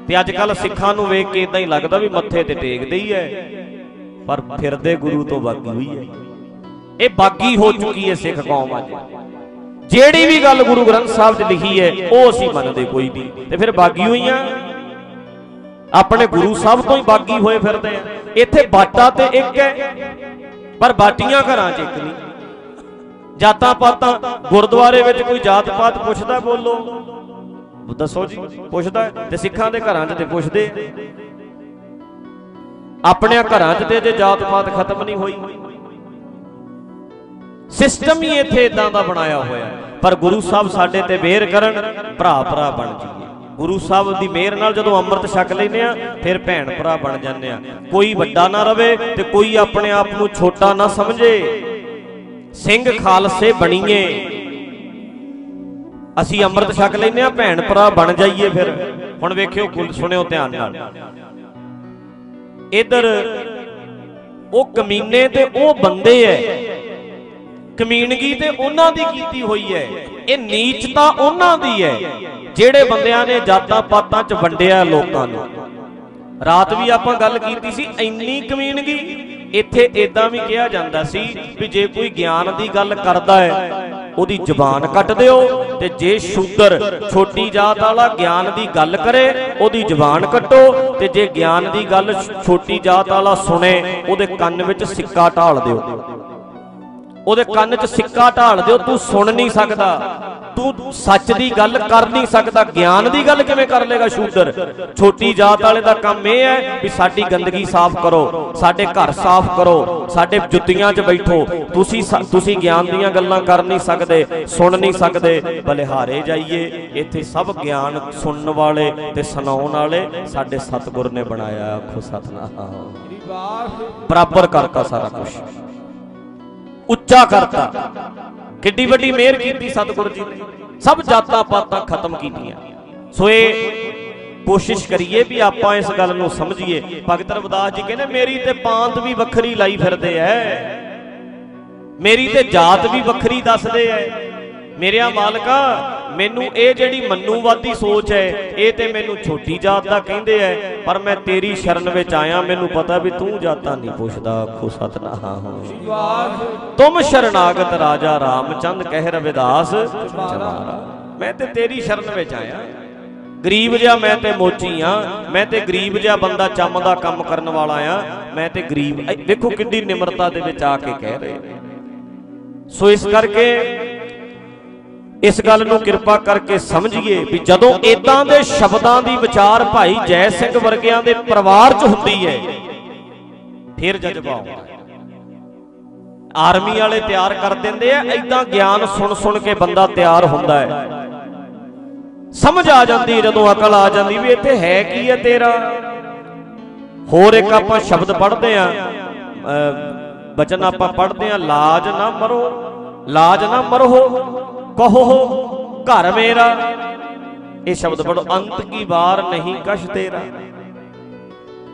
ਤੇ ਅੱਜ ਕੱਲ ਸਿੱਖਾਂ ਨੂੰ ਵੇਖ ਕੇ ਇਦਾਂ ਹੀ ਲੱਗਦਾ ਵੀ ਮੱਥੇ ਤੇ ਟੇਕਦੇ ਹੀ ਐ ਪਰ ਫਿਰਦੇ ਗੁਰੂ ਤੋਂ ਬਾਗੀ ਹੋਈ ਐ ਇਹ ਬਾਗੀ ਹੋ ਚੁੱਕੀ ਹੈ ਸਿੱਖ ਕੌਮ ਅੱਜ। ਜਿਹੜੀ ਵੀ ਗੱਲ ਗੁਰੂ ਗ੍ਰੰਥ ਸਾਹਿਬ 'ਚ ਲਿਖੀ ਹੈ, ਉਹ ਅਸੀਂ ਮੰਨਦੇ ਕੋਈ ਨਹੀਂ ਤੇ ਫਿਰ ਬਾਗੀ ਹੋਈਆਂ? ਆਪਣੇ ਗੁਰੂ ਸਾਹਿਬ ਤੋਂ ਹੀ ਬਾਗੀ ਹੋਏ ਫਿਰਦੇ ਆ। ਇੱਥੇ ਬਾਟਾ ਤੇ ਇੱਕ ਹੈ, ਪਰ ਬਾਟੀਆਂ ਘਰਾਂ 'ਚ ਇੱਕ ਨਹੀਂ। ਜਾਤਾਂ ਪਾਤਾਂ, ਗੁਰਦੁਆਰੇ ਵਿੱਚ ਕੋਈ ਜਾਤ ਪਾਤ ਪੁੱਛਦਾ ਬੋਲੋ? ਦੱਸੋ ਜੀ, ਪੁੱਛਦਾ ਤੇ ਸਿੱਖਾਂ ਦੇ ਘਰਾਂ 'ਚ ਤੇ ਪੁੱਛਦੇ ਆ। ਆਪਣਿਆਂ ਘਰਾਂ 'ਚ ਤੇ ਜੇ ਜਾਤ ਪਾਤ ਖਤਮ ਨਹੀਂ ਹੋਈ। ਸਿਸਟਮ ਹੀ ਇੱਥੇ ਇਦਾਂ ਦਾ ਬਣਾਇਆ ਹੋਇਆ ਪਰ ਗੁਰੂ ਸਾਹਿਬ ਸਾਡੇ ਤੇ ਮਿਹਰ ਕਰਨ, ਭਰਾ ਭਰਾ ਬਣ ਜਾਈਏ। ਗੁਰੂ ਸਾਹਿਬ ਦੀ ਮਿਹਰ ਨਾਲ ਜਦੋਂ ਅੰਮ੍ਰਿਤ ਛਕ ਲੈਨੇ ਆ, ਫਿਰ ਭੈਣ ਭਰਾ ਬਣ ਜਾਂਦੇ ਆ। ਕੋਈ ਵੱਡਾ ਨਾ ਰਵੇ ਤੇ ਕੋਈ ਆਪਣੇ ਆਪ ਨੂੰ ਛੋਟਾ ਨਾ ਸਮਝੇ। ਸਿੰਘ ਖਾਲਸੇ ਬਣੀਏ। ਅਸੀਂ ਅੰਮ੍ਰਿਤ ਛਕ ਲੈਨੇ ਆ, ਭੈਣ ਭਰਾ ਬਣ ਜਾਈਏ ਫਿਰ। ਹੁਣ ਵੇਖਿਓ ਗੁਲ ਸੁਣਿਓ ਧਿਆਨ ਨਾਲ। ਇਧਰ, ਉਹ ਕਮੀਨੇ ਤੇ ਉਹ ਬੰਦੇ ਐ। ਕਮੀਨਗੀ ਤੇ ਉਹਨਾਂ ਦੀ ਕੀਤੀ ਹੋਈ ਹੈ। ਇਹ ਨੀਚਤਾ ਉਹਨਾਂ ਦੀ ਹੈ, ਜਿਹੜੇ ਬੰਦਿਆਂ ਨੇ ਜਾਤਾਂ ਪਾਤਾਂ 'ਚ ਵੰਡਿਆ ਲੋਕਾਂ ਨੂੰ। ਰਾਤ ਵੀ ਆਪਾਂ ਗੱਲ ਕੀਤੀ ਸੀ, ਇੰਨੀ ਕਮੀਨਗੀ, ਇੱਥੇ ਇਦਾਂ ਵੀ ਕਿਹਾ ਜਾਂਦਾ ਸੀ ਵੀ ਜੇ ਕੋਈ ਗਿਆਨ ਦੀ ਗੱਲ ਕਰਦਾ ਹੈ, ਉਹਦੀ ਜ਼ੁਬਾਨ ਕੱਟ ਦਿਓ ਤੇ ਜੇ ਸ਼ੂਦਰ ਛੋਟੀ ਜਾਤ ਵਾਲਾ ਗਿਆਨ ਦੀ ਗੱਲ ਕਰੇ, ਉਹਦੀ ਜ਼ੁਬਾਨ ਕੱਟੋ ਤੇ ਜੇ ਗਿਆਨ ਦੀ ਗੱਲ ਛੋਟੀ ਜਾਤ ਵਾਲਾ ਸੁਣੇ, ਉਹਦੇ ਕੰਨ ਵਿੱਚ ਸਿੱਕਾ ਢਾਲ ਦਿਓ। ਉਹਦੇ ਕੰਨ 'ਚ ਸਿੱਕਾ ਢਾਲ ਦਿਓ ਤੂੰ ਸੁਣ ਨਹੀਂ ਸਕਦਾ। ਤੂੰ ਸੱਚ ਦੀ ਗੱਲ ਕਰ ਨਹੀਂ ਸਕਦਾ ਗਿਆਨ ਦੀ ਗੱਲ ਕਿਵੇਂ ਕਰ ਲੇਗਾ ਸ਼ੂਦਰ? ਛੋਟੀ ਜਾਤ ਵਾਲੇ ਦਾ ਕੰਮ ਇਹ ਹੈ ਵੀ ਸਾਡੀ ਗੰਦਗੀ ਸਾਫ਼ ਕਰੋ ਸਾਡੇ ਘਰ ਸਾਫ਼ ਕਰੋ ਸਾਡੇ ਜੁੱਤੀਆਂ 'ਚ ਬੈਠੋ। ਤੁਸੀਂ ਤੁਸੀਂ ਗਿਆਨ ਦੀਆਂ ਗੱਲਾਂ ਕਰ ਨਹੀਂ ਸਕਦੇ ਸੁਣ ਨਹੀਂ ਸਕਦੇ। ਬਲਿਹਾਰੇ ਜਾਈਏ ਇੱਥੇ ਸਭ ਗਿਆਨ ਸੁਣਨ ਵਾਲੇ ਤੇ ਸੁਣਾਉਣ ਵਾਲੇ ਸਾਡੇ ਸਤਿਗੁਰ ਨੇ ਬਣਾਇਆ ਆਖੋ ਸਤਨਾਮ। ਬਰਾਬਰ ਕਰਤਾ ਸਾਰਾ ਕੁਝ ਉੱਚਾ ਕਰਤਾ। ਕਿੱਡੀ ਵੱਡੀ ਮਿਹਰ ਕੀਤੀ ਸਤਿਗੁਰੂ ਜੀ ਨੇ। ਸਭ ਜਾਤਾਂ ਪਾਤਾਂ ਖਤਮ ਕੀਤੀਆਂ। ਸੋ ਇਹ ਕੋਸ਼ਿਸ਼ ਕਰੀਏ ਵੀ ਆਪਾਂ ਇਸ ਗੱਲ ਨੂੰ ਸਮਝੀਏ। ਭਗਤ ਰਵਿਦਾਸ ਜੀ ਕਹਿੰਦੇ, ਮੇਰੀ ਤੇ ਪਾਂਤ ਵੀ ਵੱਖਰੀ ਲਾਈ ਫਿਰਦੇ ਐ। ਮੇਰੀ ਤੇ ਜਾਤ ਵੀ ਵੱਖਰੀ ਦੱਸਦੇ ਐ। ਮੇਰਿਆ ਮਾਲਕਾ ਮੈਨੂੰ ਇਹ ਜਿਹੜੀ ਮੰਨੂਵਾਦੀ ਸੋਚ ਹੈ, ਇਹ ਤੇ ਮੈਨੂੰ ਛੋਟੀ ਜਾਤ ਦਾ ਕਹਿੰਦੇ ਐ ਪਰ ਮੈਂ ਤੇਰੀ ਸ਼ਰਨ ਵਿੱਚ ਆਇਆ, ਮੈਨੂੰ ਪਤਾ ਵੀ ਤੂੰ ਜਾਤਾਂ ਨਹੀਂ ਪੁੱਛਦਾ, ਆਖੋ ਸਤਨਾਮ। ਵਾਹਿਗੁਰੂ ਤੁਮ ਸ਼ਰਨਾਗਤ ਰਾਜਾ ਰਾਮਚੰਦ ਕਹਿ ਰਵਿਦਾਸ ਚਮਾਰਾ ਮੈਂ ਤੇ ਤੇਰੀ ਸ਼ਰਨ ਵਿੱਚ ਆਇਆ। ਗਰੀਬ ਜਿਹਾ ਮੈਂ ਤੇ ਮੋਚੀ ਆ, ਮੈਂ ਤੇ ਗਰੀਬ ਜਿਹਾ ਬੰਦਾ ਚੰਮ ਦਾ ਕੰਮ ਕਰਨ ਵਾਲਾ ਆ, ਮੈਂ ਤੇ ਗਰੀਬ ਦੇਖੋ ਕਿੰਨੀ ਨਿਮਰਤਾ ਦੇ ਵਿੱਚ ਆ ਕੇ ਕਹਿ ਰਹੇ ਸੋ ਇਸ ਕਰਕੇ ਇਸ ਗੱਲ ਨੂੰ ਕਿਰਪਾ ਕਰਕੇ ਸਮਝੀਏ ਵੀ ਜਦੋਂ ਇਦਾਂ ਦੇ ਸ਼ਬਦਾਂ ਦੀ ਵਿਚਾਰ ਭਾਈ ਜੈ ਸਿੰਘ ਵਰਗਿਆਂ ਦੇ ਪਰਿਵਾਰ 'ਚ ਹੁੰਦੀ ਹੈ, ਫਿਰ ਜਜ਼ਬਾ ਆਉਂਦਾ ਆਰਮੀ ਵਾਲੇ ਤਿਆਰ ਕਰ ਦਿੰਦੇ ਆ ਐਦਾਂ ਗਿਆਨ ਸੁਣ ਸੁਣ ਕੇ ਬੰਦਾ ਤਿਆਰ ਹੁੰਦਾ ਹੈ। ਸਮਝ ਆ ਜਾਂਦੀ, ਜਦੋਂ ਅਕਲ ਆ ਜਾਂਦੀ ਵੀ ਇੱਥੇ ਹੈ ਕੀ ਹੈ ਤੇਰਾ? ਹੋਰ ਇੱਕ ਆਪਾਂ ਸ਼ਬਦ ਪੜ੍ਹਦੇ ਆ ਬਚਨ ਆਪਾਂ ਪੜ੍ਹਦੇ ਆ, ਲਾਜ ਨਾ ਮਰੋ, ਲਾਜ ਨਾ ਮਰੋ। ਕਹੋ, ਘਰ ਮੇਰਾ। ਇਹ ਸ਼ਬਦ ਪੜੋ ਅੰਤ ਕੀ ਵਾਰ ਨਹੀਂ ਕਛ ਤੇਰਾ।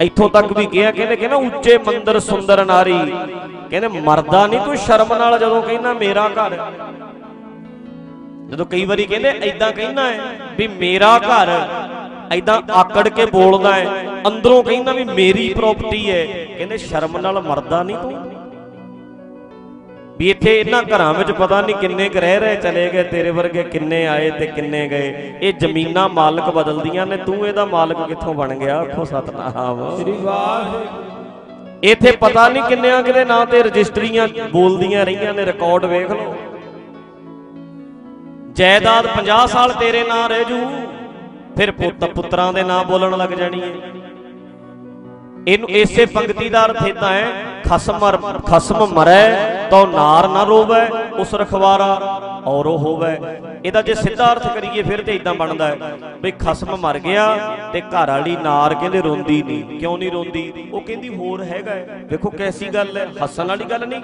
ਇੱਥੋਂ ਤੱਕ ਵੀ ਕਿਹਾ, ਕਹਿੰਦੇ ਕਿ ਉੱਚੇ ਮੰਦਰ ਸੁੰਦਰ ਨਾਰੀ। ਕਹਿੰਦੇ ਮਰਦਾ ਨਹੀਂ ਤੂੰ ਸ਼ਰਮ ਨਾਲ ਜਦੋਂ ਕਹਿੰਦਾ ਮੇਰਾ ਘਰ। ਜਦੋਂ ਕਈ ਵਾਰੀ ਕਹਿੰਦੇ ਐਦਾਂ ਕਹਿੰਦਾ ਹੈ ਵੀ ਮੇਰਾ ਘਰ ਐਦਾਂ ਆਕੜ ਕੇ ਬੋਲਦਾ ਹੈ, ਅੰਦਰੋਂ ਕਹਿੰਦਾ ਵੀ ਮੇਰੀ ਪ੍ਰਾਪਰਟੀ ਹੈ। ਕਹਿੰਦੇ ਸ਼ਰਮ ਨਾਲ ਮਰਦਾ ਨਹੀਂ ਤੂੰ। ਵੀ ਇੱਥੇ ਇਹਨਾਂ ਘਰਾਂ ਵਿੱਚ ਪਤਾ ਨਹੀਂ ਕਿੰਨੇ ਕੁ ਰਹਿ ਰਹੇ ਚਲੇ ਗਏ ਤੇਰੇ ਵਰਗੇ ਕਿੰਨੇ ਆਏ ਤੇ ਕਿੰਨੇ ਗਏ। ਇਹ ਜ਼ਮੀਨਾਂ ਮਾਲਕ ਬਦਲਦੀਆਂ ਨੇ ਤੂੰ ਇਹਦਾ ਮਾਲਕ ਕਿੱਥੋਂ ਬਣ ਗਿਆ? ਆਖੋ ਸਤਨਾਮ। ਸ੍ਰੀ ਵਾਹਿਗੁਰੂ। ਇੱਥੇ ਪਤਾ ਨਹੀਂ ਕਿੰਨਿਆਂ ਕਿਤੇ ਨਾਂ ਤੇ ਰਜਿਸਟਰੀਆਂ ਬੋਲਦੀਆਂ ਰਹੀਆਂ ਨੇ ਰਿਕਾਰਡ ਵੇਖ ਲਓ। ਜਾਇਦਾਦ 50 ਸਾਲ ਤੇਰੇ ਨਾਂ ਰਹਿ ਜੂ ਫਿਰ ਪੁੱਤ ਪੁੱਤਰਾਂ ਦੇ ਨਾਂ ਬੋਲਣ ਲੱਗ ਜਾਣੀ ਹੈ ਇਹਨੂੰ ਇਸੇ ਪੰਕਤੀ ਦਾ ਅਰਥ ਇਦਾਂ ਹੈ, ਖਸਮ ਖਸਮ ਮਰੈ, ਤੋ ਨਾਰ ਨਾ ਰੋਵੈ, ਉਸ ਰਖਵਾਰਾ ਔਰ ਹੋਵੇ। ਇਹਦਾ ਜੇ ਸਿੱਧਾ ਅਰਥ ਕਰੀਏ ਫਿਰ ਤੇ ਇਦਾਂ ਬਣਦਾ ਹੈ ਵੀ ਖਸਮ ਮਰ ਗਿਆ ਤੇ ਘਰ ਵਾਲੀ ਨਾਰ ਕਹਿੰਦੇ ਰੋਂਦੀ ਨਹੀਂ। ਕਿਉਂ ਨਹੀਂ ਰੋਂਦੀ? ਉਹ ਕਹਿੰਦੀ ਹੋਰ ਹੈਗਾ ਹੈ। ਵੇਖੋ ਕੈਸੀ ਗੱਲ ਹੈ, ਹੱਸਣ ਵਾਲੀ ਗੱਲ ਨਹੀਂ।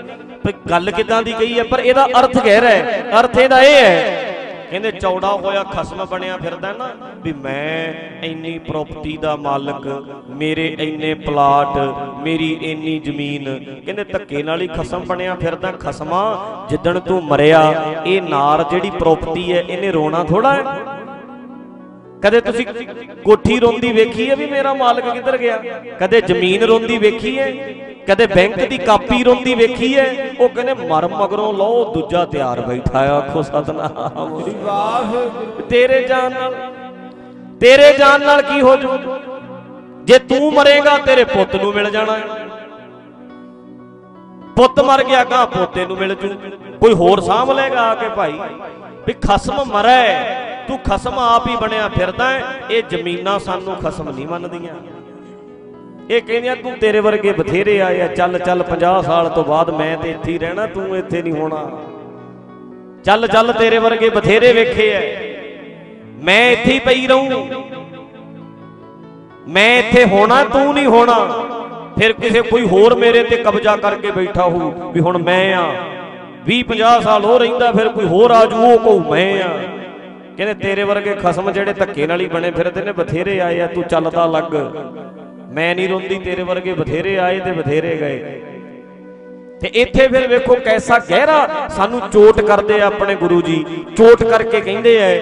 ਵੀ ਗੱਲ ਕਿਦਾਂ ਦੀ ਕਹੀ ਹੈ, ਪਰ ਇਹਦਾ ਅਰਥ ਗਹਿਰਾ ਹੈ। ਅਰਥ ਇਹਦਾ ਇਹ ਹੈ ਕਹਿੰਦੇ ਚੌੜਾ ਹੋਇਆ ਖਸਮ ਬਣਿਆ ਫਿਰਦਾ ਨਾ ਵੀ ਮੈਂ ਇੰਨੀ ਪ੍ਰਾਪਰਟੀ ਦਾ ਮਾਲਕ, ਮੇਰੇ ਇੰਨੇ ਪਲਾਟ ਮੇਰੀ ਇੰਨੀ ਜ਼ਮੀਨ। ਕਹਿੰਦੇ ਧੱਕੇ ਨਾਲ ਹੀ ਖਸਮ ਬਣਿਆ ਫਿਰਦਾ, ਖਸਮਾ ਜਿੱਦਣ ਤੂੰ ਮਰਿਆ, ਇਹ ਨਾਰ ਜਿਹੜੀ ਪ੍ਰਾਪਰਟੀ ਹੈ, ਇਹਨੇ ਰੋਣਾ ਥੋੜਾ ਹੈ? ਕਦੇ ਤੁਸੀਂ ਕੋਠੀ ਰੋਂਦੀ ਵੇਖੀ ਹੈ ਵੀ ਮੇਰਾ ਮਾਲਕ ਕਿੱਧਰ ਗਿਆ? ਕਦੇ ਜ਼ਮੀਨ ਰੋਂਦੀ ਵੇਖੀ ਹੈ? ਕਦੇ ਬੈਂਕ ਦੀ ਕਾਪੀ ਰੋਂਦੀ ਵੇਖੀ ਹੈ ਉਹ ਕਹਿੰਦੇ ਮਰ ਮਗਰੋਂ ਲਓ, ਦੂਜਾ ਤਿਆਰ ਬੈਠਾ ਆ ਆਖੋ ਸਤਨਾਮ। ਵਾਹਿਗੁਰੂ ਤੇਰੇ ਜਾਨ ਨਾਲ, ਤੇਰੇ ਜਾਨ ਨਾਲ ਕੀ ਹੋ ਜੂ? ਜੇ ਤੂੰ ਮਰੇਗਾ, ਤੇਰੇ ਪੁੱਤ ਨੂੰ ਮਿਲ ਜਾਣਾ ਪੁੱਤ ਮਰ ਗਿਆ ਕਾ ਪੋਤੇ ਨੂੰ ਮਿਲ ਜੂ। ਕੋਈ ਹੋਰ ਸਾਂਭ ਲੇਗਾ ਆ ਕੇ ਭਾਈ? ਵੀ ਖਸਮ ਮਰੈ, ਤੂੰ ਖਸਮ ਆਪ ਹੀ ਬਣਿਆ ਫਿਰਦਾ ਇਹ ਜ਼ਮੀਨਾਂ ਸਾਨੂੰ ਖਸਮ ਨਹੀਂ ਮੰਨਦੀਆਂ। ਇਹ ਕਹਿੰਦੀਆਂ ਤੂੰ ਤੇਰੇ ਵਰਗੇ ਬਥੇਰੇ ਆਏ ਆ। ਚੱਲ ਚੱਲ 50 ਸਾਲ ਤੋਂ ਬਾਅਦ ਮੈਂ ਤੇ ਇੱਥੇ ਹੀ ਰਹਿਣਾ, ਤੂੰ ਇੱਥੇ ਨਹੀਂ ਹੋਣਾ। ਚੱਲ ਚੱਲ, ਤੇਰੇ ਵਰਗੇ ਬਥੇਰੇ ਵੇਖੇ ਐ। ਮੈਂ ਇੱਥੇ ਹੀ ਪਈ ਰਹੂੰ। ਮੈਂ ਇੱਥੇ ਹੋਣਾ, ਤੂੰ ਨਹੀਂ ਹੋਣਾ। ਫਿਰ ਕਿਸੇ ਕੋਈ ਹੋਰ ਮੇਰੇ ਤੇ ਕਬਜ਼ਾ ਕਰਕੇ ਬੈਠਾ ਹੋਊ ਵੀ ਹੁਣ ਮੈਂ ਆ। 20 50 ਸਾਲ ਹੋ ਰਹਿੰਦਾ, ਫਿਰ ਕੋਈ ਹੋਰ ਆ ਜੂ ਉਹ ਕਹੂ, ਮੈਂ ਆ। ਕਹਿੰਦੇ, ਤੇਰੇ ਵਰਗੇ ਖਸਮ ਜਿਹੜੇ ਧੱਕੇ ਨਾਲ ਹੀ ਬਣੇ ਫਿਰਦੇ ਨੇ, ਬਥੇਰੇ ਆਏ ਆ, ਤੂੰ ਚੱਲਦਾ ਲੱਗ। ਮੈਂ ਨਹੀਂ ਰੋਂਦੀ ਤੇਰੇ ਵਰਗੇ ਬਥੇਰੇ ਆਏ ਤੇ ਬਥੇਰੇ ਗਏ। ਤੇ ਇੱਥੇ ਫਿਰ ਵੇਖੋ ਕੈਸਾ ਗਹਿਰਾ ਸਾਨੂੰ ਚੋਟ ਕਰਦੇ ਆ ਆਪਣੇ ਗੁਰੂ ਜੀ। ਚੋਟ ਕਰਕੇ ਕਹਿੰਦੇ ਐ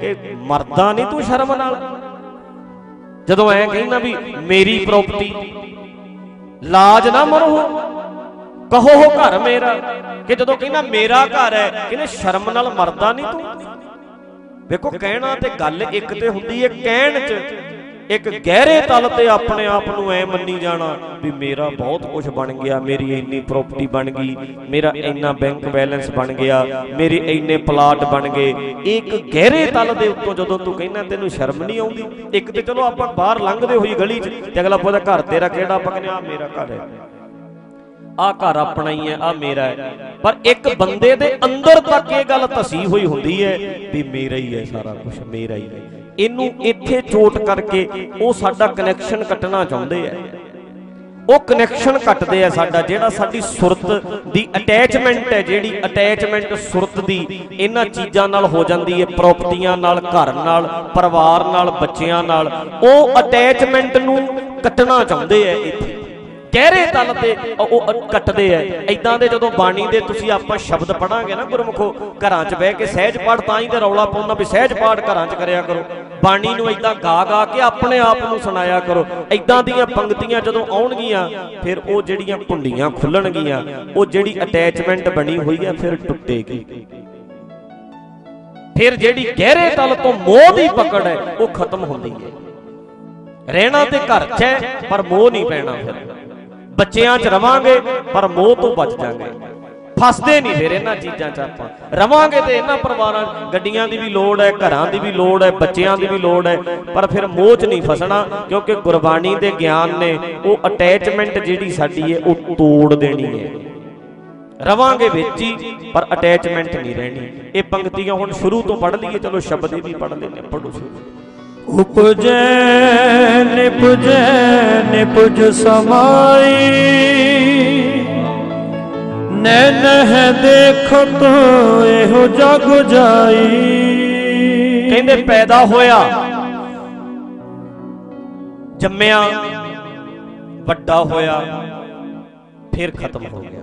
ਕਿ ਮਰਦਾ ਨਹੀਂ ਤੂੰ ਸ਼ਰਮ ਨਾਲ। ਜਦੋਂ ਐ ਕਹਿੰਦਾ ਵੀ ਮੇਰੀ ਪ੍ਰਾਪਰਟੀ ਲਾਜ ਨਾ ਮਰੋ। ਕਹੋ ਹੋ ਘਰ ਮੇਰਾ ਕਿ ਜਦੋਂ ਕਹਿੰਦਾ ਮੇਰਾ ਘਰ ਹੈ ਕਹਿੰਦੇ ਸ਼ਰਮ ਨਾਲ ਮਰਦਾ ਨਹੀਂ ਤੂੰ। ਵੇਖੋ ਕਹਿਣਾ ਤੇ ਗੱਲ ਇੱਕ ਤੇ ਹੁੰਦੀ ਹੈ ਕਹਿਣ 'ਚ। ਇੱਕ ਗਹਿਰੇ ਤਲ ਤੇ ਆਪਣੇ ਆਪ ਨੂੰ ਐ ਮੰਨੀ ਜਾਣਾ ਵੀ ਮੇਰਾ ਬਹੁਤ ਕੁਝ ਬਣ ਗਿਆ, ਮੇਰੀ ਇੰਨੀ ਪ੍ਰਾਪਰਟੀ ਬਣ ਗਈ, ਮੇਰਾ ਇੰਨਾ ਬੈਂਕ ਬੈਲੈਂਸ ਬਣ ਗਿਆ, ਮੇਰੇ ਇੰਨੇ ਪਲਾਟ ਬਣ ਗਏ। ਇੱਕ ਗਹਿਰੇ ਤਲ ਦੇ ਉੱਤੋਂ ਜਦੋਂ ਤੂੰ ਕਹਿੰਦਾ ਤੈਨੂੰ ਸ਼ਰਮ ਨਹੀਂ ਆਉਂਦੀ, ਇੱਕ ਤੇ ਚਲੋ ਆਪਾਂ ਬਾਹਰ ਲੰਘਦੇ ਹੋਈ ਗਲੀ 'ਚ ਤੇ ਅਗਲਾ ਪੁੱਛਦਾ, ਘਰ ਤੇਰਾ ਕਿਹੜਾ? ਆਪਾਂ ਕਹਿੰਦੇ ਆ ਮੇਰਾ ਘਰ ਹੈ। ਆ ਘਰ ਆਪਣਾ ਹੀ ਹੈ ਆ ਮੇਰਾ ਹੈ। ਪਰ ਇੱਕ ਬੰਦੇ ਦੇ ਅੰਦਰ ਤੱਕ ਇਹ ਗੱਲ ਧਸੀ ਹੋਈ ਹੁੰਦੀ ਹੈ ਵੀ ਮੇਰਾ ਹੀ ਹੈ ਸਾਰਾ ਕੁਝ ਮੇਰਾ ਹੀ ਹੈ। ਇਹਨੂੰ ਇੱਥੇ ਚੋਟ ਕਰਕੇ ਉਹ ਸਾਡਾ ਕਨੈਕਸ਼ਨ ਕੱਟਣਾ ਚਾਹੁੰਦੇ ਆ। ਉਹ ਕਨੈਕਸ਼ਨ ਕੱਟਦੇ ਆ ਸਾਡਾ, ਜਿਹੜਾ ਸਾਡੀ ਸੁਰਤ ਦੀ ਅਟੈਚਮੈਂਟ ਹੈ, ਜਿਹੜੀ ਅਟੈਚਮੈਂਟ ਸੁਰਤ ਦੀ, ਇਹਨਾਂ ਚੀਜ਼ਾਂ ਨਾਲ ਹੋ ਜਾਂਦੀ ਹੈ ਪ੍ਰਾਪਰਟੀਆਂ ਨਾਲ, ਘਰ ਨਾਲ, ਪਰਿਵਾਰ ਨਾਲ, ਬੱਚਿਆਂ ਨਾਲ। ਉਹ ਅਟੈਚਮੈਂਟ ਨੂੰ ਕੱਟਣਾ ਚਾਹੁੰਦੇ ਆ ਇੱਥੇ। ਗਹਿਰੇ ਤਲ ਤੇ ਉਹ- ਕੱਟਦੇ ਐ ਐਦਾਂ ਦੇ ਜਦੋਂ ਬਾਣੀ ਦੇ ਤੁਸੀਂ ਆਪਾਂ ਸ਼ਬਦ ਪੜਾਂਗੇ ਨਾ ਗੁਰਮੁਖੋ, ਘਰਾਂ 'ਚ ਬਹਿ ਕੇ ਸਹਿਜ ਪਾਠ, ਤਾਂ ਹੀ ਤੇ ਰੌਲਾ ਪਾਉਂਦਾ ਵੀ ਸਹਿਜ ਪਾਠ ਘਰਾਂ 'ਚ ਕਰਿਆ ਕਰੋ। ਬਾਣੀ ਨੂੰ ਐਦਾਂ ਗਾ ਗਾ ਕੇ ਆਪਣੇ ਆਪ ਨੂੰ ਸੁਣਾਇਆ ਕਰੋ। ਐਦਾਂ ਦੀਆਂ ਪੰਕਤੀਆਂ ਜਦੋਂ ਆਉਣਗੀਆਂ, ਫਿਰ ਉਹ ਜਿਹੜੀਆਂ ਕੁੰਡੀਆਂ ਖੁੱਲਣਗੀਆਂ, ਉਹ ਜਿਹੜੀ ਅਟੈਚਮੈਂਟ ਬਣੀ ਹੋਈ ਹੈ ਫਿਰ ਟੁੱਟੇਗੀ। ਫਿਰ ਜਿਹੜੀ ਗਹਿਰੇ ਤਲ ਤੋਂ ਮੋਹ ਦੀ ਪਕੜ ਹੈ, ਉਹ ਖਤਮ ਹੁੰਦੀ ਹੈ। ਰਹਿਣਾ ਤੇ ਘਰ 'ਚ ਹੈ, ਪਰ ਮੋਹ ਨਹੀਂ ਪੈਣਾ ਫਿਰ। ਬੱਚਿਆਂ 'ਚ ਰਵਾਂਗੇ, ਪਰ ਮੋਹ ਤੋਂ ਬਚ ਜਾਾਂਗੇ। ਫਸਦੇ ਨਹੀਂ ਫਿਰ ਇਹਨਾਂ ਚੀਜ਼ਾਂ 'ਚ ਆਪਾਂ। ਰਵਾਂਗੇ ਤੇ ਇਹਨਾਂ ਪਰਿਵਾਰਾਂ ਗੱਡੀਆਂ ਦੀ ਵੀ ਲੋੜ ਹੈ, ਘਰਾਂ ਦੀ ਵੀ ਲੋੜ ਹੈ, ਬੱਚਿਆਂ ਦੀ ਵੀ ਲੋੜ ਹੈ, ਪਰ ਫਿਰ ਮੋਹ 'ਚ ਨਹੀਂ ਫਸਣਾ, ਕਿਉਂਕਿ ਗੁਰਬਾਣੀ ਦੇ ਗਿਆਨ ਨੇ ਉਹ ਅਟੈਚਮੈਂਟ ਜਿਹੜੀ ਸਾਡੀ ਹੈ, ਉਹ ਤੋੜ ਦੇਣੀ ਹੈ। ਰਵਾਂਗੇ ਵਿੱਚ ਹੀ, ਪਰ ਅਟੈਚਮੈਂਟ ਨਹੀਂ ਰਹਿਣੀ। ਇਹ ਪੰਕਤੀਆਂ ਹੁਣ ਸ਼ੁਰੂ ਤੋਂ ਪੜ੍ਹ ਲਈਏ, ਚਲੋ ਸ਼ਬਦ ਇਹ ਵੀ ਪੜ੍ਹ ਲੈਨੇ ਪੜ੍ਹੋ ਸ਼ੁਰੂ। ਉਪਜੈ, ਨਿਪਜੈ, ਨਿਪਜ ਸਮਾਈ। ਨੈਣ ਹੈ ਦੇਖਤ, ਇਹੋ ਜਗ ਜਾਈ। ਕਹਿੰਦੇ ਪੈਦਾ ਹੋਇਆ, ਜੰਮਿਆ, ਵੱਡਾ ਹੋਇਆ, ਫਿਰ ਖਤਮ ਹੋ ਗਿਆ।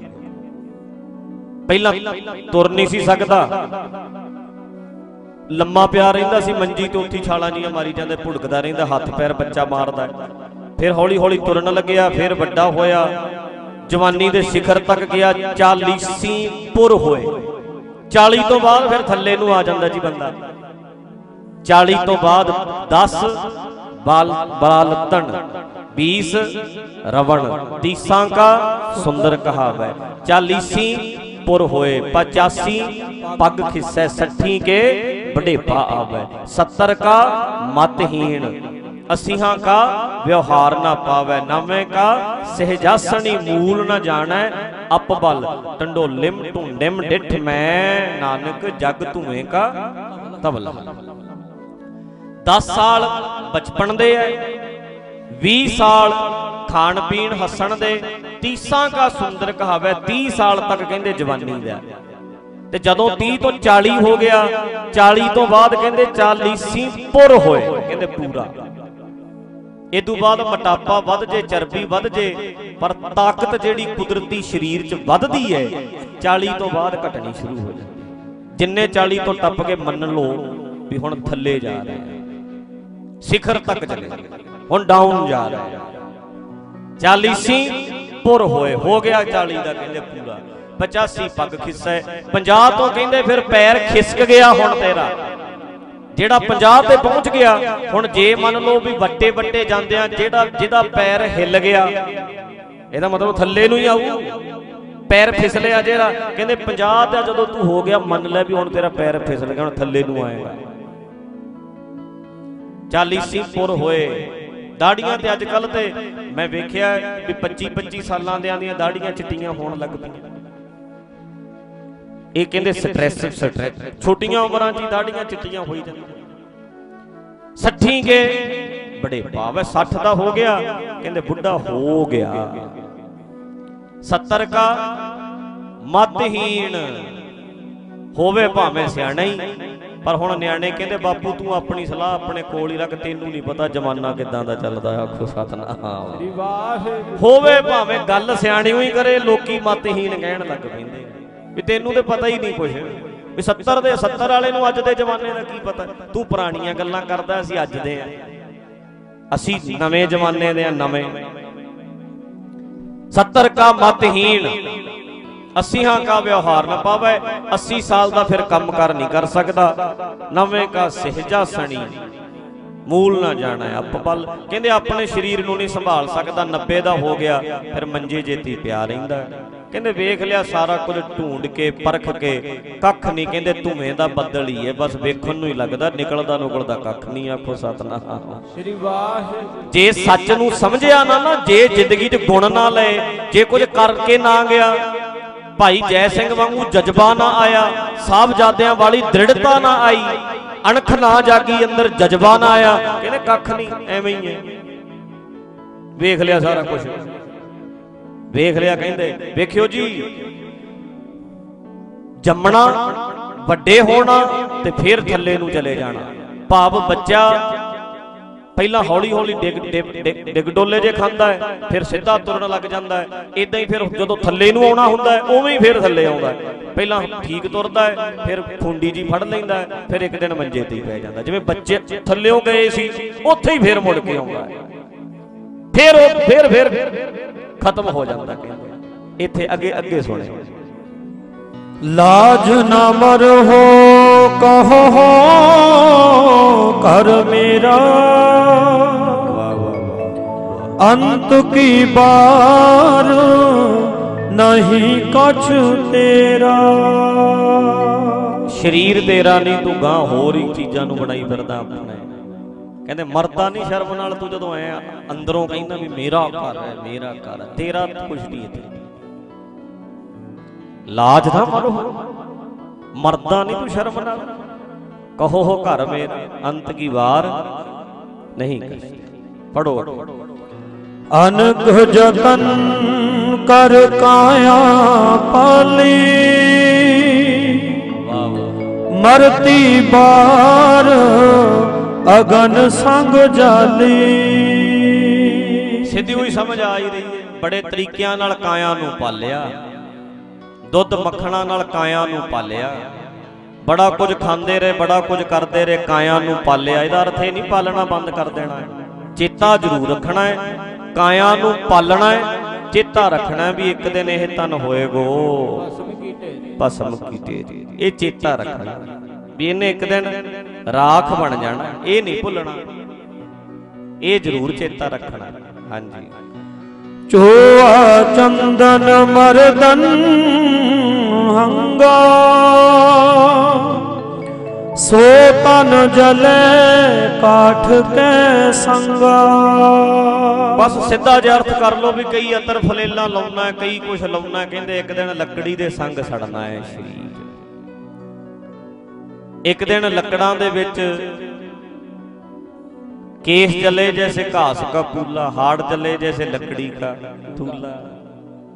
ਪਹਿਲਾਂ ਤੁਰ ਨਹੀਂ ਸੀ ਸਕਦਾ। ਲੰਮਾ ਪਿਆ ਰਹਿੰਦਾ ਸੀ, ਮੰਜੀ ਤੇ ਉੱਥੀ ਛਾਲਾਂ ਜੀਆਂ ਮਾਰੀ ਜਾਂਦਾ, ਭੁੜਕਦਾ ਰਹਿੰਦਾ, ਹੱਥ ਪੈਰ ਬੱਚਾ ਮਾਰਦਾ। ਫਿਰ ਹੌਲੀ ਹੌਲੀ ਤੁਰਨ ਲੱਗਿਆ, ਫਿਰ ਵੱਡਾ ਹੋਇਆ। ਜਵਾਨੀ ਦੇ ਸਿਖਰ ਤੱਕ ਗਿਆ 40 ਪੁਰ ਹੋਏ। 40 ਤੋਂ ਬਾਅਦ ਫਿਰ ਥੱਲੇ ਨੂੰ ਆ ਜਾਂਦਾ ਜੀ ਬੰਦਾ। 40 ਤੋਂ ਬਾਅਦ 10 ਬਾਲ ਬਾਲਤਨ 20 ਰਵਣ। ਤੀਸਾਂ ਕਾ ਸੁੰਦਰ ਕਹਾਵੈ। 40 ਪੁਰ ਹੋਏ 85 ਪੱਗ ਖਿਸੈ 60 ਕੇ ਬੜੇਪਾ ਆਵੈ। 70 ਕਾ ਮਤਹੀਣ, ਅਸੀਹਾਂ ਕਾ ਵਿਵਹਾਰ ਨਾ ਪਾਵੈ। ਨਵੇਂ ਕਾ ਸਹਿਜਾਸਣੀ ਮੂਲ ਨਾ ਜਾਣੈ। ਅਪਬਲ ਟੰਡੋਲਿਮ ਢੁੰਡਿਮ ਡਿਠ ਮੈਂ। ਨਾਨਕ ਜਗ ਧੂਏ ਕਾ ਤਬਲਾ 10 ਸਾਲ ਬਚਪਨ ਦੇ ਐ 20 ਸਾਲ ਖਾਣ ਪੀਣ ਹੱਸਣ ਦੇ 30 ਕਾ ਸੁੰਦਰ ਕਹਾਵੇ 30 ਸਾਲ ਤੱਕ ਕਹਿੰਦੇ ਜਵਾਨੀ ਦਾ। ਤੇ ਜਦੋਂ 30 ਤੋਂ 40 ਹੋ ਗਿਆ 40 ਤੋਂ ਬਾਅਦ ਕਹਿੰਦੇ 40 ਪੁਰ ਹੋਏ ਕਹਿੰਦੇ ਪੂਰਾ। ਤੋਂ ਬਾਅਦ ਮੋਟਾਪਾ ਵੱਧ ਜੇ ਚਰਬੀ ਵੱਧ ਜੇ ਪਰ ਤਾਕਤ ਜਿਹੜੀ ਕੁਦਰਤੀ ਸਰੀਰ 'ਚ ਵੱਧਦੀ ਹੈ 40 ਤੋਂ ਬਾਅਦ ਘਟਣੀ ਸ਼ੁਰੂ ਹੋ ਜਾਂਦੀ ਜਿੰਨੇ 40 ਤੋਂ ਟੱਪ ਕੇ ਮੰਨ ਲਓ ਵੀ ਹੁਣ ਥੱਲੇ ਜਾ ਰਹੇ ਆ। ਸਿਖਰ ਤੱਕ ਚਲੇ ਹੁਣ ਡਾਊਨ ਜਾ ਰਹੇ ਆ। 40 ਪੁਰ ਹੋਏ ਹੋ ਗਿਆ 40 ਦਾ ਕਹਿੰਦੇ ਪੂਰਾ। 85 ਪੱਗ ਖਿੱਸੈ। 50 ਤੋਂ ਕਹਿੰਦੇ ਫਿਰ ਪੈਰ ਖਿਸਕ ਗਿਆ ਹੁਣ ਤੇਰਾ। ਜਿਹੜਾ 50 ਤੇ ਪਹੁੰਚ ਗਿਆ, ਹੁਣ ਜੇ ਮੰਨ ਲਓ ਵੀ ਵੱਟੇ ਵੱਟੇ ਜਾਂਦਿਆਂ ਜਿਹੜਾ ਜਿਹਦਾ ਪੈਰ ਹਿੱਲ ਗਿਆ, ਇਹਦਾ ਮਤਲਬ ਥੱਲੇ ਨੂੰ ਹੀ ਆਊ। ਪੈਰ ਫਿਸਲਿਆ ਜਿਹੜਾ, ਕਹਿੰਦੇ 50 ਤੇ ਜਦੋਂ ਤੂੰ ਹੋ ਗਿਆ, ਮੰਨ ਲੈ ਵੀ ਹੁਣ ਤੇਰਾ ਪੈਰ ਫਿਸਲ ਗਿਆ, ਹੁਣ ਥੱਲੇ ਨੂੰ ਆਏਗਾ। 40 ਪੁਰ ਹੋਏ। ਦਾੜੀਆਂ ਤੇ ਅੱਜ ਕੱਲ ਤੇ ਮੈਂ ਵੇਖਿਆ ਵੀ 25 25 ਸਾਲਾਂ ਦਿਆਂ ਦੀਆਂ ਦਾੜੀਆਂ ਚਿੱਟੀਆਂ ਹੋਣ ਲੱਗ ਪਈਆਂ। ਇਹ ਕਹਿੰਦੇ ਸਟ੍ਰੈਸ ਸਟ੍ਰੈਸ ਛੋਟੀਆਂ ਉਮਰਾਂ 'ਚ ਹੀ ਦਾੜੀਆਂ ਚਿੱਟੀਆਂ ਹੋਈ ਜਾਂਦੀਆਂ। 60 ਕੇ ਬੜੇ ਭਾਵ ਹੈ 60 ਦਾ ਹੋ ਗਿਆ ਕਹਿੰਦੇ ਬੁੱਢਾ ਹੋ ਗਿਆ। 70 ਕਾ ਮਤਹੀਣ ਹੋਵੇ ਭਾਵੇਂ ਸਿਆਣਾ ਹੀ। ਪਰ ਹੁਣ ਨਿਆਣੇ ਕਹਿੰਦੇ ਬਾਪੂ ਤੂੰ ਆਪਣੀ ਸਲਾਹ ਆਪਣੇ ਕੋਲ ਹੀ ਰੱਖ ਤੈਨੂੰ ਨਹੀਂ ਪਤਾ ਜ਼ਮਾਨਾ ਕਿਦਾਂ ਦਾ ਚੱਲਦਾ ਆਖੋ ਸਤਨਾਮ। ਹੋਵੇ ਭਾਵੇਂ ਗੱਲ ਸਿਆਣੀ ਹੋਈ ਕਰੇ ਲੋਕੀ ਮਤਹੀਣ ਕਹਿਣ ਲੱਗ ਪੈਂਦੇ ਵੀ ਤੈਨੂੰ ਤੇ ਪਤਾ ਹੀ ਨਹੀਂ ਕੁਝ ਵੀ 70 ਦੇ 70 ਵਾਲੇ ਨੂੰ ਅੱਜ ਦੇ ਜ਼ਮਾਨੇ ਦਾ ਕੀ ਪਤਾ? ਤੂੰ ਪੁਰਾਣੀਆਂ ਗੱਲਾਂ ਕਰਦਾ, ਅਸੀਂ ਅੱਜ ਦੇ ਆ। ਅਸੀਂ ਨਵੇਂ ਜ਼ਮਾਨੇ ਦੇ ਆ, ਨਵੇਂ। 70 ਕਾ ਮਤਹੀਣ 80 ਹਾਂ ਕਾ ਵਿਵਹਾਰ ਨਾ ਪਾਵੇ। 80 ਸਾਲ ਦਾ ਫਿਰ ਕੰਮ ਕਰ ਨਹੀਂ ਕਰ ਸਕਦਾ। ਨਵੇਂ ਕਾ ਸਹਿਜਾ ਸਣੀ। ਮੂਲ ਨਾ ਜਾਣਾ ਅੱਪ ਪਲ। ਕਹਿੰਦੇ ਆਪਣੇ ਸਰੀਰ ਨੂੰ ਨਹੀਂ ਸੰਭਾਲ ਸਕਦਾ। 90 ਦਾ ਹੋ ਗਿਆ, ਫਿਰ ਮੰਜੇ ਜੇਤੀ ਪਿਆ ਰਹਿੰਦਾ। ਕਹਿੰਦੇ ਵੇਖ ਲਿਆ ਸਾਰਾ ਕੁਝ ਢੂੰਡ ਕੇ ਪਰਖ ਕੇ ਕੱਖ ਨਹੀਂ ਕਹਿੰਦੇ ਧੂਵੇਂ ਦਾ ਬੱਦਲ ਹੀ ਹੈ ਬਸ ਵੇਖਣ ਨੂੰ ਹੀ ਲੱਗਦਾ ਨਿਕਲਦਾ ਨੁਕਲਦਾ ਕੱਖ ਨਹੀਂ ਆਖੋ ਸਤਨਾਮ। ਸ੍ਰੀ ਵਾਹਿਗੁਰੂ। ਜੇ ਸੱਚ ਨੂੰ ਸਮਝਿਆ ਨਾ ਨਾ ਜੇ ਜ਼ਿੰਦਗੀ 'ਚ ਗੁਣ ਨਾ ਲਏ ਜੇ ਕੁਝ ਕਰਕੇ ਨਾ ਗਿਆ ਭਾਈ ਜੈ ਸਿੰਘ ਵਾਂਗੂ ਜਜ਼ਬਾ ਨਾ ਆਇਆ ਸਾਹਿਬਜ਼ਾਦਿਆਂ ਵਾਲੀ ਦ੍ਰਿੜਤਾ ਨਾ ਆਈ ਅਣਖ ਨਾ ਜਾਗੀ ਅੰਦਰ ਜਜ਼ਬਾ ਨਾ ਆਇਆ ਕਹਿੰਦੇ ਕੱਖ ਨਹੀਂ ਐਵੇਂ ਹੀ ਹੈ। ਵੇਖ ਲਿਆ ਸਾਰਾ ਕੁਝ। ਵੇਖ ਲਿਆ ਕਹਿੰਦੇ, ਵੇਖਿਓ ਜੀ। ਜੰਮਣਾ ਵੱਡੇ ਹੋਣਾ ਤੇ ਫਿਰ ਥੱਲੇ ਨੂੰ ਚਲੇ ਜਾਣਾ। ਭਾਵ ਬੱਚਾ ਪਹਿਲਾਂ ਹੌਲੀ ਹੌਲੀ ਡਿਗ, ਡਿਗ- ਡੋਲੇ ਜੇ ਖਾਂਦਾ ਹੈ, ਫਿਰ ਸਿੱਧਾ ਤੁਰਨ ਲੱਗ ਜਾਂਦਾ ਹੈ। ਇਦਾਂ ਹੀ ਫਿਰ ਜਦੋਂ ਥੱਲੇ ਨੂੰ ਆਉਣਾ ਹੁੰਦਾ ਹੈ, ਉਵੇਂ ਹੀ ਫਿਰ ਥੱਲੇ ਆਉਂਦਾ ਹੈ। ਪਹਿਲਾਂ ਠੀਕ ਤੁਰਦਾ ਹੈ, ਫਿਰ ਖੁੰਡੀ ਜੀ ਫੜ ਲੈਂਦਾ ਹੈ, ਫਿਰ ਇੱਕ ਦਿਨ ਮੰਜੇ ਤੇ ਹੀ ਪੈ ਜਾਂਦਾ। ਜਿਵੇਂ ਬੱਚੇ ਥੱਲਿਓਂ ਗਏ ਸੀ, ਉੱਥੇ ਹੀ ਫਿਰ ਮੁੜ ਕੇ ਆਉਂਦਾ ਹੈ। ਫਿਰ ਉਹ, ਫਿਰ ਫਿਰ ਖਤਮ ਹੋ ਜਾਂਦਾ ਕਹਿੰਦੇ। ਇੱਥੇ ਅੱਗੇ ਅੱਗੇ ਸੁਣੇ। ਲਾਜ ਨਾ ਕਹੋ ਹੋ ਕਰ ਮੇਰਾ। ਅੰਤ ਕੀ ਬਾਰ ਨਹੀਂ ਕਛ ਤੇਰਾ। ਸਰੀਰ ਤੇਰਾ ਨਹੀਂ ਤੂੰ ਗਾਂ ਹੋਰ ਹੀ ਚੀਜ਼ਾਂ ਨੂੰ ਬਣਾਈ ਫਿਰਦਾ ਆਪਣੇ। ਕਹਿੰਦੇ ਮਰਦਾ ਨਹੀਂ ਸ਼ਰਮ ਨਾਲ ਤੂੰ ਜਦੋਂ ਐ ਅੰਦਰੋਂ ਕਹਿੰਦਾ ਵੀ ਮੇਰਾ ਘਰ ਹੈ ਮੇਰਾ ਘਰ ਹੈ ਤੇਰਾ ਕੁਝ ਨਹੀਂ ਇੱਥੇ। ਲਾਜ ਨਾ ਮਰੋ। ਮਰਦਾ ਨਹੀਂ ਤੂੰ ਸ਼ਰਮ ਨਾਲ। ਕਹੋ ਹੋ ਘਰ ਮੇਰਾ ਅੰਤ ਕੀ ਵਾਰ? ਨਹੀਂ ਕਸ਼ੀ ਪੜੋ ਅਨਕ ਜਤਨ ਕਰ ਕਾਇਆ ਪਾਲੀ। ਮਰਤੀ ਬਾਰ ਅਗਨ ਸੰਗ ਜਾਲੀ। ਸਿੱਧੀ ਹੋਈ ਸਮਝ ਆ ਹੀ ਰਹੀ ਹੈ। ਬੜੇ ਤਰੀਕਿਆਂ ਨਾਲ ਕਾਇਆ ਨੂੰ ਪਾਲਿਆ। ਦੁੱਧ ਮੱਖਣਾ ਨਾਲ ਕਾਇਆ ਨੂੰ ਪਾਲਿਆ। ਬੜਾ ਕੁਝ ਖਾਂਦੇ ਰਹੇ, ਬੜਾ ਕੁਝ ਕਰਦੇ ਰਹੇ, ਕਾਇਆ ਨੂੰ ਪਾਲਿਆ। ਇਹਦਾ ਅਰਥ ਇਹ ਨਹੀਂ ਪਾਲਣਾ ਬੰਦ ਕਰ ਦੇਣਾ ਹੈ। ਚੇਤਾ ਜ਼ਰੂਰ ਰੱਖਣਾ ਹੈ। ਕਾਇਆ ਨੂੰ ਪਾਲਣਾ ਹੈ। ਚੇਤਾ ਰੱਖਣਾ ਵੀ ਇੱਕ ਦਿਨ ਇਹ ਤਨ ਹੋਏਗੋ। ਭਸਮ ਕੀਤੇ ਭਸਮ ਕੀਤੇ ਇਹ ਚੇਤਾ ਰੱਖਣਾ। ਵੀ ਇਹਨੇ ਇੱਕ ਦਿਨ ਰਾਖ ਬਣ ਜਾਣਾ ਇਹ ਨਹੀਂ ਭੁੱਲਣਾ। ਇਹ ਜ਼ਰੂਰ ਚੇਤਾ ਰੱਖਣਾ। ਹਾਂਜੀ। ਚੋਆ ਚੰਦਨ ਮਰਦਨ ਹੰਗਾ ਸੋ ਤਨ ਜਲੇ ਕਾਠ ਕੈ ਸੰਗਾ। ਬਸ ਸਿੱਧਾ ਜਿਹਾ ਅਰਥ ਕਰ ਲਓ ਵੀ ਕਈ ਅਤਰ ਫਲੇਲਾਂ ਲਾਉਣਾ ਕਈ ਕੁਛ ਲਾਉਣਾ ਕਹਿੰਦੇ ਇੱਕ ਦਿਨ ਲੱਕੜੀ ਦੇ ਸੰਗ ਸੜਨਾ ਹੈ ਸ਼ਰੀਰ ਇੱਕ ਦਿਨ ਲੱਕੜਾਂ ਦੇ ਵਿੱਚ ਕੇਸ ਚਲੇ ਜੈਸੇ ਘਾਸ ਕਾ ਪੂਲਾ ਹਾੜ ਚਲੇ ਜੈਸੇ ਲੱਕੜੀ ਕਾ ਤੂਲਾ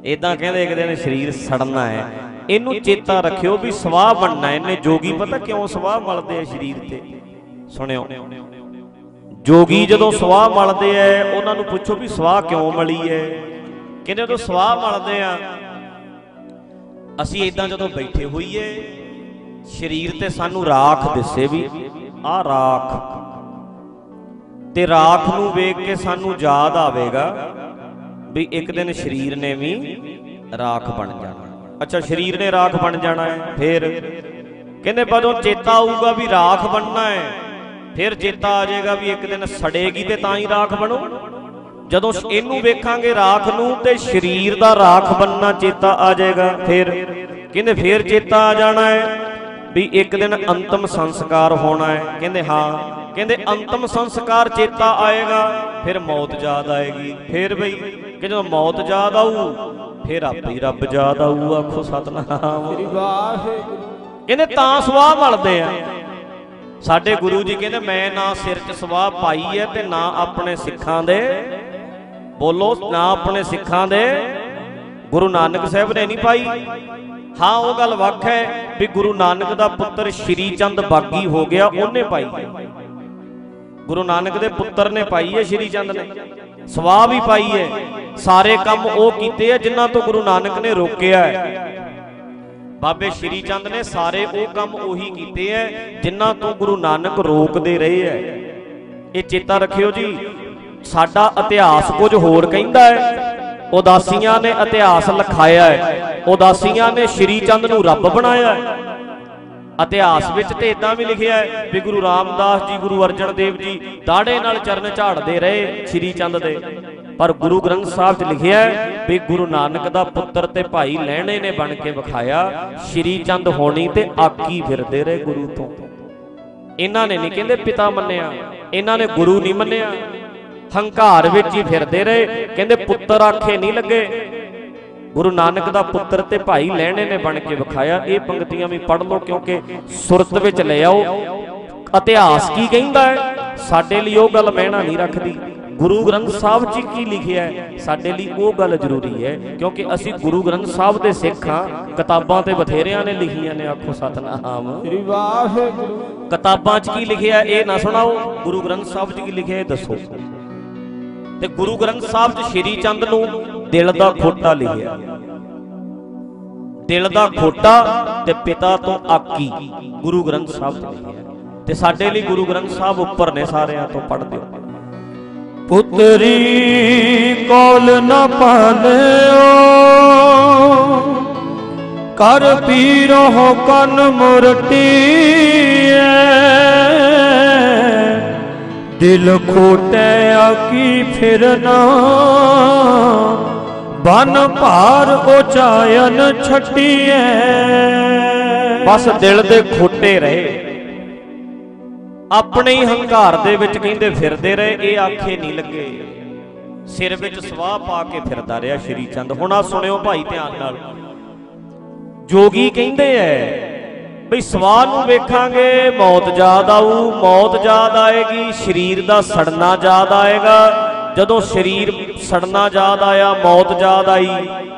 ਇਦਾਂ ਕਹਿੰਦੇ ਇੱਕ ਦਿਨ ਸਰੀਰ ਸੜਨਾ ਹੈ। ਇਹਨੂੰ ਚੇਤਾ ਰੱਖਿਓ ਵੀ ਸਵਾਹ ਬਣਨਾ ਇਹਨੇ ਜੋਗੀ ਪਤਾ ਕਿਉਂ ਸਵਾਹ ਮਲਦੇ ਆ ਸਰੀਰ ਤੇ? ਸੁਣਿਓ। ਜੋਗੀ ਜਦੋਂ ਸਵਾਹ ਮਲਦੇ ਐ ਉਹਨਾਂ ਨੂੰ ਪੁੱਛੋ ਵੀ ਸਵਾਹ ਕਿਉਂ ਮਲੀ ਹੈ? ਕਹਿੰਦੇ ਜਦੋਂ ਸਵਾਹ ਮਲਦੇ ਆ, ਅਸੀਂ ਇਦਾਂ ਜਦੋਂ ਬੈਠੇ ਹੋਈਏ ਸਰੀਰ ਤੇ ਸਾਨੂੰ ਰਾਖ ਦਿਸੇ ਵੀ ਆਹ ਰਾਖ। ਤੇ ਰਾਖ ਨੂੰ ਵੇਖ ਕੇ ਸਾਨੂੰ ਯਾਦ ਆਵੇਗਾ ਵੀ ਇੱਕ ਦਿਨ ਸਰੀਰ ਨੇ ਵੀ ਰਾਖ ਬਣ ਜਾਣਾ। ਅੱਛਾ, ਸਰੀਰ ਨੇ ਰਾਖ ਬਣ ਜਾਣਾ ਹੈ, ਫੇਰ? ਕਹਿੰਦੇ ਜਦੋਂ ਚੇਤਾ ਆਊਗਾ ਵੀ ਰਾਖ ਬਣਨਾ ਹੈ, ਫਿਰ ਚੇਤਾ ਆ ਜਾਏਗਾ ਵੀ ਇੱਕ ਦਿਨ ਸੜੇਗੀ ਤੇ ਤਾਂ ਹੀ ਰਾਖ ਬਣੋ। ਜਦੋਂ ਇਹਨੂੰ ਵੇਖਾਂਗੇ ਰਾਖ ਨੂੰ ਤੇ ਸਰੀਰ ਦਾ ਰਾਖ ਬਣਨਾ ਚੇਤਾ ਆ ਜਾਏਗਾ, ਫਿਰ? ਕਹਿੰਦੇ ਫਿਰ ਚੇਤਾ ਆ ਜਾਣਾ ਹੈ। ਵੀ ਇੱਕ ਦਿਨ ਅੰਤਮ ਸੰਸਕਾਰ ਹੋਣਾ ਹੈ। ਕਹਿੰਦੇ ਹਾਂ। ਕਹਿੰਦੇ ਅੰਤਮ ਸੰਸਕਾਰ ਚੇਤਾ ਆਏਗਾ ਫਿਰ ਮੌਤ ਯਾਦ ਆਏਗੀ। ਫਿਰ ਬਈ ਕਿ ਜਦੋਂ ਮੌਤ ਯਾਦ ਆਊ ਫਿਰ ਆਪੇ ਰੱਬ ਯਾਦ ਆਊ ਆਖੋ ਸਤਨਾਮ। ਸ੍ਰੀ ਵਾਹਿਗੁਰੂ। ਕਹਿੰਦੇ ਤਾਂ ਸਵਾਹ ਮਲਦੇ ਆ। ਸਾਡੇ ਗੁਰੂ ਜੀ ਕਹਿੰਦੇ ਮੈਂ ਨਾ ਸਿਰ 'ਚ ਸਵਾਹ ਪਾਈ ਹੈ ਤੇ ਨਾ ਆਪਣੇ ਸਿੱਖਾਂ ਦੇ। ਬੋਲੋ ਨਾ ਆਪਣੇ ਸਿੱਖਾਂ ਦੇ। ਗੁਰੂ ਨਾਨਕ ਸਾਹਿਬ ਨੇ ਨਹੀਂ ਪਾਈ। ਹਾਂ, ਉਹ ਗੱਲ ਵੱਖ ਹੈ ਵੀ ਗੁਰੂ ਨਾਨਕ ਦਾ ਪੁੱਤਰ ਸ਼੍ਰੀ ਚੰਦ ਬਾਗੀ ਹੋ ਗਿਆ, ਉਹਨੇ ਪਾਈ ਗੁਰੂ ਨਾਨਕ ਦੇ ਪੁੱਤਰ ਨੇ ਪਾਈ ਹੈ ਸ਼੍ਰੀ ਚੰਦ ਨੇ। ਸਵਾਹ ਵੀ ਪਾਈ ਹੈ। ਸਾਰੇ ਕੰਮ ਉਹ ਕੀਤੇ ਆ ਜਿਨ੍ਹਾਂ ਤੋਂ ਗੁਰੂ ਨਾਨਕ ਨੇ ਰੋਕਿਆ ਹੈ। ਬਾਬੇ ਸ਼੍ਰੀ ਚੰਦ ਨੇ ਸਾਰੇ ਉਹ ਕੰਮ ਉਹੀ ਕੀਤੇ ਐ ਜਿਨ੍ਹਾਂ ਤੋਂ ਗੁਰੂ ਨਾਨਕ ਰੋਕਦੇ ਰਹੇ ਐ ਇਹ ਚੇਤਾ ਰੱਖਿਓ ਜੀ, ਸਾਡਾ ਇਤਿਹਾਸ ਕੁਝ ਹੋਰ ਕਹਿੰਦਾ ਹੈ। ਉਦਾਸੀਆਂ ਨੇ ਇਤਿਹਾਸ ਲਿਖਾਇਆ ਹੈ। ਉਦਾਸੀਆਂ ਨੇ ਸ਼੍ਰੀ ਚੰਦ ਨੂੰ ਰੱਬ ਬਣਾਇਆ ਹੈ। ਇਤਿਹਾਸ ਵਿੱਚ ਤੇ ਇਦਾਂ ਵੀ ਲਿਖਿਆ ਹੈ ਵੀ ਗੁਰੂ ਰਾਮਦਾਸ ਜੀ, ਗੁਰੂ ਅਰਜਨ ਦੇਵ ਜੀ ਦਾੜੇ ਨਾਲ ਚਰਨ ਝਾੜਦੇ ਰਹੇ ਸ਼੍ਰੀ ਚੰਦ ਦੇ। ਪਰ ਗੁਰੂ ਗ੍ਰੰਥ ਸਾਹਿਬ 'ਚ ਲਿਖਿਆ ਹੈ ਵੀ ਗੁਰੂ ਨਾਨਕ ਦਾ ਪੁੱਤਰ ਤੇ ਭਾਈ ਲਹਿਣੇ ਨੇ ਬਣ ਕੇ ਵਿਖਾਇਆ, ਸ਼੍ਰੀ ਚੰਦ ਹੋਣੀ ਤੇ ਆਕੀ ਫਿਰਦੇ ਰਹੇ ਗੁਰੂ ਤੋਂ। ਇਹਨਾਂ ਨੇ ਨਹੀਂ ਕਹਿੰਦੇ ਪਿਤਾ ਮੰਨਿਆ, ਇਹਨਾਂ ਨੇ ਗੁਰੂ ਨਹੀਂ ਮੰਨਿਆ। ਹੰਕਾਰ ਵਿੱਚ ਹੀ ਫਿਰਦੇ ਰਹੇ। ਕਹਿੰਦੇ ਪੁੱਤਰ ਆਖੇ ਨਹੀਂ ਲੱਗੇ। ਗੁਰੂ ਨਾਨਕ ਦਾ ਪੁੱਤਰ ਤੇ ਭਾਈ ਲਹਿਣੇ ਨੇ ਬਣ ਕੇ ਵਿਖਾਇਆ ਇਹ ਪੰਕਤੀਆਂ ਵੀ ਪੜ੍ਹ ਲਓ ਕਿਉਂਕਿ ਸੁਰਤ ਵਿੱਚ ਲੈ ਆਓ। ਇਤਿਹਾਸ ਕੀ ਕਹਿੰਦਾ ਹੈ? ਸਾਡੇ ਲਈ ਉਹ ਗੱਲ ਮਹਿਣਾ ਨਹੀਂ ਰੱਖਦੀ। ਗੁਰੂ ਗ੍ਰੰਥ ਸਾਹਿਬ ਜੀ ਕੀ ਲਿਖਿਆ ਹੈ? ਸਾਡੇ ਲਈ ਉਹ ਗੱਲ ਜ਼ਰੂਰੀ ਹੈ ਕਿਉਂਕਿ ਅਸੀਂ ਗੁਰੂ ਗ੍ਰੰਥ ਸਾਹਿਬ ਦੇ ਸਿੱਖ ਹਾਂ। ਕਿਤਾਬਾਂ ਤੇ ਬਥੇਰਿਆਂ ਨੇ ਲਿਖੀਆਂ ਨੇ ਆਖੋ ਸਤਨਾਮ। ਸ੍ਰੀ ਵਾਹਿਗੁਰੂ। ਕਿਤਾਬਾਂ 'ਚ ਕੀ ਲਿਖਿਆ ਇਹ ਨਾ ਸੁਣਾਓ। ਗੁਰੂ ਗ੍ਰੰਥ ਸਾਹਿਬ 'ਚ ਕੀ ਲਿਖਿਆ ਇਹ ਦੱਸੋ। ਤੇ ਗੁਰੂ ਗ੍ਰੰਥ ਸਾਹਿਬ 'ਚ ਸ਼੍ਰੀ ਚੰਦ ਨੂੰ ਦਿਲ ਦਾ ਖੋਟਾ ਲਿਖਿਆ। ਦਿਲ ਦਾ ਖੋਟਾ ਤੇ ਪਿਤਾ ਤੋਂ ਆਕੀ ਗੁਰੂ ਗ੍ਰੰਥ ਸਾਹਿਬ 'ਚ ਲਿਖਿਆ। ਤੇ ਸਾਡੇ ਲਈ ਗੁਰੂ ਗ੍ਰੰਥ ਸਾਹਿਬ ਉੱਪਰ ਨੇ ਸਾਰਿਆਂ ਤੋਂ ਪੜ੍ਹ ਦਿਓ। ਪੁੱਤਰੀ ਕੋਲ ਨ ਪਾਲਿਓ ਕਰ ਪੀਰੋ ਕਨ ਮੁਰਟੀਐ ਦਿਲ ਖੋਟੇ ਆਕੀ ਫਿਰਨਾ ਬਨ ਭਾਰ ਉਚਾਇਨ ਛੱਡੀਐ। ਬਸ ਦਿਲ ਦੇ ਖੋਟੇ ਰਹੇ। ਆਪਣੇ ਹੀ ਹੰਕਾਰ ਦੇ ਵਿੱਚ ਕਹਿੰਦੇ ਫਿਰਦੇ ਰਹੇ, ਇਹ ਆਖੇ ਨਹੀਂ ਲੱਗੇ। ਸਿਰ ਵਿੱਚ ਸਵਾਹ ਪਾ ਕੇ ਫਿਰਦਾ ਰਿਹਾ ਸ਼੍ਰੀ ਚੰਦ। ਹੁਣ ਆ ਸੁਣਿਓ ਭਾਈ ਧਿਆਨ ਨਾਲ। ਜੋਗੀ ਕਹਿੰਦੇ ਐ ਬਈ ਸਵਾਹ ਨੂੰ ਵੇਖਾਂਗੇ, ਮੌਤ ਯਾਦ ਆਊ, ਮੌਤ ਯਾਦ ਆਏਗੀ, ਸਰੀਰ ਦਾ ਸੜਨਾ ਯਾਦ ਆਏਗਾ। ਜਦੋਂ ਸਰੀਰ ਸੜਨਾ ਯਾਦ ਆਇਆ, ਮੌਤ ਯਾਦ ਆਈ,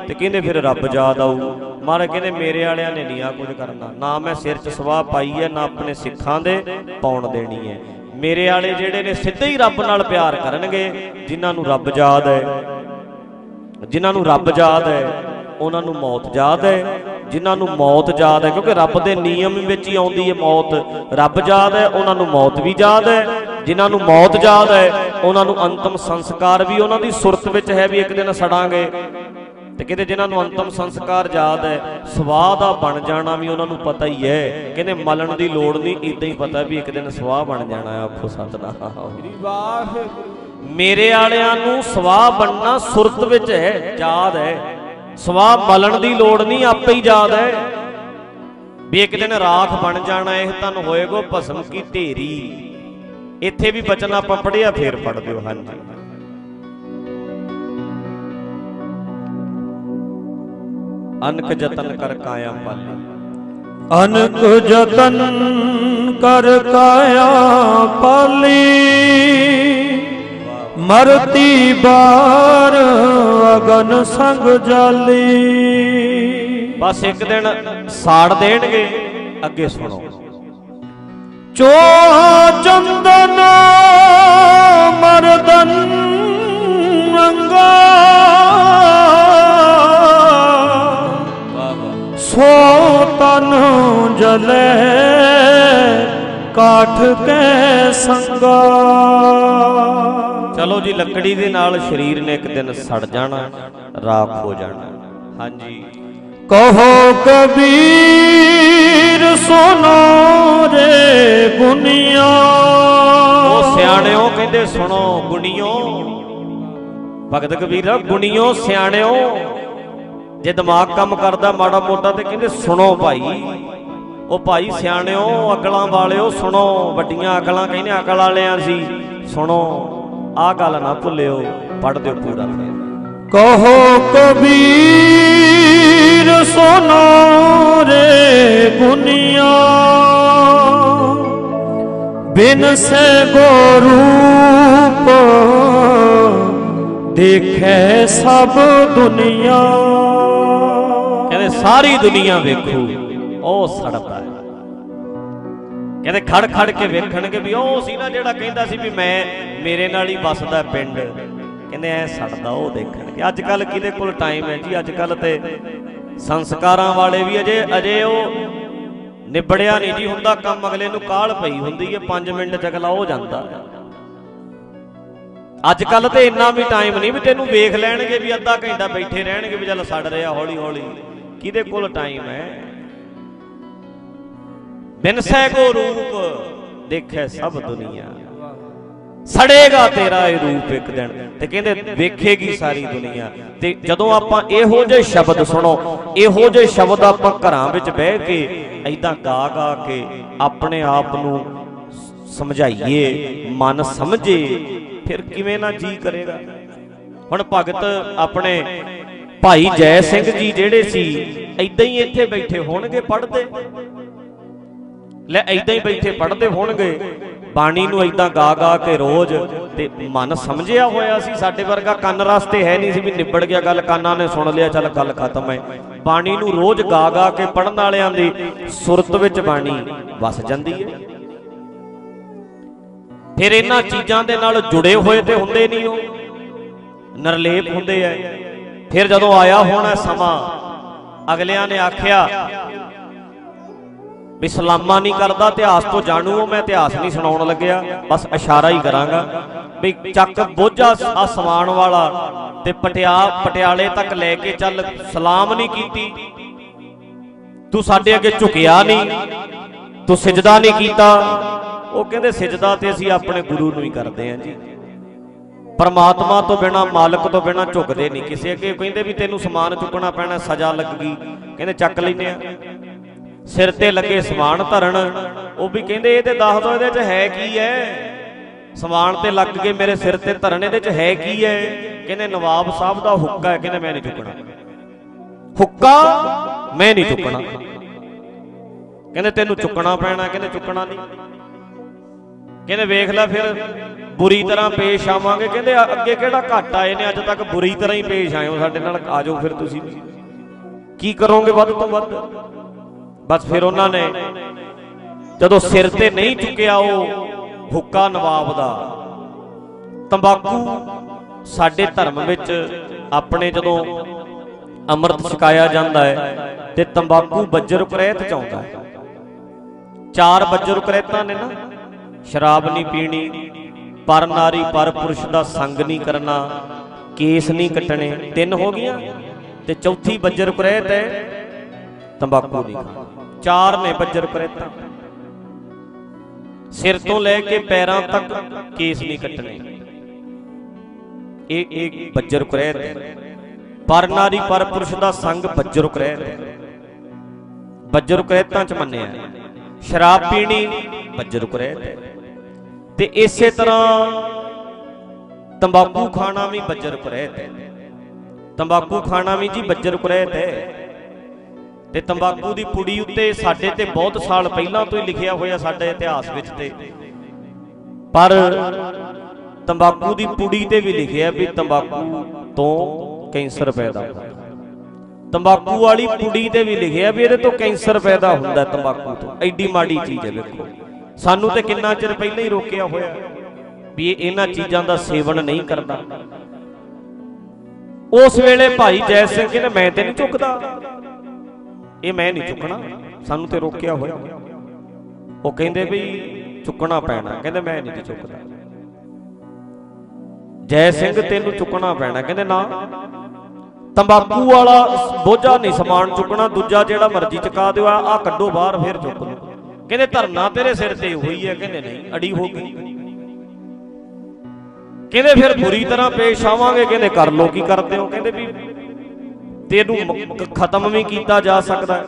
ਤੇ ਕਹਿੰਦੇ ਫਿਰ ਰੱਬ ਯਾਦ ਆਊ। ਮਹਾਰਾਜ ਕਹਿੰਦੇ ਮੇਰੇ ਵਾਲਿਆਂ ਨੇ ਨਹੀਂ ਆ ਕੁਝ ਕਰਨਾ। ਨਾ ਮੈਂ ਸਿਰ 'ਚ ਸਵਾਹ ਪਾਈ ਹੈ ਨਾ ਆਪਣੇ ਸਿੱਖਾਂ ਦੇ ਪਾਉਣ ਦੇਣੀ ਹੈ ਮੇਰੇ ਵਾਲੇ ਜਿਹੜੇ ਨੇ ਸਿੱਧੇ ਹੀ ਰੱਬ ਨਾਲ ਪਿਆਰ ਕਰਨਗੇ, ਜਿਨ੍ਹਾਂ ਨੂੰ ਰੱਬ ਯਾਦ ਹੈ ਜਿਨ੍ਹਾਂ ਨੂੰ ਰੱਬ ਯਾਦ ਹੈ ਉਹਨਾਂ ਨੂੰ ਮੌਤ ਯਾਦ ਹੈ ਜਿਨ੍ਹਾਂ ਨੂੰ ਮੌਤ ਯਾਦ ਹੈ ਕਿਉਂਕਿ ਰੱਬ ਦੇ ਨਿਯਮ ਵਿੱਚ ਹੀ ਆਉਂਦੀ ਹੈ ਮੌਤ। ਰੱਬ ਯਾਦ ਹੈ ਉਹਨਾਂ ਨੂੰ ਮੌਤ ਵੀ ਯਾਦ ਹੈ। ਜਿਨ੍ਹਾਂ ਨੂੰ ਮੌਤ ਯਾਦ ਹੈ ਉਹਨਾਂ ਨੂੰ ਅੰਤਮ ਸੰਸਕਾਰ ਵੀ ਉਹਨਾਂ ਦੀ ਸੁਰਤ ਵਿੱਚ ਹੈ ਵੀ ਇੱਕ ਦਿਨ ਸੜਾਂਗੇ। ਤੇ ਕਹਿੰਦੇ ਜਿਨ੍ਹਾਂ ਨੂੰ ਅੰਤਮ ਸੰਸਕਾਰ ਯਾਦ ਹੈ ਸਵਾਹ ਦਾ ਬਣ ਜਾਣਾ ਵੀ ਉਹਨਾਂ ਨੂੰ ਪਤਾ ਹੀ ਹੈ। ਕਹਿੰਦੇ ਮਲਣ ਦੀ ਲੋੜ ਨਹੀਂ ਇਦਾਂ ਹੀ ਪਤਾ ਵੀ ਇੱਕ ਦਿਨ ਸਵਾਹ ਬਣ ਜਾਣਾ ਆਖੋ ਸਤਨਾਮ। ਵਾਹਿਗੁਰੂ ਮੇਰੇ ਵਾਲਿਆਂ ਨੂੰ ਸਵਾਹ ਬਣਨਾ ਸੁਰਤ ਵਿੱਚ ਹੈ ਯਾਦ ਹੈ। ਸਵਾਹ ਬਲਣ ਦੀ ਲੋੜ ਨਹੀਂ, ਆਪੇ ਹੀ ਯਾਦ ਹੈ। ਵੀ ਇੱਕ ਦਿਨ ਰਾਖ ਬਣ ਜਾਣਾ, ਇਹ ਤੁਹਾਨੂੰ ਹੋਏਗਾ ਭਸਮ ਕੀ ਢੇਰੀ। ਇੱਥੇ ਵੀ ਬਚਨ ਆਪਾਂ ਪੜਿਆ ਫੇਰ ਪੜ ਦਿਓ, ਹਾਂਜੀ। ਅਨਕ ਯਤਨ ਕਰ ਕਾਇਆ ਪਾਲੀ ਅਨਕ ਯਤਨ ਕਰ ਕਾਇਆ ਪਾਲੀ ਮਰਤੀ ਬਾਰ ਅਗਨ ਸੰਗ ਜਾਲੀ। ਬਸ ਇੱਕ ਦਿਨ ਸਾੜ ਦੇਣਗੇ, ਅੱਗੇ ਸੁਣੋ। ਚੋ ਚੰਦਨ ਮਰਦਨ ਅੰਗਾ ਵਾਹ ਸੋ ਤਨ ਜਲੇ ਕਾਠ ਕੇ ਸੰਗਾ। ਚਲੋ ਜੀ ਲੱਕੜੀ ਦੇ ਨਾਲ ਸਰੀਰ ਨੇ ਇੱਕ ਦਿਨ ਸੜ ਜਾਣਾ ਰਾਖ ਹੋ ਜਾਣਾ। ਹਾਂਜੀ। ਕਹੋ ਕਬੀਰ ਸੁਨੋ ਰੇ ਗੁਨੀਆ ਉਹ ਸਿਆਣਿਓ ਕਹਿੰਦੇ ਸੁਣੋ ਗੁਣੀਓ ਭਗਤ ਕਬੀਰ ਗੁਣੀਓ ਸਿਆਣਿਓ। ਜੇ ਦਿਮਾਗ ਕੰਮ ਕਰਦਾ ਮਾੜਾ ਮੋਟਾ ਤੇ ਕਹਿੰਦੇ ਸੁਣੋ ਭਾਈ। ਉਹ ਭਾਈ ਸਿਆਣਿਓ ਅਕਲਾਂ ਵਾਲਿਓ ਸੁਣੋ। ਵੱਡੀਆਂ ਅਕਲਾਂ ਕਹਿੰਦੇ ਅਕਲ ਵਾਲਿਆਂ ਸੀ ਸੁਣੋ। ਆਹ ਗੱਲ ਨਾ ਭੁੱਲਿਓ ਪੜ੍ਹ ਦਿਓ ਪੂਰਾ। ਕਹੋ ਕਬੀਰ ਸੁਨੋ ਰੇ ਗੁਨੀਆ ਬਿਨ ਸੇ ਗੋ ਰੂਪ ਦੇਖੈ ਸਭ ਦੁਨੀਆ। ਕਹਿੰਦੇ ਸਾਰੀ ਦੁਨੀਆ ਵੇਖੂ ਉਹ ਸੜਦਾ ਹੈ। ਕਹਿੰਦੇ ਖੜ ਖੜ ਕੇ ਵੇਖਣਗੇ ਵੀ ਉਹ ਸੀ ਨਾ ਜਿਹੜਾ ਕਹਿੰਦਾ ਸੀ ਵੀ ਮੈਂ ਮੇਰੇ ਨਾਲ ਹੀ ਵੱਸਦਾ ਪਿੰਡ। ਕਹਿੰਦੇ ਐ ਸੜਦਾ ਉਹ ਦੇਖਣਗੇ ਅੱਜ ਕੱਲ ਕਿਹਦੇ ਕੋਲ ਟਾਈਮ ਹੈ ਜੀ? ਅੱਜ ਕੱਲ ਤੇ ਸੰਸਕਾਰਾਂ ਵਾਲੇ ਵੀ ਅਜੇ ਅਜੇ ਉਹ ਨਿਬੜਿਆ ਨਹੀਂ ਜੀ ਹੁੰਦਾ। ਕੰਮ ਅਗਲੇ ਨੂੰ ਕਾਲ ਪਈ ਹੁੰਦੀ ਹੈ? 5 ਮਿੰਟ ਚ ਅਗਲਾ ਹੋ ਜਾਂਦਾ। ਅੱਜ ਕੱਲ ਤੇ ਇੰਨਾ ਵੀ ਟਾਈਮ ਨਹੀਂ ਵੀ ਤੈਨੂੰ ਵੇਖ ਲੈਣਗੇ ਵੀ ਅੱਧਾ ਘੰਟਾ ਬੈਠੇ ਰਹਿਣਗੇ ਵੀ ਚੱਲ ਸੜ ਰਿਹਾ ਹੌਲੀ ਹੌਲੀ ਕਿਹਦੇ ਕੋਲ ਟਾਈਮ ਹੈ? ਬਿਨ ਕੋ ਰੂਪ ਦੇਖੈ ਸਭ ਦੁਨੀਆ। ਸੜੇਗਾ ਤੇਰਾ ਇਹ ਰੂਪ ਇੱਕ ਦਿਨ ਤੇ ਕਹਿੰਦੇ ਵੇਖੇਗੀ ਸਾਰੀ ਦੁਨੀਆ। ਤੇ ਜਦੋਂ ਆਪਾਂ ਇਹੋ ਜਿਹੇ ਸ਼ਬਦ ਸੁਣੋ, ਇਹੋ ਜਿਹੇ ਸ਼ਬਦ ਆਪਾਂ ਘਰਾਂ ਵਿੱਚ ਬਹਿ ਕੇ ਐਦਾਂ ਗਾ ਗਾ ਕੇ ਆਪਣੇ ਆਪ ਨੂੰ ਸਮਝਾਈਏ, ਮਨ ਸਮਝੇ, ਫਿਰ ਕਿਵੇਂ ਨਾ ਜੀ ਕਰੇਗਾ। ਹੁਣ ਭਗਤ ਆਪਣੇ ਭਾਈ ਜੈ ਸਿੰਘ ਜੀ ਜਿਹੜੇ ਸੀ ਐਦਾਂ ਹੀ ਇੱਥੇ ਬੈਠੇ ਹੋਣਗੇ ਪੜ੍ਹਦੇ। ਲੈ ਐਦਾਂ ਹੀ ਬੈਠੇ ਪੜ੍ਹਦੇ ਹੋਣਗੇ। ਬਾਣੀ ਨੂੰ ਐਦਾਂ ਗਾ ਗਾ ਕੇ ਰੋਜ਼ ਤੇ ਮਨ ਸਮਝਿਆ ਹੋਇਆ ਸੀ, ਸਾਡੇ ਵਰਗਾ ਕੰਨ ਰਸਤੇ ਹੈ ਨਹੀਂ ਸੀ ਵੀ ਨਿਬੜ ਗਿਆ ਗੱਲ, ਕੰਨਾਂ ਨੇ ਸੁਣ ਲਿਆ, ਚੱਲ ਗੱਲ ਖਤਮ ਹੈ। ਬਾਣੀ ਨੂੰ ਰੋਜ਼ ਗਾ ਗਾ ਕੇ ਪੜਨ ਵਾਲਿਆਂ ਦੀ ਸੁਰਤ ਵਿੱਚ ਬਾਣੀ ਵਸ ਜਾਂਦੀ ਹੈ। ਫਿਰ ਇਹਨਾਂ ਚੀਜ਼ਾਂ ਦੇ ਨਾਲ ਜੁੜੇ ਹੋਏ ਤੇ ਹੁੰਦੇ ਨਹੀਂ ਉਹ। ਨਰਲੇਪ ਹੁੰਦੇ ਐ ਫਿਰ ਜਦੋਂ ਆਇਆ ਹੋਣਾ ਸਮਾਂ, ਅਗਲਿਆਂ ਨੇ ਆਖਿਆ ਵੀ ਸਲਾਮਾ ਨਹੀਂ ਕਰਦਾ, ਇਤਿਹਾਸ ਤੋਂ ਜਾਣੂ ਉਹ ਮੈਂ ਇਤਿਹਾਸ ਨਹੀਂ ਸੁਣਾਉਣ ਲੱਗਿਆ। ਬਸ ਇਸ਼ਾਰਾ ਹੀ ਕਰਾਂਗਾ ਵੀ ਚੱਕ ਬੋਝਾ ਆ ਸਮਾਨ ਵਾਲਾ ਤੇ ਪਟਿਆ, ਪਟਿਆਲੇ ਤੱਕ ਲੈ ਕੇ ਚੱਲ, ਸਲਾਮ ਨਹੀਂ ਕੀਤੀ। ਤੂੰ ਸਾਡੇ ਅੱਗੇ ਝੁਕਿਆ ਨਹੀਂ, ਤੂੰ ਸਿਜਦਾ ਨਹੀਂ ਕੀਤਾ। ਉਹ ਕਹਿੰਦੇ, ਸਿਜਦਾ ਤੇ ਅਸੀਂ ਆਪਣੇ ਗੁਰੂ ਨੂੰ ਹੀ ਕਰਦੇ ਆਂ ਜੀ। ਪਰਮਾਤਮਾ ਤੋਂ ਬਿਨਾ, ਮਾਲਕ ਤੋਂ ਬਿਨਾ ਝੁਕਦੇ ਨਹੀਂ। ਕਿਸੇ ਅੱਗੇ ਕਹਿੰਦੇ ਵੀ ਤੈਨੂੰ ਸਮਾਨ ਚੁੱਕਣਾ ਪੈਣਾ, ਸਜ਼ਾ ਲੱਗਗੀ। ਕਹਿੰਦੇ, ਚੱਕ ਲੈਨੇ ਆ ਸਿਰ ਤੇ ਲੱਗੇ ਸਮਾਨ ਧਰਨ। ਉਹ ਵੀ ਕਹਿੰਦੇ, ਇਹ ਤੇ ਦੱਸ ਦੋ, ਇਹਦੇ 'ਚ ਹੈ ਕੀ ਹੈ? ਸਮਾਨ ਤੇ ਲੱਗ ਕੇ ਮੇਰੇ ਸਿਰ ਤੇ ਧਰਨ, ਇਹਦੇ 'ਚ ਹੈ ਕੀ ਹੈ? ਕਹਿੰਦੇ, ਨਵਾਬ ਸਾਹਿਬ ਦਾ ਹੁੱਕਾ ਹੈ, ਕਹਿੰਦੇ, ਮੈਂ ਨਹੀਂ ਚੁੱਕਣਾ। ਹੁੱਕਾ ਮੈਂ ਨਹੀਂ ਚੁੱਕਣਾ। ਕਹਿੰਦੇ, ਤੈਨੂੰ ਚੁੱਕਣਾ ਪੈਣਾ, ਕਹਿੰਦੇ, ਚੁੱਕਣਾ ਨਹੀਂ। ਕਹਿੰਦੇ, ਵੇਖ ਲੈ ਫਿਰ, ਬੁਰੀ ਤਰ੍ਹਾਂ ਪੇਸ਼ ਆਵਾਂਗੇ। ਕਹਿੰਦੇ, ਅੱਗੇ ਕਿਹੜਾ ਘੱਟ ਆਏ ਨੇ ਅੱਜ ਤੱਕ ਬੁਰੀ ਤਰ੍ਹਾਂ ਹੀ ਪੇਸ਼ ਆਏ ਹੋ ਸਾਡੇ ਨਾਲ। ਆਜੋ ਫਿਰ ਤੁਸੀਂ। ਕੀ ਕਰੋਗੇ ਵੱਧ ਤੋਂ ਵੱਧ? ਬਸ ਫਿਰ ਉਹਨਾਂ ਨੇ ਜਦੋਂ ਸਿਰ ਤੇ ਨਹੀਂ ਚੁੱਕਿਆ ਉਹ ਹੁੱਕਾ ਨਵਾਬ ਦਾ, ਤੰਬਾਕੂ ਸਾਡੇ ਧਰਮ ਵਿੱਚ ਆਪਣੇ ਜਦੋਂ ਅੰਮ੍ਰਿਤ ਛਕਾਇਆ ਜਾਂਦਾ ਹੈ ਤੇ ਤੰਬਾਕੂ ਬੱਜਰ ਕੁਰੈਤ ਚ ਆਉਂਦਾ ਹੈ। ਚਾਰ ਬੱਜਰ ਕੁਰੈਤਾਂ ਨੇ ਨਾ, ਸ਼ਰਾਬ ਨਹੀਂ ਪੀਣੀ, ਪਰ ਨਾਰੀ, ਪਰ ਪੁਰਸ਼ ਦਾ ਸੰਗ ਨਹੀਂ ਕਰਨਾ, ਕੇਸ ਨਹੀਂ ਕੱਟਣੇ, ਤਿੰਨ ਹੋ ਗਈਆਂ ਤੇ ਚੌਥੀ ਬੱਜਰ ਕੁਰੈਤ ਹੈ, ਤੰਬਾਕੂ ਨਹੀਂ ਖਾਣਾ ਚਾਰ ਨੇ ਬੱਜਰ ਕੁਰੈਤਾਂ। ਸਿਰ ਤੋਂ ਲੈ ਕੇ ਪੈਰਾਂ ਤੱਕ ਕੇਸ ਨਹੀਂ ਕੱਟਣੇ। ਇਹ ਇਹ ਬੱਜਰ ਕੁਰੈਤ। ਹੈ ਪਰ ਨਾਰੀ ਪਰ ਪੁਰਸ਼ ਦਾ ਸੰਗ ਬੱਜਰ ਕੁਰੈਤ। ਹੈ ਬੱਜਰ ਕੁਰੈਤਾਂ ਚ ਮੰਨਿਆ। ਸ਼ਰਾਬ ਪੀਣੀ ਬੱਜਰ ਕੁਰੈਤ। ਤੇ ਇਸੇ ਤਰ੍ਹਾਂ ਤੰਬਾਕੂ ਖਾਣਾ ਵੀ ਬੱਜਰ ਕੁਰੈਤ। ਤੰਬਾਕੂ ਖਾਣਾ ਵੀ ਜੀ ਬੱਜਰ ਕੁਰੈਤ। ਹੈ ਤੇ ਤੰਬਾਕੂ ਦੀ ਪੁੜੀ ਉੱਤੇ ਸਾਡੇ ਤੇ ਬਹੁਤ ਸਾਲ ਪਹਿਲਾਂ ਤੋਂ ਹੀ ਲਿਖਿਆ ਹੋਇਆ ਸਾਡੇ ਇਤਿਹਾਸ ਵਿੱਚ ਤੇ। ਪਰ ਤੰਬਾਕੂ ਦੀ ਪੁੜੀ ਤੇ ਵੀ ਲਿਖਿਆ ਵੀ ਤੰਬਾਕੂ ਤੋਂ ਕੈਂਸਰ ਪੈਦਾ ਹੁੰਦਾ। ਤੰਬਾਕੂ ਵਾਲੀ ਪੁੜੀ ਤੇ ਵੀ ਲਿਖਿਆ ਵੀ ਇਹਦੇ ਤੋਂ ਕੈਂਸਰ ਪੈਦਾ ਹੁੰਦਾ ਤੰਬਾਕੂ ਤੋਂ। ਐਡੀ ਮਾੜੀ ਚੀਜ਼ ਹੈ ਵੇਖੋ ਸਾਨੂੰ ਤੇ ਕਿੰਨਾ ਚਿਰ ਪਹਿਲਾਂ ਹੀ ਰੋਕਿਆ ਹੋਇਆ ਵੀ ਇਹ ਇਹਨਾਂ ਚੀਜ਼ਾਂ ਦਾ ਸੇਵਨ ਨਹੀਂ ਕਰਦਾ। ਉਸ ਵੇਲੇ ਭਾਈ ਜੈ ਸਿੰਘ ਕਹਿੰਦੇ ਮੈਂ ਤੇ ਨਹੀਂ ਚੁੱਕਦਾ ਇਹ ਮੈਂ ਨਹੀਂ ਚੁੱਕਣਾ। ਸਾਨੂੰ ਤੇ ਰੋਕਿਆ ਹੋਇਆ। ਉਹ ਕਹਿੰਦੇ ਵੀ ਚੁੱਕਣਾ ਪੈਣਾ। ਕਹਿੰਦੇ ਮੈਂ ਨਹੀਂ ਤੇ ਚੁੱਕਦਾ। ਜੈ ਸਿੰਘ ਤੈਨੂੰ ਚੁੱਕਣਾ ਪੈਣਾ। ਕਹਿੰਦੇ ਨਾ। ਤੰਬਾਕੂ ਵਾਲਾ ਬੋਝਾ ਨਹੀਂ ਸਮਾਨ ਚੁੱਕਣਾ। ਦੂਜਾ ਜਿਹੜਾ ਮਰਜ਼ੀ ਚੁਕਾ ਦਿਓ, ਆ ਆਹ ਕੱਢੋ ਬਾਹਰ, ਫਿਰ ਚੁੱਕ ਲਓ। ਕਹਿੰਦੇ ਧਰਨਾ ਤੇਰੇ ਸਿਰ ਤੇ ਹੋਈ ਹੈ। ਕਹਿੰਦੇ ਨਹੀਂ, ਅੜੀ ਹੋ ਗਈ। ਕਹਿੰਦੇ ਫਿਰ ਬੁਰੀ ਤਰ੍ਹਾਂ ਪੇਸ਼ ਆਵਾਂਗੇ। ਕਹਿੰਦੇ ਕਰ ਲੋ ਕੀ ਕਰਦੇ ਹੋ? ਕਹਿੰਦੇ ਵੀ ਤੈਨੂੰ ਮ- ਖਤਮ ਵੀ ਕੀਤਾ ਜਾ ਸਕਦਾ। ਹੈ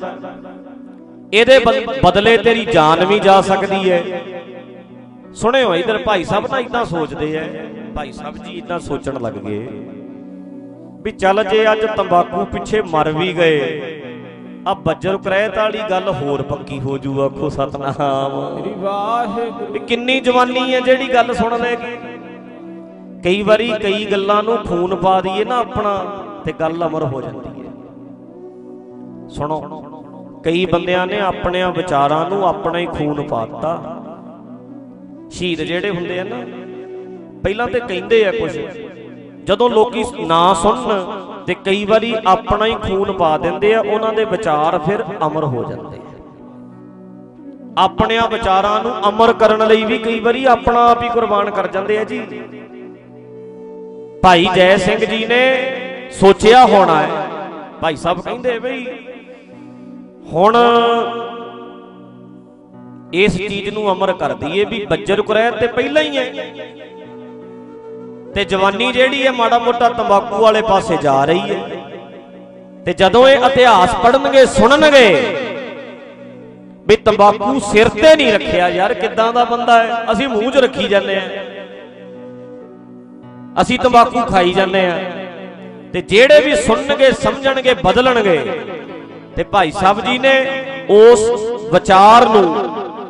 ਇਹਦੇ ਬਦ- ਬਦਲੇ ਤੇਰੀ ਜਾਨ ਵੀ ਜਾ ਸਕਦੀ ਹੈ। ਸੁਣਿਓ ਇਧਰ ਭਾਈ ਸਾਹਿਬ ਤਾਂ ਇਦਾਂ ਸੋਚਦੇ ਐ ਭਾਈ ਸਾਹਿਬ ਜੀ ਇਦਾਂ ਸੋਚਣ ਲੱਗ ਗਏ। ਵੀ ਚੱਲ ਜੇ ਅੱਜ ਤੰਬਾਕੂ ਪਿੱਛੇ ਮਰ ਵੀ ਗਏ ਆ ਬੱਜਰ ਕਰੈਤ ਵਾਲੀ ਗੱਲ ਹੋਰ ਪੱਕੀ ਹੋ ਜੂ ਆਖੋ ਸਤਨਾਮ। ਵਾਹਿਗੁਰੂ। ਕਿੰਨੀ ਜਵਾਨੀ ਹੈ ਜਿਹੜੀ ਗੱਲ ਸੁਣ ਲੈਗੀ ਕਈ ਵਾਰੀ ਕਈ ਗੱਲਾਂ ਨੂੰ ਖੂਨ ਪਾ ਦਈਏ ਨਾ ਆਪਣਾ। ਤੇ ਗੱਲ ਅਮਰ ਹੋ ਜਾਂਦੀ ਹੈ। ਸੁਣੋ, ਕਈ ਬੰਦਿਆਂ ਨੇ ਆਪਣਿਆਂ ਵਿਚਾਰਾਂ ਨੂੰ ਆਪਣਾ ਹੀ ਖੂਨ ਪਾ ਦਿੱਤਾ। ਸ਼ਹੀਦ ਜਿਹੜੇ ਹੁੰਦੇ ਆ ਨਾ, ਪਹਿਲਾਂ ਤੇ ਕਹਿੰਦੇ ਆ ਕੁਝ ਜਦੋਂ ਲੋਕੀ ਨਾ ਸੁਣਨ ਤੇ ਕਈ ਵਾਰੀ ਆਪਣਾ ਹੀ ਖੂਨ ਪਾ ਦਿੰਦੇ ਆ, ਉਹਨਾਂ ਦੇ ਵਿਚਾਰ ਫਿਰ ਅਮਰ ਹੋ ਜਾਂਦੇ ਆ। ਆਪਣਿਆਂ ਵਿਚਾਰਾਂ ਨੂੰ ਅਮਰ ਕਰਨ ਲਈ ਵੀ ਕਈ ਵਾਰੀ ਆਪਣਾ ਆਪ ਹੀ ਕੁਰਬਾਨ ਕਰ ਜਾਂਦੇ ਆ ਜੀ। ਭਾਈ ਜੈ ਸਿੰਘ ਜੀ ਨੇ ਸੋਚਿਆ ਹੋਣਾ ਹੈ। ਭਾਈ ਸਾਹਿਬ ਕਹਿੰਦੇ ਬਈ, ਹੁਣ ਇਸ ਚੀਜ਼ ਨੂੰ ਅਮਰ ਕਰ ਦਈਏ ਵੀ ਬੱਜਰ ਕੁਰੈਤ ਤੇ ਪਹਿਲਾਂ ਹੀ ਹੈ। ਤੇ ਜਵਾਨੀ ਜਿਹੜੀ ਹੈ ਮਾੜਾ ਮੋਟਾ ਤੰਬਾਕੂ ਵਾਲੇ ਪਾਸੇ ਜਾ ਰਹੀ ਹੈ। ਤੇ ਜਦੋਂ ਇਹ ਇਤਿਹਾਸ ਪੜਨਗੇ ਸੁਣਨਗੇ ਵੀ ਤੰਬਾਕੂ ਸਿਰ ਤੇ ਨਹੀਂ ਰੱਖਿਆ ਯਾਰ, ਕਿੱਦਾਂ ਦਾ ਬੰਦਾ ਹੈ? ਅਸੀਂ ਮੂੰਹ 'ਚ ਰੱਖੀ ਜਾਂਦੇ ਆ ਅਸੀਂ ਤੰਬਾਕੂ ਖਾਈ ਜਾਂਦੇ ਆ ਤੇ ਜਿਹੜੇ ਵੀ ਸੁਣਨਗੇ, ਸਮਝਣਗੇ, ਬਦਲਣਗੇ, ਤੇ ਭਾਈ ਸਾਹਿਬ ਜੀ ਨੇ ਉਸ ਵਿਚਾਰ ਨੂੰ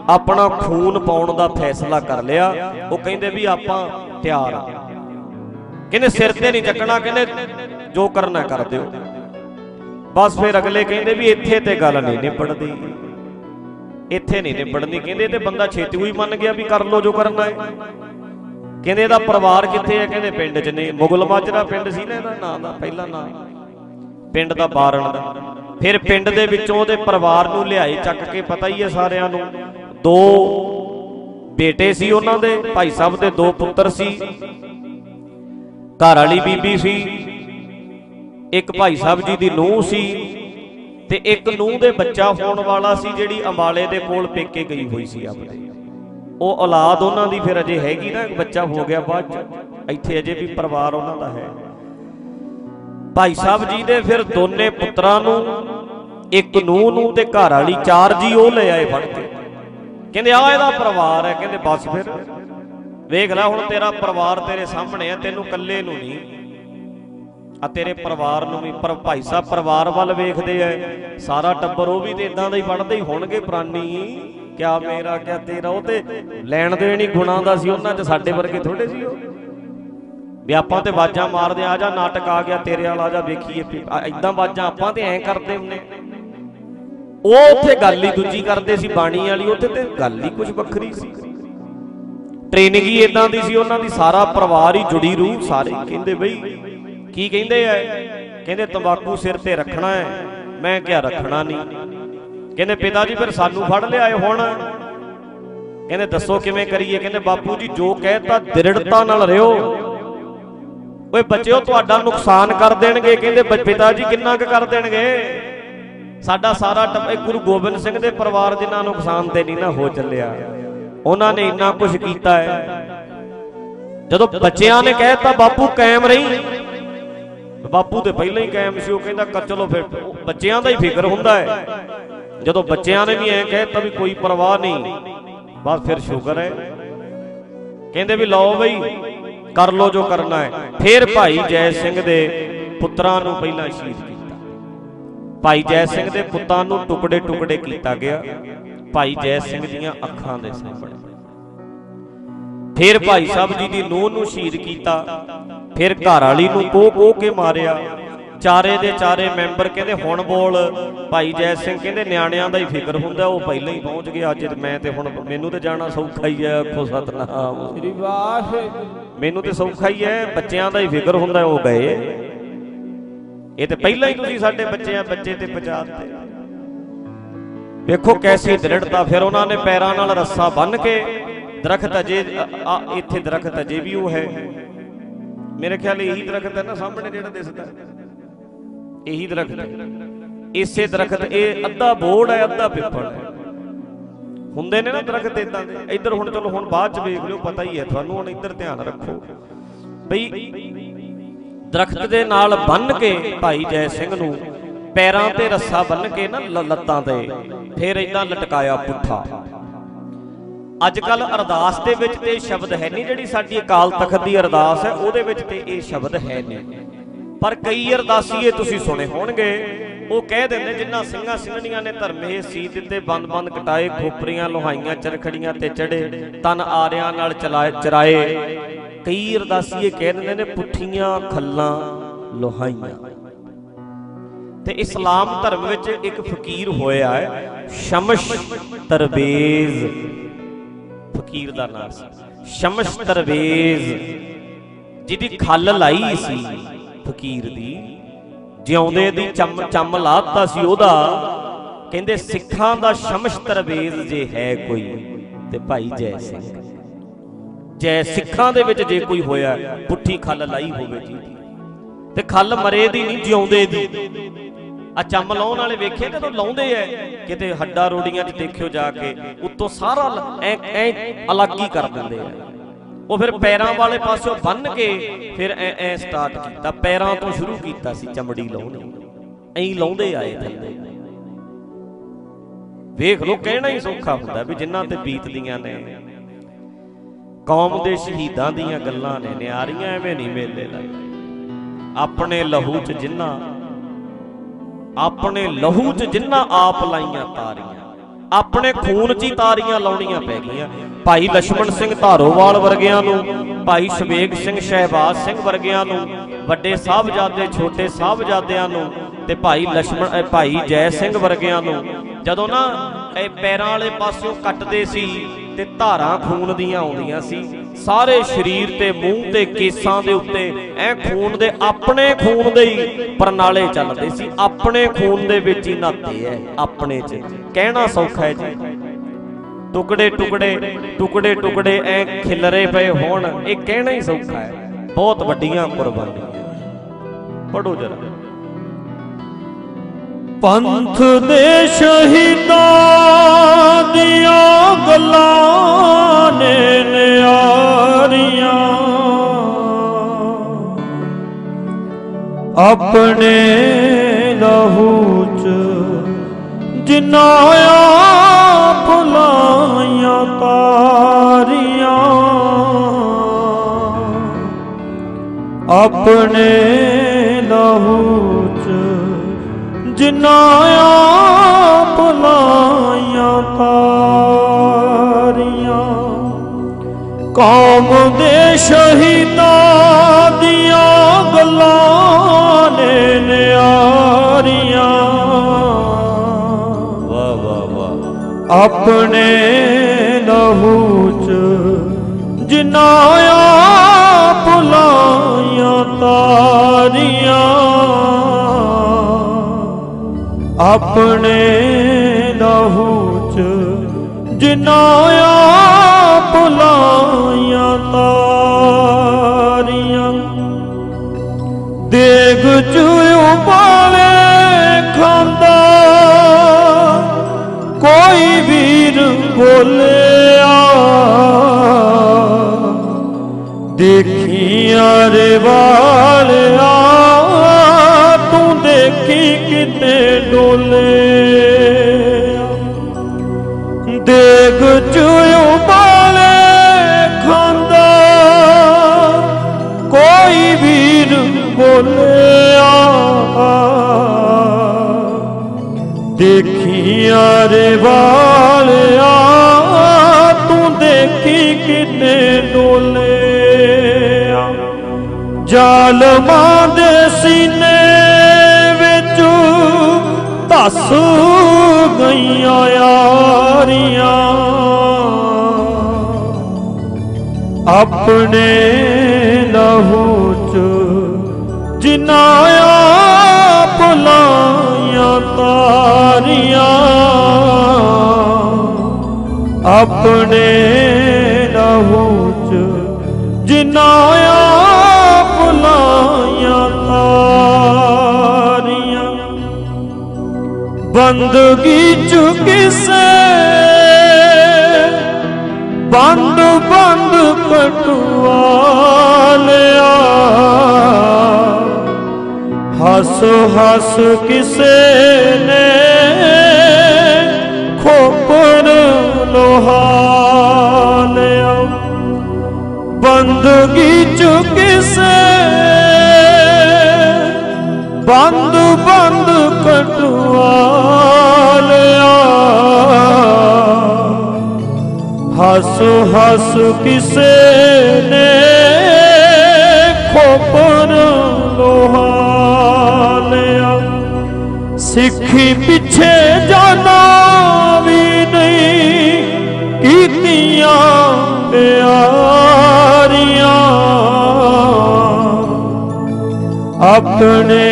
ਆਪਣਾ ਖੂਨ ਪਾਉਣ ਦਾ ਫੈਸਲਾ ਕਰ ਲਿਆ। ਉਹ ਕਹਿੰਦੇ ਵੀ ਆਪਾਂ ਤਿਆਰ ਆ। ਕਹਿੰਦੇ ਸਿਰ ਤੇ ਨਹੀਂ ਚੱਕਣਾ, ਕਹਿੰਦੇ ਜੋ ਕਰਨਾ ਕਰ ਦਿਓ। ਬਸ ਫਿਰ ਅਗਲੇ ਕਹਿੰਦੇ ਵੀ ਇੱਥੇ ਤੇ ਗੱਲ ਨਹੀਂ ਨਿਬੜਦੀ। ਇੱਥੇ ਨਹੀਂ ਨਿਬੜਨੀ। ਕਹਿੰਦੇ ਤੇ ਬੰਦਾ ਛੇਤੀ ਹੀ ਮੰਨ ਗਿਆ ਵੀ ਕਰ ਲੋ ਜੋ ਕਰਨਾ ਹੈ। ਕਹਿੰਦੇ ਇਹਦਾ ਪਰਿਵਾਰ ਕਿੱਥੇ ਹੈ ਕਹਿੰਦੇ ਪਿੰਡ 'ਚ ਨੇ ਮੁਗਲ ਮਾਜਰਾ ਪਿੰਡ ਸੀ ਨਾ ਇਹਦਾ? ਨਾਂ ਦਾ ਪਹਿਲਾ ਨਾਂ। ਪਿੰਡ ਦਾ ਬਾਰਣ ਦਾ। ਫਿਰ ਪਿੰਡ ਦੇ ਵਿੱਚੋਂ ਉਹਦੇ ਪਰਿਵਾਰ ਨੂੰ ਲਿਆਏ, ਚੱਕ ਕੇ ਪਤਾ ਹੀ ਹੈ ਸਾਰਿਆਂ ਨੂੰ। ਦੋ ਬੇਟੇ ਸੀ ਉਹਨਾਂ ਦੇ, ਭਾਈ ਸਾਹਿਬ ਦੇ ਦੋ ਪੁੱਤਰ ਸੀ। ਘਰ ਵਾਲੀ ਬੀਬੀ ਸੀ। ਇੱਕ ਭਾਈ ਸਾਹਿਬ ਜੀ ਦੀ ਨੂੰਹ ਸੀ। ਤੇ ਇੱਕ ਨੂੰਹ ਦੇ ਬੱਚਾ ਹੋਣ ਵਾਲਾ ਸੀ, ਜਿਹੜੀ ਅੰਬਾਲੇ ਦੇ ਕੋਲ ਪੇਕੇ ਗਈ ਹੋਈ ਸੀ ਆਪਣੇ ਉਹ ਔਲਾਦ ਉਹਨਾਂ ਦੀ ਫਿਰ ਅਜੇ ਹੈਗੀ ਨਾ ਬੱਚਾ ਹੋ ਗਿਆ ਬਾਅਦ ਚ। ਇੱਥੇ ਅਜੇ ਵੀ ਪਰਿਵਾਰ ਉਹਨਾਂ ਦਾ ਹੈ। ਭਾਈ ਸਾਹਿਬ ਜੀ ਦੇ ਫਿਰ ਦੋਨੇ ਪੁੱਤਰਾਂ ਨੂੰ, ਇੱਕ ਨੂੰਹ ਨੂੰ ਤੇ ਘਰ ਵਾਲੀ ਚਾਰ ਜੀ ਉਹ ਲੈ ਆਏ ਫੜ ਕੇ। ਕਹਿੰਦੇ ਆ ਇਹਦਾ ਪਰਿਵਾਰ ਹੈ, ਕਹਿੰਦੇ ਬਸ ਫਿਰ। ਵੇਖ ਲੈ ਹੁਣ ਤੇਰਾ ਪਰਿਵਾਰ ਤੇਰੇ ਸਾਹਮਣੇ ਹੈ, ਤੈਨੂੰ ਇਕੱਲੇ ਨੂੰ ਨਹੀਂ। ਆ ਤੇਰੇ ਪਰਿਵਾਰ ਨੂੰ ਵੀ, ਪਰ ਭਾਈ ਸਾਹਿਬ ਪਰਿਵਾਰ ਵੱਲ ਵੇਖਦੇ ਐ ਸਾਰਾ ਟੱਬਰ ਉਹ ਵੀ ਤੇ ਇਦਾਂ ਦਾ ਹੀ ਪੜਦੇ ਹੀ ਹੋਣਗੇ, ਪ੍ਰਾਨੀ। ਕਿਆ ਮੇਰਾ ਕਿਆ ਤੇਰਾ? ਉਹ ਤੇ ਲੈਣ ਦੇਣ ਹੀ ਗੁਣਾ ਦਾ ਸੀ, ਉਹਨਾਂ 'ਚ ਸਾਡੇ ਵਰਗੇ ਥੋੜੇ ਸੀ ਉਹ। ਵੀ ਆਪਾਂ ਤੇ ਬਾਜਾਂ ਮਾਰਦੇ ਆ ਜਾ ਨਾਟਕ ਆ ਗਿਆ, ਤੇਰੇ ਵਾਲਾ ਜਾ, ਵੇਖੀਏ ਇਦਾਂ ਬਾਜਾਂ ਆਪਾਂ ਤੇ ਐਂ ਕਰਦੇ ਹੁੰਨੇ। ਉਹ ਉੱਥੇ ਗੱਲ ਹੀ ਦੂਜੀ ਕਰਦੇ ਸੀ, ਬਾਣੀ ਵਾਲੀ, ਉੱਥੇ ਤੇ ਗੱਲ ਹੀ ਕੁਝ ਵੱਖਰੀ ਸੀ। ਟ੍ਰੇਨਿੰਗ ਹੀ ਇਦਾਂ ਦੀ ਸੀ, ਉਹਨਾਂ ਦੀ ਸਾਰਾ ਪਰਿਵਾਰ ਹੀ ਜੁੜੀ ਰੂਹ, ਸਾਰੇ ਕਹਿੰਦੇ ਬਈ, ਕੀ ਕਹਿੰਦੇ ਐ? ਕਹਿੰਦੇ ਤੰਬਾਕੂ ਸਿਰ ਤੇ ਰੱਖਣਾ ਹੈ ਮੈਂ ਕਿਹਾ ਰੱਖਣਾ ਨਹੀਂ। ਕਹਿੰਦੇ ਪਿਤਾ ਜੀ ਫਿਰ ਸਾਨੂੰ ਫੜ ਲਿਆਏ ਹੁਣ। ਕਹਿੰਦੇ ਦੱਸੋ ਕਿਵੇਂ ਕਰੀਏ? ਕਹਿੰਦੇ ਬਾਪੂ ਜੀ ਜੋ ਕਹਿਤਾ ਦ੍ਰਿੜਤਾ ਨਾਲ ਰਿਓ। ਓਏ ਬੱਚਿਓ, ਤੁਹਾਡਾ ਨੁਕਸਾਨ ਕਰ ਦੇਣਗੇ। ਕਹਿੰਦੇ ਪਿਤਾ ਜੀ ਕਿੰਨਾ ਕੁ ਕਰ ਦੇਣਗੇ? ਸਾਡਾ ਸਾਰਾ ਟੱਬ- ਗੁਰੂ ਗੋਬਿੰਦ ਸਿੰਘ ਦੇ ਪਰਿਵਾਰ ਜਿੰਨਾ ਨੁਕਸਾਨ ਤੇ ਨਹੀਂ ਨਾ ਹੋ ਚੱਲਿਆ। ਉਹਨਾਂ ਨੇ ਇੰਨਾ ਕੁਝ ਕੀਤਾ ਹੈ। ਜਦੋਂ ਬੱਚਿਆਂ ਨੇ ਕਹਿਤਾ ਬਾਪੂ ਕਾਇਮ ਰਹੀ। ਬਾਪੂ ਤੇ ਪਹਿਲਾਂ ਹੀ ਕਾਇਮ ਸੀ, ਉਹ ਕਹਿੰਦਾ ਚਲੋ ਫਿਰ ਬੱਚਿਆਂ ਦਾ ਹੀ ਫਿਕਰ ਹੁੰਦਾ ਹੈ। ਜਦੋਂ ਬੱਚਿਆਂ ਨੇ ਵੀ ਐਂ ਕਹਿਤਾ ਵੀ ਕੋਈ ਪਰਵਾਹ ਨਹੀਂ, ਬਸ ਫਿਰ ਸ਼ੁਕਰ ਹੈ। ਕਹਿੰਦੇ ਵੀ ਲਓ ਬਈ, ਕਰ ਲੋ ਜੋ ਕਰਨਾ ਹੈ। ਫਿਰ ਭਾਈ ਜੈ ਸਿੰਘ ਦੇ ਪੁੱਤਰਾਂ ਨੂੰ ਪਹਿਲਾਂ ਸ਼ਹੀਦ ਕੀਤਾ। ਭਾਈ ਜੈ ਸਿੰਘ ਦੇ ਪੁੱਤਾਂ ਨੂੰ ਟੁਕੜੇ ਟੁਕੜੇ ਕੀਤਾ ਗਿਆ। ਭਾਈ ਜੈ ਸਿੰਘ ਦੀਆਂ ਅੱਖਾਂ ਦੇ ਸਾਹਮਣੇ। ਫਿਰ ਭਾਈ ਸਾਹਿਬ ਜੀ ਦੀ ਨੂੰਹ ਨੂੰ ਸ਼ਹੀਦ ਕੀਤਾ। ਫਿਰ ਘਰ ਵਾਲੀ ਨੂੰ ਕੋਹ ਕੋਹ ਕੇ ਮਾਰਿਆ। ਚਾਰੇ ਦੇ ਚਾਰੇ ਮੈਂਬਰ ਕਹਿੰਦੇ ਹੁਣ ਬੋਲ। ਭਾਈ ਜੈ ਸਿੰਘ ਕਹਿੰਦੇ ਨਿਆਣਿਆਂ ਦਾ ਹੀ ਫਿਕਰ ਹੁੰਦਾ ਉਹ ਪਹਿਲਾਂ ਹੀ ਪਹੁੰਚ ਗਿਆ ਅੱਜ ਮੈਂ ਤੇ ਹੁਣ ਮੈਨੂੰ ਤੇ ਜਾਣਾ ਸੌਖਾ ਹੀ ਹੈ ਆਖੋ ਸਤਨਾਮ। ਸ੍ਰੀ ਵਾਹਿਗੁਰੂ। ਮੈਨੂੰ ਤੇ ਸੌਖਾ ਹੀ ਹੈ ਬੱਚਿਆਂ ਦਾ ਹੀ ਫਿਕਰ ਹੁੰਦਾ ਉਹ ਗਏ। ਇਹ ਤੇ ਪਹਿਲਾਂ ਹੀ ਤੁਸੀਂ ਸਾਡੇ ਬੱਚੇ ਆ ਬੱਚੇ ਤੇ ਪਹੁੰਚਾ ਦਿੱਤੇ ਵੇਖੋ ਕੈਸੀ ਦ੍ਰਿੜਤਾ ਫਿਰ ਉਹਨਾਂ ਨੇ ਪੈਰਾਂ ਨਾਲ ਰੱਸਾ ਬੰਨ ਕੇ ਦਰਖਤ ਅਜੇ ਇੱਥੇ ਦਰਖਤ ਅਜੇ ਵੀ ਉਹ ਹੈ। ਮੇਰੇ ਖਿਆਲ ਇਹੀ ਦਰਖਤ ਹੈ ਨਾ ਸਾਹਮਣੇ ਜਿਹੜਾ ਦਿਸਦਾ। ਹੈ। ਇਹੀ ਦਰਖਤ ਹੈ। ਇਸੇ ਦਰਖਤ, ਇਹ ਅੱਧਾ ਬੋੜ ਹੈ, ਅੱਧਾ ਪਿੱਪਲ ਹੈ। ਹੁੰਦੇ ਨੇ ਨਾ ਦਰਖਤ ਇਦਾਂ ਦੇ। ਇੱਧਰ ਹੁਣ ਚਲੋ, ਹੁਣ ਬਾਅਦ ਚ ਵੇਖ ਲਿਓ, ਪਤਾ ਹੀ ਹੈ। ਤੁਹਾਨੂੰ ਹੁਣ ਇੱਧਰ ਧਿਆਨ ਰੱਖੋ। ਬਈ ਦਰਖਤ ਦੇ ਨਾਲ ਬੰਨ ਕੇ ਭਾਈ ਜੈ ਸਿੰਘ ਨੂੰ ਪੈਰਾਂ ਤੇ ਰੱਸਾ ਬੰਨ ਕੇ ਨਾ ਲੱਤਾਂ ਤੇ, ਫਿਰ ਇਦਾਂ ਲਟਕਾਇਆ ਪੁੱਠਾ। ਅੱਜ ਕੱਲ ਅਰਦਾਸ ਦੇ ਵਿੱਚ ਤੇ ਇਹ ਸ਼ਬਦ ਹੈ ਨਹੀਂ, ਜਿਹੜੀ ਸਾਡੀ ਅਕਾਲ ਤਖਤ ਦੀ ਅਰਦਾਸ ਹੈ, ਉਹਦੇ ਵਿੱਚ ਤੇ ਇਹ ਸ਼ਬਦ ਹੈ ਨਹੀਂ। ਪਰ ਕਈ ਅਰਦਾਸੀਏ ਤੁਸੀਂ ਸੁਣੇ ਹੋਣਗੇ, ਉਹ ਕਹਿ ਦਿੰਦੇ ਜਿਨ੍ਹਾਂ ਸਿੰਘਾਂ ਸਿੰਘਣੀਆਂ ਨੇ ਧਰਮੇ ਸੀ ਦਿੱਤੇ ਬੰਦ ਬੰਦ ਕਟਾਏ, ਖੋਪਰੀਆਂ ਲੋਹਾਈਆਂ, ਚਰਖੜੀਆਂ ਤੇ ਚੜੇ, ਤਨ ਆਰਿਆਂ ਨਾਲ ਚਲਾਏ, ਚਰਾਏ। ਕਈ ਅਰਦਾਸੀਏ ਕਹਿ ਦਿੰਦੇ ਨੇ ਪੁੱਠੀਆਂ ਖੱਲਾਂ ਲੋਹਾਈਆਂ। ਤੇ ਇਸਲਾਮ ਧਰਮ ਵਿੱਚ ਇੱਕ ਫਕੀਰ ਹੋਇਆ ਹੈ, ਸ਼ਮਸ਼ ਤਰਵੇਜ਼ ਫਕੀਰ ਦਾ ਨਾਮ ਸੀ। ਸ਼ਮਸ਼ ਤਰਵੇਜ਼ ਜਿਹਦੀ ਖੱਲ ਲਾਈ ਸੀ। ਫਕੀਰ ਦੀ, ਜਿਉਂਦੇ ਦੀ ਚੰਮ ਚੰਮ ਲਾਤਾ ਸੀ ਉਹਦਾ। ਕਹਿੰਦੇ ਸਿੱਖਾਂ ਦਾ ਸ਼ਮਸ਼ ਤਰਬੇਜ਼ ਜੇ ਹੈ ਕੋਈ, ਤੇ ਭਾਈ ਜੈ ਸਿੰਘ। ਜੈ ਸਿੱਖਾਂ ਦੇ ਵਿੱਚ ਜੇ ਕੋਈ ਹੋਇਆ, ਪੁੱਠੀ ਖੱਲ ਲਾਈ ਹੋਵੇ ਜੀ। ਤੇ ਖੱਲ ਮਰੇ ਦੀ ਨਹੀਂ, ਜਿਉਂਦੇ ਦੀ। ਆ ਚੰਮ ਲਾਉਣ ਵਾਲੇ ਵੇਖੇ ਜਦੋਂ ਲਾਉਂਦੇ ਐ, ਕਿਤੇ ਹੱਡਾ ਰੋੜੀਆਂ 'ਚ ਦੇਖਿਓ ਜਾ ਕੇ, ਉੱਤੋਂ ਸਾਰਾ ਐ ਐ ਅਲੱਗ ਹੀ ਕਰ ਦਿੰਦੇ ਆ ਉਹ ਫਿਰ ਪੈਰਾਂ ਵਾਲੇ ਪਾਸਿਓਂ ਬੰਨ ਕੇ ਫਿਰ ਐ ਐ ਸਟਾਰਟ ਕੀਤਾ। ਪੈਰਾਂ ਤੋਂ ਸ਼ੁਰੂ ਕੀਤਾ ਸੀ ਚਮੜੀ ਲਾਉਣੀ। ਐਂ ਲਾਉਂਦੇ ਆਏ ਥੱਲੇ। ਵੇਖ ਲੋ ਕਹਿਣਾ ਹੀ ਸੌਖਾ ਹੁੰਦਾ ਵੀ ਜਿਨ੍ਹਾਂ ਤੇ ਬੀਤਦੀਆਂ ਨੇ। ਕੌਮ ਦੇ ਸ਼ਹੀਦਾਂ ਦੀਆਂ ਗੱਲਾਂ ਨੇ, ਨਿਆਰੀਆਂ ਐਵੇਂ ਨਹੀਂ ਮੇਲੇ ਲੱਗਦੇ ਆਪਣੇ ਲਹੂ 'ਚ ਜਿਨ੍ਹਾਂ ਆਪਣੇ ਲਹੂ 'ਚ ਜਿਨ੍ਹਾਂ ਆਪ ਲਾਈਆਂ ਤਾਰੀਆਂ। ਆਪਣੇ ਖੂਨ 'ਚ ਹੀ ਤਾਰੀਆਂ ਲਾਉਣੀਆਂ ਪੈ ਗਈਆਂ। ਭਾਈ ਲਛਮਣ ਸਿੰਘ ਧਾਰੋਵਾਲ ਵਰਗਿਆਂ ਨੂੰ, ਭਾਈ ਸ਼ਵੇਗ ਸਿੰਘ ਸ਼ਹਿਬਾਜ਼ ਸਿੰਘ ਵਰਗਿਆਂ ਨੂੰ, ਵੱਡੇ ਸਾਹਿਬਜ਼ਾਦੇ, ਛੋਟੇ ਸਾਹਿਬਜ਼ਾਦਿਆਂ ਨੂੰ ਤੇ ਭਾਈ ਲక్ష్ਮਣ ਭਾਈ ਜੈ ਸਿੰਘ ਵਰਗਿਆਂ ਨੂੰ, ਜਦੋਂ ਨਾ ਇਹ ਪੈਰਾਂ ਵਾਲੇ ਪਾਸਿਓਂ ਕੱਟਦੇ ਸੀ ਤੇ ਧਾਰਾਂ ਖੂਨ ਦੀਆਂ ਆਉਂਦੀਆਂ ਸੀ, ਸਾਰੇ ਸਰੀਰ ਤੇ, ਮੂੰਹ ਤੇ, ਕੇਸਾਂ ਦੇ ਉੱਤੇ, ਐ ਖੂਨ ਦੇ ਆਪਣੇ ਖੂਨ ਦੇ ਹੀ ਪਰਨਾਲੇ ਚੱਲਦੇ ਸੀ, ਆਪਣੇ ਖੂਨ ਦੇ ਵਿੱਚ ਹੀ ਨਾਤੇ ਐ, ਆਪਣੇ 'ਚ। ਕਹਿਣਾ ਸੌਖਾ ਹੈ ਜੀ। ਟੁਕੜੇ ਟੁਕੜੇ ਟੁਕੜੇ ਟੁਕੜੇ ਐ ਖਿਲਰੇ ਪਏ ਹੋਣ, ਇਹ ਕਹਿਣਾ ਹੀ ਸੌਖਾ ਹੈ ਬਹੁਤ ਵੱਡੀਆਂ ਕੁਰਬਾਨੀਆਂ। ਪੜੋ ਜਰਾ। ਪੰਥ ਦੇ ਸ਼ਹੀਦਾਂ ਦੀਆਂ ਗੱਲਾਂ ਨੇ ਨਿਆਰੀਆਂ। ਆਪਣੇ ਲਹੂ ਚ ਜਿਨ੍ਹਾਂ ਆਪ ਲਾਈਆਂ ਤਾਰੀਆਂ। ਆਪਣੇ ਲਹੂ ਚ ਜਿਨ੍ਹਾਂ ਆਪ ਲਾਈਆਂ ਤਾਰੀਆਂ ਕੌਮ ਦੇ ਸ਼ਹੀਦਾਂ ਦੀਆਂ ਗੱਲਾਂ ਨੇ ਨਿਆਰੀਆਂ। ਵਾਹ ਵਾਹ ਵਾਹ। ਆਪਣੇ ਲਹੂ ਚ ਜਿਨ੍ਹਾਂ ਆਪ ਲਾਈਆਂ ਤਾਰੀਆਂ। ਆਪਣੇ ਲਹੂ ਚ ਜਿਨ੍ਹਾਂ ਆਪ ਲਾਈਆਂ ਤਾਰੀਆਂ। ਦੇਗ ਚ ਉਬਾਲੇ ਖਾਂਦਾ, ਕੋਈ ਵੀਰ ਬੋਲਿਆ ਦੇਖੀਆਂ ਰੇ ਵਾਲਿਆ ਦੇਖੀ ਕਿਤੇ ਡੋਲੇ। ਦੇਗ ਚੁਇਓ ਬਾਲੇ ਖਾਂਦਾ, ਕੋਈ ਵੀਰ ਬੋਲਿਆ। ਦੇਖੀਆਂ ਰੇ ਵਾਲਿਆ, ਤੂੰ ਦੇਖੀ ਕਿੰਨੇ ਡੋਲੇ। ਜ਼ਾਲਮਾਂ ਦੇ ਸੀਨੇ ਧਸ ਗਈਆਂ ਯਾਰੀਆਂ। ਆਪਣੇ ਲਹੂ ਚ ਜਿਨ੍ਹਾਂ ਆਪ ਲਾਈਆਂ ਤਾਰੀਆਂ। ਆਪਣੇ ਲਹੂ ਚ ਜਿਨ੍ਹਾਂ ਬੰਦਗੀ ਚ ਕਿਸੇ, ਬੰਦ ਬੰਦ ਕਟਵਾ ਲਿਆ। ਹੱਸ ਹੱਸ ਕਿਸੇ ਨੇ ਖੋਪਰ ਲੋਹਾ ਬੰਦਗੀ ਚ ਕਿਸੇ, ਬੰਦ ਬੰਦ ਕਟਵਾ ਲਿਆ ਹੱਸ ਹੱਸ ਕਿਸੇ ਨੇ ਖੋਪਰ ਲੋਹਾ ਲਿਆ ਸਿੱਖੀ ਪਿੱਛੇ ਜਾਣਾ ਵੀ ਨਹੀਂ ਕੀਤੀਆਂ ਪਿਆਰੀਆਂ। ਆਪਣੇ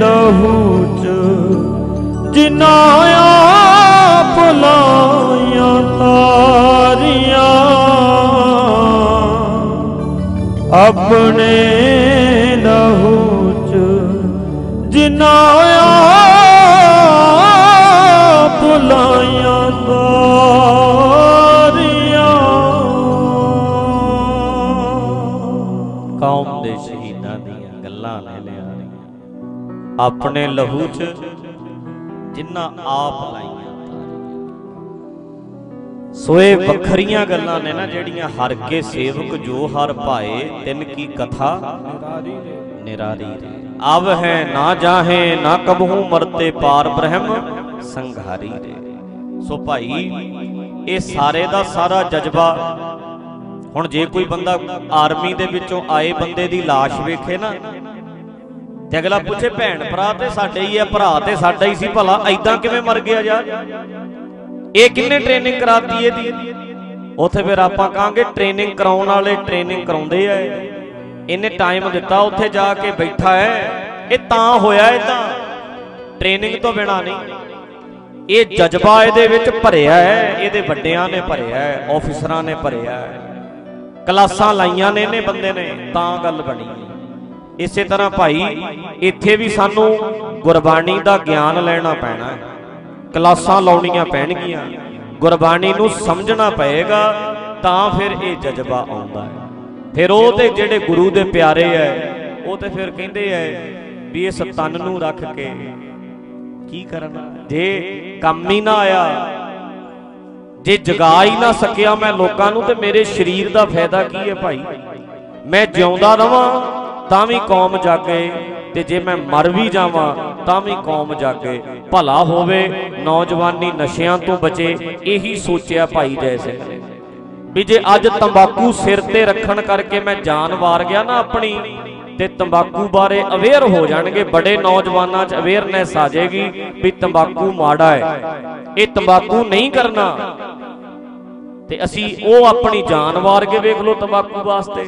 ਲਹੂ ਜਿਨ੍ਹਾਂ ਆਪ ਲਾਈਆਂ ਤਾਰੀਆਂ। ਆਪਣੇ ਲਹੂ ਚ ਜਿਨ੍ਹਾਂ ਆਪ ਲਾਈਆਂ ਤਾਰੀਆਂ। ਕੌਮ ਦੇ ਸ਼ਹੀਦਾਂ ਦੀਆਂ ਗੱਲਾਂ ਲੈ ਲਿਆ। ਆਪਣੇ ਲਹੂ 'ਚ ਜਿਨ੍ਹਾਂ ਆਪ ਲਾਈਆਂ। ਤਾਰੀਆਂ। ਵੱਖਰੀਆਂ ਗੱਲਾਂ ਨੇ ਨਾ ਜਿਹੜੀਆਂ ਹਰ ਕੇ ਸੇਵਕ ਜੋ ਹਰ ਭਾਏ, ਤਿਨ ਕੀ ਕਥਾ? ਨਿਰਾਰੀ ਰੇ ਅਬ ਹੈ ਨਾ ਜਾਹੇ, ਨਾ ਕਬਹੂ ਮਰਤੇ ਪਾਰ ਬ੍ਰਹਮ ਸੰਘਾਰੀ ਰੇ ਸੋ ਭਾਈ, ਇਹ ਸਾਰੇ ਦਾ ਸਾਰਾ ਜਜ਼ਬਾ। ਹੁਣ ਜੇ ਕੋਈ ਬੰਦਾ ਆਰਮੀ ਦੇ ਵਿੱਚੋਂ ਆਏ ਬੰਦੇ ਦੀ লাশ ਵੇਖੇ ਨਾ ਤੇ ਅਗਲਾ ਪੁੱਛੇ, ਭੈਣ ਭਰਾ ਤੇ ਸਾਡੇ ਹੀ ਆ, ਭਰਾ ਤੇ ਸਾਡਾ ਹੀ ਸੀ ਭਲਾ ਐਦਾਂ ਕਿਵੇਂ ਮਰ ਗਿਆ ਯਾਰ? ਇਹ ਕਿੰਨੇ ਟ੍ਰੇਨਿੰਗ ਕਰਾਤੀ ਇਹਦੀ? ਉੱਥੇ ਫਿਰ ਆਪਾਂ ਕਹਾਂਗੇ ਟ੍ਰੇਨਿੰਗ ਕਰਾਉਣ ਵਾਲੇ ਟ੍ਰੇਨਿੰਗ ਕਰਾਉਂਦੇ ਆ ਇਹਨੇ ਟਾਈਮ ਦਿੱਤਾ, ਉੱਥੇ ਜਾ ਕੇ ਬੈਠਾ ਹੈ। ਇਹ ਤਾਂ ਹੋਇਆ ਇਦਾਂ ਟ੍ਰੇਨਿੰਗ ਤੋਂ ਬਿਨਾ ਨਹੀਂ। ਇਹ ਜਜ਼ਬਾ ਇਹਦੇ ਵਿੱਚ ਭਰਿਆ ਹੈ। ਇਹਦੇ ਵੱਡਿਆਂ ਨੇ ਭਰਿਆ ਹੈ ਆਫੀਸਰਾਂ ਨੇ ਭਰਿਆ ਹੈ। ਕਲਾਸਾਂ ਲਾਈਆਂ ਨੇ ਇਹਨੇ ਬੰਦੇ ਨੇ, ਤਾਂ ਗੱਲ ਬਣੀ ਇਸੇ ਤਰ੍ਹਾਂ ਭਾਈ, ਇੱਥੇ ਵੀ ਸਾਨੂੰ ਗੁਰਬਾਣੀ ਦਾ ਗਿਆਨ ਲੈਣਾ ਪੈਣਾ ਹੈ। ਕਲਾਸਾਂ ਲਾਉਣੀਆਂ ਪੈਣਗੀਆਂ। ਗੁਰਬਾਣੀ ਨੂੰ ਸਮਝਣਾ ਪਏਗਾ, ਤਾਂ ਫਿਰ ਇਹ ਜਜ਼ਬਾ ਆਉਂਦਾ ਹੈ। ਫਿਰ ਉਹ ਤੇ ਜਿਹੜੇ ਗੁਰੂ ਦੇ ਪਿਆਰੇ ਐ, ਉਹ ਤੇ ਫਿਰ ਕਹਿੰਦੇ ਐ ਵੀ ਇਸ ਤਨ ਨੂੰ ਰੱਖ ਕੇ ਕੀ ਕਰਨਾ? ਜੇ ਕੰਮ ਹੀ ਨਾ ਆਇਆ, ਜੇ ਜਗਾ ਹੀ ਨਾ ਸਕਿਆ ਮੈਂ ਲੋਕਾਂ ਨੂੰ, ਤੇ ਮੇਰੇ ਸਰੀਰ ਦਾ ਫਾਇਦਾ ਕੀ ਹੈ ਭਾਈ? ਮੈਂ ਜਿਉਂਦਾ ਰਵਾਂ ਤਾਂ ਵੀ ਕੌਮ ਜਾਗੇ ਤੇ ਜੇ ਮੈਂ ਮਰ ਵੀ ਜਾਵਾਂ, ਤਾਂ ਵੀ ਕੌਮ ਜਾਗੇ। ਭਲਾ ਹੋਵੇ, ਨੌਜਵਾਨੀ ਨਸ਼ਿਆਂ ਤੋਂ ਬਚੇ, ਇਹੀ ਸੋਚਿਆ ਭਾਈ ਜੈ ਸਿੰਘ ਨੇ ਵੀ ਜੇ ਅੱਜ ਤੰਬਾਕੂ ਸਿਰ ਤੇ ਰੱਖਣ ਕਰਕੇ ਮੈਂ ਜਾਨ ਵਾਰ ਗਿਆ ਨਾ ਆਪਣੀ, ਤੇ ਤੰਬਾਕੂ ਬਾਰੇ ਅਵੇਅਰ ਹੋ ਜਾਣਗੇ, ਬੜੇ ਨੌਜਵਾਨਾਂ 'ਚ ਅਵੇਅਰਨੈਸ ਆ ਜਾਏਗੀ ਵੀ ਤੰਬਾਕੂ ਮਾੜਾ ਹੈ। ਇਹ ਤੰਬਾਕੂ ਨਹੀਂ ਕਰਨਾ। ਤੇ ਅਸੀਂ ਉਹ ਆਪਣੀ ਜਾਨ ਵਾਰ ਕੇ ਵੇਖ ਲਓ ਤੰਬਾਕੂ ਵਾਸਤੇ।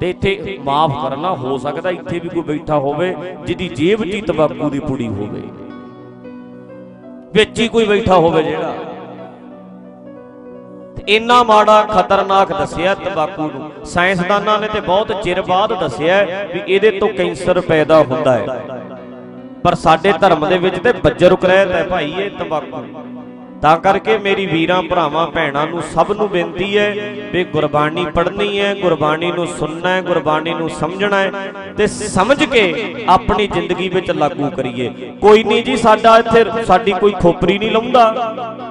ਤੇ ਇੱਥੇ ਮਾਫ ਕਰਨਾ ਹੋ ਸਕਦਾ, ਇੱਥੇ ਵੀ ਕੋਈ ਬੈਠਾ ਹੋਵੇ, ਜਿਹਦੀ ਜੇਬ 'ਚ ਹੀ ਤੰਬਾਕੂ ਦੀ ਪੁੜੀ ਹੋਵੇ। ਵਿੱਚ ਹੀ ਕੋਈ ਬੈਠਾ ਹੋਵੇ ਜਿਹੜਾ। ਇੰਨਾ ਮਾੜਾ, ਖਤਰਨਾਕ ਦੱਸਿਆ ਤੰਬਾਕੂ ਨੂੰ। ਸਾਇੰਸਦਾਨਾਂ ਨੇ ਤੇ ਬਹੁਤ ਚਿਰ ਬਾਅਦ ਦੱਸਿਆ ਵੀ ਇਹਦੇ ਤੋਂ ਕੈਂਸਰ ਪੈਦਾ ਹੁੰਦਾ ਹੈ। ਪਰ ਸਾਡੇ ਧਰਮ ਦੇ ਵਿੱਚ ਤੇ ਬੱਜਰ ਉਕਰੈਤ ਹੈ ਭਾਈ, ਇਹ ਤੰਬਾਕੂ। ਤਾਂ ਕਰਕੇ ਮੇਰੀ ਵੀਰਾਂ, ਭਰਾਵਾਂ, ਭੈਣਾਂ ਨੂੰ ਸਭ ਨੂੰ ਬੇਨਤੀ ਹੈ ਵੀ ਗੁਰਬਾਣੀ ਪੜ੍ਹਨੀ ਹੈ, ਗੁਰਬਾਣੀ ਨੂੰ ਸੁਣਨਾ ਹੈ, ਗੁਰਬਾਣੀ ਨੂੰ ਸਮਝਣਾ ਹੈ ਤੇ ਸਮਝ ਕੇ ਆਪਣੀ ਜ਼ਿੰਦਗੀ ਵਿੱਚ ਲਾਗੂ ਕਰੀਏ। ਕੋਈ ਨਹੀਂ ਜੀ, ਸਾਡਾ ਇੱਥੇ ਸਾਡੀ ਕੋਈ ਖੋਪਰੀ ਨਹੀਂ ਲਾਉਂਦਾ,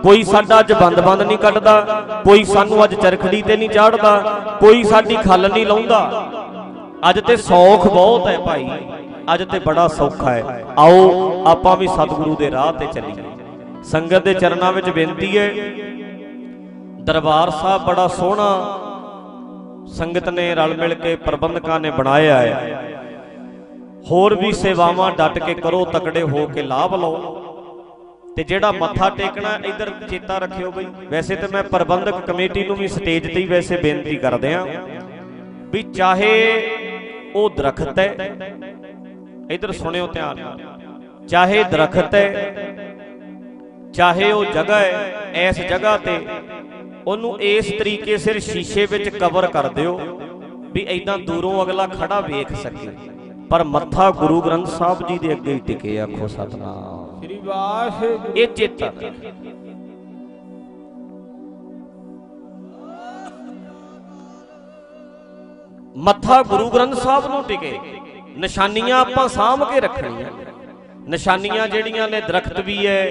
ਕੋਈ ਸਾਡਾ ਅੱਜ ਬੰਦ-ਬੰਦ ਨਹੀਂ ਕੱਟਦਾ ਕੋਈ ਸਾਨੂੰ ਅੱਜ ਚਰਖੜੀ ਤੇ ਨਹੀਂ ਚਾੜਦਾ, ਕੋਈ ਸਾਡੀ ਖੱਲ ਨਹੀਂ ਲਾਉਂਦਾ। ਅੱਜ ਤੇ ਸੌਖ ਬਹੁਤ ਹੈ ਭਾਈ, ਅੱਜ ਤੇ ਬੜਾ ਸੌਖਾ ਹੈ। ਆਓ, ਆਪਾਂ ਵੀ ਸਤਿਗੁਰੂ ਦੇ ਰਾਹ ਤੇ ਚੱਲੀਏ। ਸੰਗਤ ਦੇ ਚਰਨਾਂ ਵਿੱਚ ਬੇਨਤੀ ਹੈ। ਦਰਬਾਰ ਸਾਹਿਬ ਬੜਾ ਸੋਹਣਾ ਸੰਗਤ ਨੇ ਰਲ ਮਿਲ ਕੇ ਪ੍ਰਬੰਧਕਾਂ ਨੇ ਬਣਾਇਆ ਹੈ। ਹੋਰ ਵੀ ਸੇਵਾਵਾਂ ਡਟ ਕੇ ਕਰੋ, ਤਕੜੇ ਹੋ ਕੇ ਲਾਭ ਲਓ। ਤੇ ਜਿਹੜਾ ਮੱਥਾ ਟੇਕਣਾ, ਇਧਰ ਚੇਤਾ ਰੱਖਿਓ ਬਈ। ਵੈਸੇ ਤੇ ਮੈਂ ਪ੍ਰਬੰਧਕ ਕਮੇਟੀ ਨੂੰ ਵੀ ਸਟੇਜ ਤੇ ਹੀ ਵੈਸੇ ਬੇਨਤੀ ਕਰਦੇ ਆ ਵੀ ਚਾਹੇ ਉਹ ਦਰਖਤ ਹੈ, ਇਧਰ ਸੁਣਿਓ ਧਿਆਨ ਨਾਲ। ਚਾਹੇ ਦਰਖਤ ਹੈ ਚਾਹੇ ਉਹ ਜਗ੍ਹਾ ਹੈ ਇਸ ਜਗ੍ਹਾ ਤੇ ਉਹਨੂੰ ਇਸ ਤਰੀਕੇ ਸਿਰ ਸ਼ੀਸ਼ੇ ਵਿੱਚ ਕਵਰ ਕਰ ਦਿਓ ਵੀ ਐਦਾਂ ਦੂਰੋਂ ਅਗਲਾ ਖੜਾ ਵੇਖ ਸਕੇ। ਪਰ ਮੱਥਾ ਗੁਰੂ ਗ੍ਰੰਥ ਸਾਹਿਬ ਜੀ ਦੇ ਅੱਗੇ ਹੀ ਟਿਕੇ ਆਖੋ ਸਤਨਾਮ। ਸ੍ਰੀ ਵਾਹਿਗੁਰੂ। ਇਹ ਚੇਤਾ। ਮੱਥਾ ਗੁਰੂ ਗ੍ਰੰਥ ਸਾਹਿਬ ਨੂੰ ਟਿਕੇ। ਨਿਸ਼ਾਨੀਆਂ ਆਪਾਂ ਸਾਂਭ ਕੇ ਰੱਖਣੀਆਂ। ਨਿਸ਼ਾਨੀਆਂ ਜਿਹੜੀਆਂ ਨੇ ਦਰਖਤ ਵੀ ਹੈ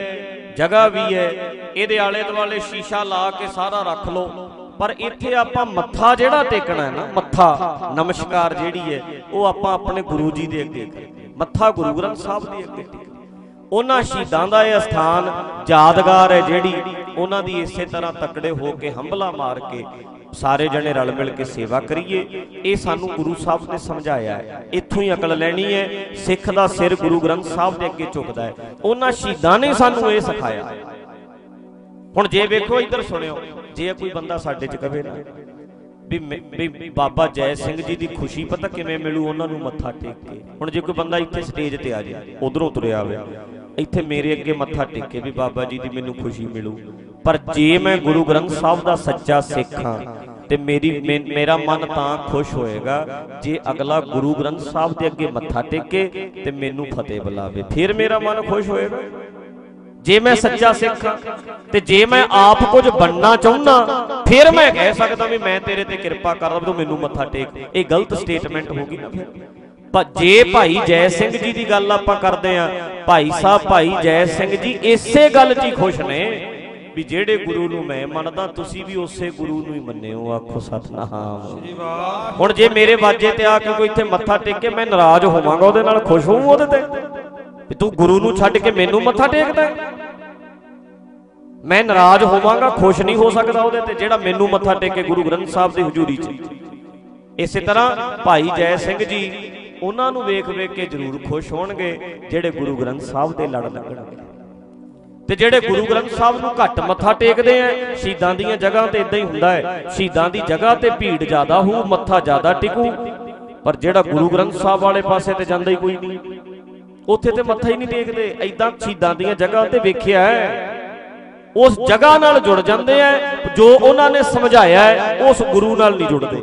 ਜਗ੍ਹਾ ਵੀ ਹੈ, ਇਹਦੇ ਆਲੇ ਦੁਆਲੇ ਸ਼ੀਸ਼ਾ ਲਾ ਕੇ ਸਾਰਾ ਰੱਖ ਲਓ। ਪਰ ਇੱਥੇ ਆਪਾਂ ਮੱਥਾ ਜਿਹੜਾ ਟੇਕਣਾ ਹੈ ਨਾ, ਮੱਥਾ, ਨਮਸਕਾਰ ਜਿਹੜੀ ਹੈ, ਉਹ ਆਪਾਂ ਆਪਣੇ ਗੁਰੂ ਜੀ ਦੇ ਅੱਗੇ ਕਰੀਏ। ਮੱਥਾ ਗੁਰੂ ਗ੍ਰੰਥ ਸਾਹਿਬ ਦੇ ਅੱਗੇ ਟੇਕੀਏ। ਉਹਨਾਂ ਸ਼ਹੀਦਾਂ ਦਾ ਇਹ ਸਥਾਨ ਯਾਦਗਾਰ ਹੈ ਜਿਹੜੀ ਉਹਨਾਂ ਦੀ ਇਸੇ ਤਰ੍ਹਾਂ ਤਕੜੇ ਹੋ ਕੇ ਹੰਬਲਾ ਮਾਰ ਕੇ ਸਾਰੇ ਜਣੇ ਰਲ ਮਿਲ ਕੇ ਸੇਵਾ ਕਰੀਏ। ਇਹ ਸਾਨੂੰ ਗੁਰੂ ਸਾਹਿਬ ਨੇ ਸਮਝਾਇਆ ਹੈ। ਇੱਥੋਂ ਹੀ ਅਕਲ ਲੈਣੀ ਹੈ। ਸਿੱਖ ਦਾ ਸਿਰ ਗੁਰੂ ਗ੍ਰੰਥ ਸਾਹਿਬ ਦੇ ਅੱਗੇ ਝੁਕਦਾ ਹੈ। ਉਹਨਾਂ ਸ਼ਹੀਦਾਂ ਨੇ ਸਾਨੂੰ ਇਹ ਸਿਖਾਇਆ। ਹੁਣ ਜੇ ਵੇਖੋ ਇੱਧਰ ਸੁਣਿਓ, ਜੇ ਕੋਈ ਬੰਦਾ ਸਾਡੇ 'ਚ ਕਵੇ ਨਾ ਵੀ ਬਾਬਾ ਜੈ ਸਿੰਘ ਜੀ ਦੀ ਖੁਸ਼ੀ ਪਤਾ ਕਿਵੇਂ ਮਿਲੂ ਉਹਨਾਂ ਨੂੰ ਮੱਥਾ ਟੇਕ ਕੇ। ਹੁਣ ਜੇ ਕੋਈ ਬੰਦਾ ਇੱਥੇ ਸਟੇਜ ਤੇ ਆ ਜਾਏ ਉਧਰੋਂ ਤੁਰਿਆ ਆਵੇ, ਇੱਥੇ ਮੇਰੇ ਅੱਗੇ ਮੱਥਾ ਟੇਕੇ ਵੀ ਬਾਬਾ ਜੀ ਦੀ ਮੈਨੂੰ ਖੁਸ਼ੀ ਮਿਲੂ। ਪਰ ਜੇ ਮੈਂ ਗੁਰੂ ਗ੍ਰੰਥ ਸਾਹਿਬ ਦਾ ਸੱਚਾ ਸਿੱਖ ਹਾਂ, ਤੇ ਮੇਰੀ ਮੇਰਾ ਮਨ ਤਾਂ ਖੁਸ਼ ਹੋਏਗਾ ਜੇ ਅਗਲਾ ਗੁਰੂ ਗ੍ਰੰਥ ਸਾਹਿਬ ਦੇ ਅੱਗੇ ਮੱਥਾ ਟੇਕੇ ਤੇ ਮੈਨੂੰ ਫਤਿਹ ਬੁਲਾਵੇ। ਫਿਰ ਮੇਰਾ ਮਨ ਖੁਸ਼ ਹੋਏਗਾ। ਜੇ ਮੈਂ ਸੱਚਾ ਸਿੱਖ ਤੇ ਜੇ ਮੈਂ ਆਪ ਕੁਝ ਬਣਨਾ ਚਾਹੁੰਦਾ, ਫਿਰ ਮੈਂ ਕਹਿ ਸਕਦਾ ਵੀ ਮੈਂ ਤੇਰੇ ਤੇ ਕਿਰਪਾ ਕਰਦਾ ਤੂੰ ਮੈਨੂੰ ਮੱਥਾ ਟੇਕ। ਇਹ ਗਲਤ ਸਟੇਟਮੈਂਟ ਹੋ ਗਈ ਨਾ ਫਿਰ। ਪਰ ਜੇ ਭਾਈ ਜੈ ਸਿੰਘ ਜੀ ਦੀ ਗੱਲ ਆਪਾਂ ਕਰਦੇ ਆ ਭਾਈ ਸਾਹਿਬ, ਭਾਈ ਜੈ ਸਿੰਘ ਜੀ ਇਸੇ ਗੱਲ 'ਚ ਹੀ ਖੁਸ਼ ਨੇ। ਵੀ ਜਿਹੜੇ ਗੁਰੂ ਨੂੰ ਮੈਂ ਮੰਨਦਾ, ਤੁਸੀਂ ਵੀ ਉਸੇ ਗੁਰੂ ਨੂੰ ਹੀ ਮੰਨਿਓ, ਆਖੋ ਸਤਨਾਮ। ਹੁਣ ਜੇ ਮੇਰੇ ਵਾਜੇ ਤੇ ਆ ਕੇ ਕੋਈ ਇੱਥੇ ਮੱਥਾ ਟੇਕ ਕੇ ਮੈਂ ਨਾਰਾਜ਼ ਹੋਵਾਂਗਾ, ਉਹਦੇ ਨਾਲ ਖੁਸ਼ ਹੋਊਂ ਉਹਦੇ ਤੇ? ਵੀ ਤੂੰ ਗੁਰੂ ਨੂੰ ਛੱਡ ਕੇ ਮੈਨੂੰ ਮੱਥਾ ਟੇਕਦਾ ਮੈਂ ਨਾਰਾਜ਼ ਹੋਵਾਂਗਾ, ਖੁਸ਼ ਨਹੀਂ ਹੋ ਸਕਦਾ ਉਹਦੇ ਤੇ, ਜਿਹੜਾ ਮੈਨੂੰ ਮੱਥਾ ਟੇਕੇ ਗੁਰੂ ਗ੍ਰੰਥ ਸਾਹਿਬ ਦੀ ਹਜ਼ੂਰੀ 'ਚ। ਇਸੇ ਤਰ੍ਹਾਂ ਭਾਈ ਜੈ ਸਿੰਘ ਜੀ, ਉਹਨਾਂ ਨੂੰ ਵੇਖ ਵੇਖ ਕੇ ਜ਼ਰੂਰ ਖੁਸ਼ ਹੋਣਗੇ, ਜਿਹੜੇ ਗੁਰੂ ਗ੍ਰੰਥ ਸਾਹਿਬ ਦੇ ਲੜ ਲੱਗਣਗੇ। ਤੇ ਜਿਹੜੇ ਗੁਰੂ ਗ੍ਰੰਥ ਸਾਹਿਬ ਨੂੰ ਘੱਟ ਮੱਥਾ ਟੇਕਦੇ ਆ, ਸ਼ਹੀਦਾਂ ਦੀਆਂ ਜਗ੍ਹਾ ਤੇ ਇਦਾਂ ਹੀ ਹੁੰਦਾ ਹੈ। ਸ਼ਹੀਦਾਂ ਦੀ ਜਗ੍ਹਾ ਤੇ ਭੀੜ ਜ਼ਿਆਦਾ ਹੋਊ, ਮੱਥਾ ਜ਼ਿਆਦਾ ਟਿਕੂ। ਪਰ ਜਿਹੜਾ ਗੁਰੂ ਗ੍ਰੰਥ ਸਾਹਿਬ ਵਾਲੇ ਪਾਸੇ ਤੇ ਜਾਂਦਾ ਹੀ ਕੋਈ ਨਹੀਂ। ਉੱਥੇ ਤੇ ਮੱਥਾ ਹੀ ਨਹੀਂ ਟੇਕਦੇ ਐਦਾਂ ਸ਼ਹੀਦਾਂ ਦੀਆਂ ਜਗ੍ਹਾ ਤੇ ਵੇਖਿਆ ਹੈ। ਉਸ ਜਗ੍ਹਾ ਨਾਲ ਜੁੜ ਜਾਂਦੇ ਆ, ਜੋ ਉਹਨਾਂ ਨੇ ਸਮਝਾਇਆ ਹੈ, ਉਸ ਗੁਰੂ ਨਾਲ ਨਹੀਂ ਜੁੜਦੇ।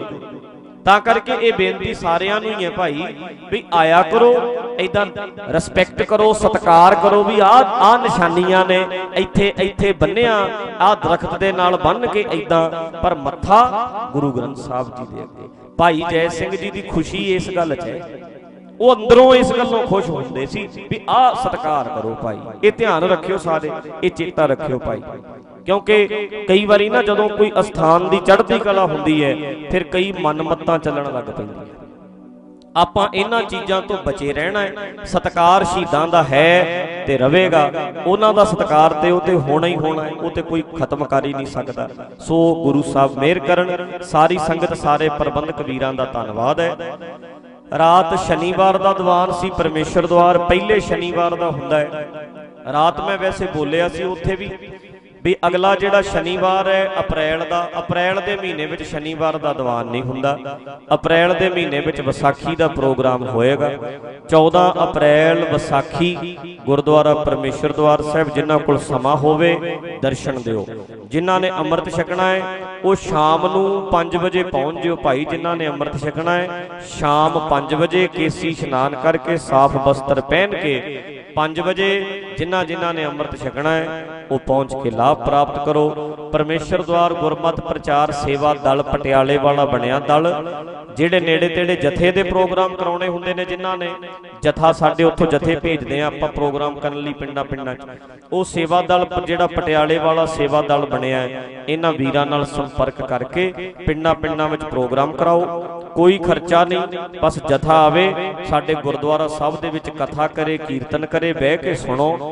ਤਾਂ ਕਰਕੇ ਇਹ ਬੇਨਤੀ ਸਾਰਿਆਂ ਨੂੰ ਹੀ ਹੈ ਭਾਈ ਵੀ ਆਇਆ ਕਰੋ ਐਦਾਂ ਰਿਸਪੈਕਟ ਕਰੋ, ਸਤਿਕਾਰ ਕਰੋ ਵੀ ਆਹ ਆਹ ਨਿਸ਼ਾਨੀਆਂ ਨੇ, ਇੱਥੇ ਇੱਥੇ ਬੰਨਿਆ, ਆਹ ਦਰਖਤ ਦੇ ਨਾਲ ਬੰਨ ਕੇ ਐਦਾਂ ਪਰ ਮੱਥਾ ਗੁਰੂ ਗ੍ਰੰਥ ਸਾਹਿਬ ਜੀ ਦੇ ਅੱਗੇ। ਭਾਈ ਜੈ ਸਿੰਘ ਜੀ ਦੀ ਖੁਸ਼ੀ ਇਸ ਗੱਲ 'ਚ ਹੈ। ਉਹ ਅੰਦਰੋਂ ਇਸ ਗੱਲੋਂ ਖੁਸ਼ ਹੁੰਦੇ ਸੀ ਵੀ ਆਹ ਸਤਿਕਾਰ ਕਰੋ ਭਾਈ। ਇਹ ਧਿਆਨ ਰੱਖਿਓ ਸਾਰੇ, ਇਹ ਚੇਤਾ ਰੱਖਿਓ ਭਾਈ। ਕਿਉਂਕਿ ਕਈ ਵਾਰੀ ਨਾ ਜਦੋਂ ਕੋਈ ਅਸਥਾਨ ਦੀ ਚੜ੍ਹਦੀ ਕਲਾ ਹੁੰਦੀ ਹੈ, ਫਿਰ ਕਈ ਮਨਮੱਤਾਂ ਚੱਲਣ ਲੱਗ ਪੈਂਦੀਆਂ। ਆਪਾਂ ਇਹਨਾਂ ਚੀਜ਼ਾਂ ਤੋਂ ਬਚੇ ਰਹਿਣਾ ਹੈ। ਸਤਕਾਰ ਸ਼ਹੀਦਾਂ ਦਾ ਹੈ ਤੇ ਰਵੇਗਾ ਉਹਨਾਂ ਦਾ ਸਤਕਾਰ ਤੇ ਉਹ ਤੇ ਹੋਣਾ ਹੀ ਹੋਣਾ ਹੈ। ਉਹ ਤੇ ਕੋਈ ਖਤਮ ਕਰ ਹੀ ਨਹੀਂ ਸਕਦਾ। ਸੋ ਗੁਰੂ ਸਾਹਿਬ ਮਿਹਰ ਕਰਨ। ਸਾਰੀ ਸੰਗਤ, ਸਾਰੇ ਪ੍ਰਬੰਧਕ ਵੀਰਾਂ ਦਾ ਧੰਨਵਾਦ ਹੈ। ਰਾਤ ਸ਼ਨੀਵਾਰ ਦਾ ਦੀਵਾਨ ਸੀ ਪਰਮੇਸ਼ਰ ਦਵਾਰ ਪਹਿਲੇ ਸ਼ਨੀਵਾਰ ਦਾ ਹੁੰਦਾ ਹੈ। ਰਾਤ ਮੈਂ ਵੈਸੇ ਬੋਲਿਆ ਸੀ, ਉੱਥੇ ਵੀ ਵੀ ਅਗਲਾ ਜਿਹੜਾ ਸ਼ਨੀਵਾਰ ਹੈ, ਅਪ੍ਰੈਲ ਦਾ, ਅਪ੍ਰੈਲ ਦੇ ਮਹੀਨੇ ਵਿੱਚ ਸ਼ਨੀਵਾਰ ਦਾ ਦੀਵਾਨ ਨਹੀਂ ਹੁੰਦਾ। ਅਪ੍ਰੈਲ ਦੇ ਮਹੀਨੇ ਵਿੱਚ ਵਿਸਾਖੀ ਦਾ ਪ੍ਰੋਗਰਾਮ ਹੋਏਗਾ। 14 ਅਪ੍ਰੈਲ ਵਿਸਾਖੀ, ਗੁਰਦੁਆਰਾ ਪਰਮੇਸ਼ਰ ਦਵਾਰ ਸਾਹਿਬ, ਜਿਨ੍ਹਾਂ ਕੋਲ ਸਮਾਂ ਹੋਵੇ, ਦਰਸ਼ਨ ਦਿਓ। ਜਿਨ੍ਹਾਂ ਨੇ ਅੰਮ੍ਰਿਤ ਛਕਣਾ ਹੈ, ਉਹ ਸ਼ਾਮ ਨੂੰ 5 ਵਜੇ ਪਹੁੰਚ ਜਿਓ ਭਾਈ, ਜਿਨ੍ਹਾਂ ਨੇ ਅੰਮ੍ਰਿਤ ਛਕਣਾ ਹੈ, ਸ਼ਾਮ 5 ਵਜੇ ਕੇਸੀ ਇਸ਼ਨਾਨ ਕਰਕੇ, ਸਾਫ਼ ਬਸਤਰ ਪਹਿਨ ਕੇ 5 ਵਜੇ ਜਿਨ੍ਹਾਂ ਜਿਨ੍ਹਾਂ ਨੇ ਅੰਮ੍ਰਿਤ ਛਕਣਾ ਹੈ, ਉਹ ਪਹੁੰਚ ਕੇ ਲਾਭ ਪ੍ਰਾਪਤ ਕਰੋ। ਪਰਮੇਸ਼ਰ ਦਵਾਰ ਗੁਰਮਤ ਪ੍ਰਚਾਰ ਸੇਵਾ ਦਲ ਪਟਿਆਲੇ ਵਾਲਾ ਬਣਿਆ ਦਲ, ਜਿਹੜੇ ਨੇੜੇ ਤੇੜੇ ਜਥੇ ਦੇ ਪ੍ਰੋਗਰਾਮ ਕਰਾਉਣੇ ਹੁੰਦੇ ਨੇ ਜਿਨ੍ਹਾਂ ਨੇ ਜਥਾ ਸਾਡੇ ਉੱਥੋਂ ਜਥੇ ਭੇਜਦੇ ਆ ਆਪਾਂ ਪ੍ਰੋਗਰਾਮ ਕਰਨ ਲਈ ਪਿੰਡਾਂ ਪਿੰਡਾਂ 'ਚ। ਉਹ ਸੇਵਾ ਦਲ ਜਿਹੜਾ ਪਟਿਆਲੇ ਵਾਲਾ ਸੇਵਾ ਦਲ ਬਣਿਆ ਹੈ, ਇਹਨਾਂ ਵੀਰਾਂ ਨਾਲ ਸੰਪਰਕ ਕਰਕੇ ਪਿੰਡਾਂ ਪਿੰਡਾਂ ਵਿੱਚ ਪ੍ਰੋਗਰਾਮ ਕਰਾਓ। ਕੋਈ ਖਰਚਾ ਨਹੀਂ, ਬਸ ਜਥਾ ਆਵੇ, ਸਾਡੇ ਗੁਰਦੁਆਰਾ ਸਾਹਿਬ ਦੇ ਵਿੱਚ ਕਥਾ ਕਰੇ, ਕੀਰਤਨ ਕਰੇ, ਬਹਿ ਕੇ ਸੁਣੋ।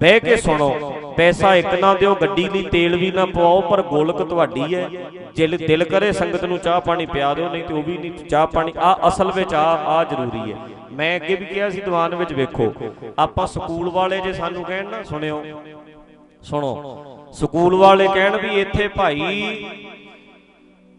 ਬਹਿ ਕੇ ਸੁਣੋ, ਪੈਸਾ ਇੱਕ ਨਾ ਦਿਓ, ਗੱਡੀ ਲਈ ਤੇਲ ਵੀ ਨਾ ਪਵਾਓ, ਪਰ ਗੋਲਕ ਤੁਹਾਡੀ ਹੈ। ਜਿਲ ਦਿਲ ਕਰੇ ਸੰਗਤ ਨੂੰ ਚਾਹ ਪਾਣੀ ਪਿਆ ਦਿਓ, ਨਹੀਂ ਤੇ ਉਹ ਵੀ ਨਹੀਂ ਚਾਹ ਪਾਣੀ। ਆ ਅਸਲ ਵਿੱਚ ਆ ਆ ਜ਼ਰੂਰੀ ਹੈ। ਮੈਂ ਅੱਗੇ ਵੀ ਕਿਹਾ ਸੀ, ਦੀਵਾਨ ਵਿੱਚ ਵੇਖੋ, ਆਪਾਂ ਸਕੂਲ ਵਾਲੇ ਜੇ ਸਾਨੂੰ ਕਹਿਣ ਨਾ, ਸੁਣਿਓ, ਸੁਣੋ, ਸਕੂਲ ਵਾਲੇ ਕਹਿਣ ਵੀ ਇੱਥੇ ਭਾਈ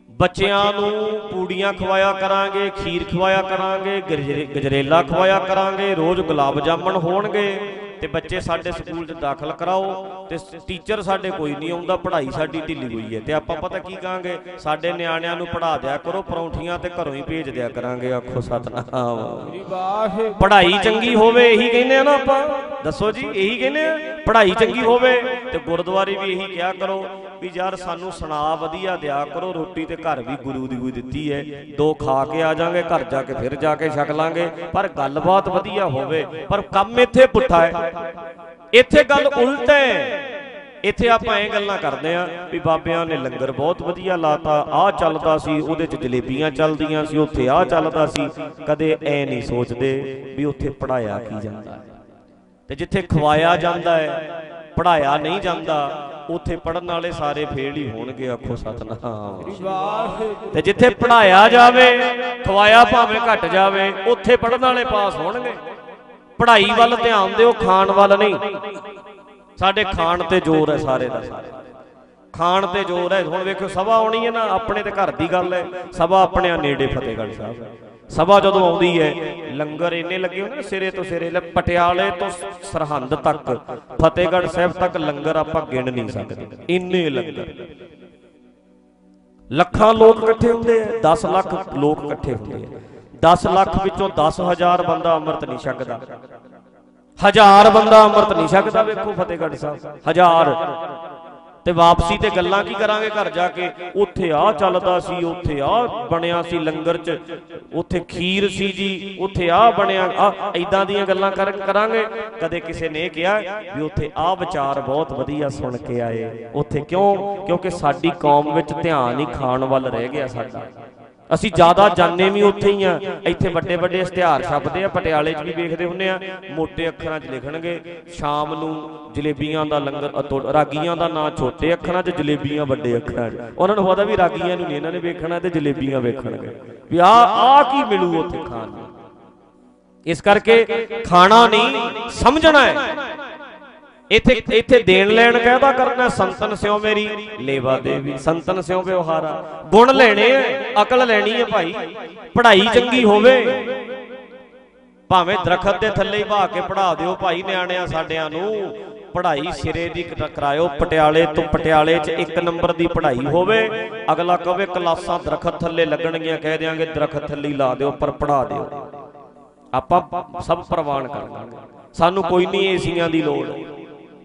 ਬੱਚਿਆਂ ਨੂੰ ਪੂੜੀਆਂ ਖਵਾਇਆ ਕਰਾਂਗੇ, ਖੀਰ ਖਵਾਇਆ ਕਰਾਂਗੇ ਗਜਰੇ- ਗਜਰੇਲਾ ਖਵਾਇਆ ਕਰਾਂਗੇ, ਰੋਜ਼ ਗੁਲਾਬ ਜਾਮਣ ਹੋਣਗੇ। ਤੇ ਬੱਚੇ ਸਾਡੇ ਸਕੂਲ 'ਚ ਦਾਖਲ ਕਰਾਓ ਤੇ ਟੀਚਰ ਸਾਡੇ ਕੋਈ ਨਹੀਂ ਆਉਂਦਾ, ਪੜ੍ਹਾਈ ਸਾਡੀ ਢਿੱਲੀ ਹੋਈ ਹੈ। ਤੇ ਆਪਾਂ ਪਤਾ ਕੀ ਕਹਾਂਗੇ? ਸਾਡੇ ਨਿਆਣਿਆਂ ਨੂੰ ਪੜ੍ਹਾ ਦਿਆ ਕਰੋ, ਪਰੌਂਠੀਆਂ ਤੇ ਘਰੋਂ ਹੀ ਭੇਜ ਦਿਆ ਕਰਾਂਗੇ, ਆਖੋ ਸਤਨਾਮ। ਪੜ੍ਹਾਈ ਚੰਗੀ ਹੋਵੇ, ਇਹੀ ਕਹਿੰਦੇ ਆ ਨਾ ਆਪਾਂ। ਦੱਸੋ ਜੀ, ਇਹੀ ਕਹਿੰਦੇ ਆ? ਪੜ੍ਹਾਈ ਚੰਗੀ ਹੋਵੇ ਤੇ ਗੁਰਦੁਆਰੇ ਵੀ ਇਹੀ ਕਿਹਾ ਕਰੋ ਵੀ ਯਾਰ ਸਾਨੂੰ ਸੁਣਾ ਵਧੀਆ ਦਿਆ ਕਰੋ, ਰੋਟੀ ਤੇ ਘਰ ਵੀ ਗੁਰੂ ਦੀ ਕੋਈ ਦਿੱਤੀ ਹੈ। ਦੋ ਖਾ ਕੇ ਆ ਜਾਾਂਗੇ, ਘਰ ਜਾ ਕੇ ਫਿਰ ਜਾ ਕੇ ਛਕ ਲਾਂਗੇ। ਪਰ ਗੱਲਬਾਤ ਵਧੀਆ ਹੋਵੇ, ਪਰ ਕੰਮ ਇੱਥੇ ਪੁੱਠਾ ਹੈ। ਇੱਥੇ ਗੱਲ ਉਲਟ ਹੈ। ਇੱਥੇ ਆਪਾਂ ਐ ਗੱਲਾਂ ਕਰਦੇ ਆ ਵੀ ਬਾਬਿਆਂ ਨੇ ਲੰਗਰ ਬਹੁਤ ਵਧੀਆ ਲਾਤਾ, ਆਹ ਚੱਲਦਾ ਸੀ, ਉਹਦੇ ਚ ਜਲੇਬੀਆਂ ਚੱਲਦੀਆਂ ਸੀ, ਉੱਥੇ ਆਹ ਚੱਲਦਾ ਸੀ। ਕਦੇ ਐ ਨਹੀਂ ਸੋਚਦੇ ਵੀ ਉੱਥੇ ਪੜਾਇਆ ਕੀ ਜਾਂਦਾ। ਤੇ ਜਿੱਥੇ ਖਵਾਇਆ ਜਾਂਦਾ ਹੈ ਪੜਾਇਆ ਨਹੀਂ ਜਾਂਦਾ, ਉੱਥੇ ਪੜਨ ਵਾਲੇ ਸਾਰੇ ਫੇਲ ਹੀ ਹੋਣਗੇ, ਆਖੋ ਸਤਨਾਮ। ਤੇ ਜਿੱਥੇ ਪੜਾਇਆ ਜਾਵੇ, ਖਵਾਇਆ ਭਾਵੇਂ ਘਟ ਜਾਵੇ, ਉੱਥੇ ਪੜਨ ਵਾਲੇ ਪਾਸ ਹੋਣਗੇ। ਪੜ੍ਹਾਈ ਵੱਲ ਧਿਆਨ ਦਿਓ ਖਾਣ ਵੱਲ ਨਹੀਂ। ਸਾਡੇ ਖਾਣ ਤੇ ਜ਼ੋਰ ਹੈ ਸਾਰੇ ਦਾ ਸਾਰੇ ਖਾਣ ਤੇ ਜ਼ੋਰ ਹੈ। ਹੁਣ ਵੇਖੋ ਸਭਾ ਆਉਣੀ ਹੈ ਨਾ ਆਪਣੇ ਤੇ ਘਰ ਦੀ ਗੱਲ ਹੈ। ਸਭਾ ਆਪਣੇ ਆ ਨੇੜੇ ਫਤਿਹਗੜ੍ਹ ਸਾਹਿਬ। ਸਭਾ ਜਦੋਂ ਆਉਂਦੀ ਹੈ ਲੰਗਰ ਇੰਨੇ ਲੱਗੇ ਹੁੰਦੇ ਨੇ ਸਿਰੇ ਤੋਂ ਸਿਰੇ ਲੈ ਪਟਿਆਲੇ ਤੋਂ ਸਰਹੰਦ ਤੱਕ ਫਤਿਹਗੜ੍ਹ ਸਾਹਿਬ ਤੱਕ ਲੰਗਰ ਆਪਾਂ ਗਿਣ ਨਹੀਂ ਸਕਦੇ। ਇੰਨੇ ਲੰਗਰ। ਲੱਖਾਂ ਲੋਕ ਇਕੱਠੇ ਹੁੰਦੇ ਆ 10 ਲੱਖ ਲੋਕ ਇਕੱਠੇ ਹੁੰਦੇ ਆ। 10 ਲੱਖ ਵਿੱਚੋਂ 10000 ਬੰਦਾ ਅੰਮ੍ਰਿਤ ਨਹੀਂ ਛਕਦਾ। ਹਜ਼ਾਰ ਬੰਦਾ ਅੰਮ੍ਰਿਤ ਨਹੀਂ ਛਕਦਾ, ਵੇਖੋ ਫਤਿਹਗੜ੍ਹ ਸਾਹਿਬ। ਹਜ਼ਾਰ। ਤੇ ਵਾਪਸੀ ਤੇ ਗੱਲਾਂ ਕੀ ਕਰਾਂਗੇ ਘਰ ਜਾ ਕੇ? ਉੱਥੇ ਆ ਚੱਲਦਾ ਸੀ, ਉੱਥੇ ਆ ਬਣਿਆ ਸੀ ਲੰਗਰ 'ਚ, ਉੱਥੇ ਖੀਰ ਸੀ ਜੀ, ਉੱਥੇ ਆ ਬਣਿਆ, ਆ ਐਦਾਂ ਦੀਆਂ ਗੱਲਾਂ ਕਰ- ਕਰਾਂਗੇ। ਕਦੇ ਕਿਸੇ ਨੇ ਕਿਹਾ ਵੀ ਉੱਥੇ ਆ ਵਿਚਾਰ ਬਹੁਤ ਵਧੀਆ ਸੁਣ ਕੇ ਆਏ। ਉੱਥੇ ਕਿਉਂ? ਕਿਉਂਕਿ ਸਾਡੀ ਕੌਮ ਵਿੱਚ ਧਿਆਨ ਹੀ ਖਾਣ ਵੱਲ ਰਹਿ ਗਿਆ ਸਾਡਾ। ਅਸੀਂ ਜ਼ਿਆਦਾ ਜਾਣੇ ਵੀ ਉੱਥੇ ਹੀ ਆ। ਇੱਥੇ ਵੱਡੇ ਵੱਡੇ ਇਸ਼ਤਿਹਾਰ ਛਪਦੇ ਆ ਪਟਿਆਲੇ 'ਚ ਵੀ ਵੇਖਦੇ ਹੁੰਨੇ ਆ। ਮੋਟੇ ਅੱਖਰਾਂ 'ਚ ਲਿਖਣਗੇ ਸ਼ਾਮ ਨੂੰ ਜਲੇਬੀਆਂ ਦਾ ਲੰਗਰ ਅ, ਰਾਗੀਆਂ ਦਾ ਨਾਂ ਛੋਟੇ ਅੱਖਰਾਂ 'ਚ ਜਲੇਬੀਆਂ ਵੱਡੇ ਅੱਖਰਾਂ 'ਚ। ਉਹਨਾਂ ਨੂੰ ਪਤਾ ਵੀ ਰਾਗੀਆਂ ਨੂੰ ਨਹੀਂ ਇਹਨਾਂ ਨੇ ਵੇਖਣਾ ਤੇ ਜਲੇਬੀਆਂ ਵੇਖਣਗੇ। ਵੀ ਆ ਆ ਕੀ ਮਿਲੂ ਉੱਥੇ ਖਾਣ ਨੂੰ? ਇਸ ਕਰਕੇ ਖਾਣਾ ਨਹੀਂ ਸਮਝਣਾ ਹੈ। ਇੱਥੇ ਇੱਥੇ ਦੇਣ ਲੈਣ ਕਹਿਦਾ ਕਰਨਾ ਸੰਤਨ ਸਿਓ ਮੇਰੀ ਲੇਵਾ ਦੇਵੀ ਸੰਤਨ ਸਿਓ ਵਿਵਹਾਰਾ। ਗੁਣ ਲੈਣੇ ਅਕਲ ਲੈਣੀ ਹੈ ਭਾਈ। ਪੜ੍ਹਾਈ ਚੰਗੀ ਹੋਵੇ। ਭਾਵੇਂ ਦਰਖਤ ਦੇ ਥੱਲੇ ਹੀ ਬਹਾ ਕੇ ਪੜਾ ਦਿਓ ਭਾਈ ਨਿਆਣਿਆਂ ਸਾਡਿਆਂ ਨੂੰ। ਪੜ੍ਹਾਈ ਸਿਰੇ ਦੀ ਕਰਾਇਓ ਪਟਿਆਲੇ ਤੋਂ ਪਟਿਆਲੇ 'ਚ ਇੱਕ ਨੰਬਰ ਦੀ ਪੜ੍ਹਾਈ ਹੋਵੇ। ਅਗਲਾ ਕਵੇ ਕਲਾਸਾਂ ਦਰਖਤ ਥੱਲੇ ਲੱਗਣਗੀਆਂ ਕਹਿ ਦਿਆਂਗੇ ਦਰਖਤ ਥੱਲੇ ਲਾ ਦਿਓ ਪਰ ਪੜਾ ਦਿਓ। ਆਪਾਂ ਸਭ ਪ੍ਰਵਾਨ ਕਰ ਲਾਂਗੇ। ਸਾਨੂੰ ਕੋਈ ਨਹੀਂ ਏਸੀਆਂ ਦੀ ਲੋੜ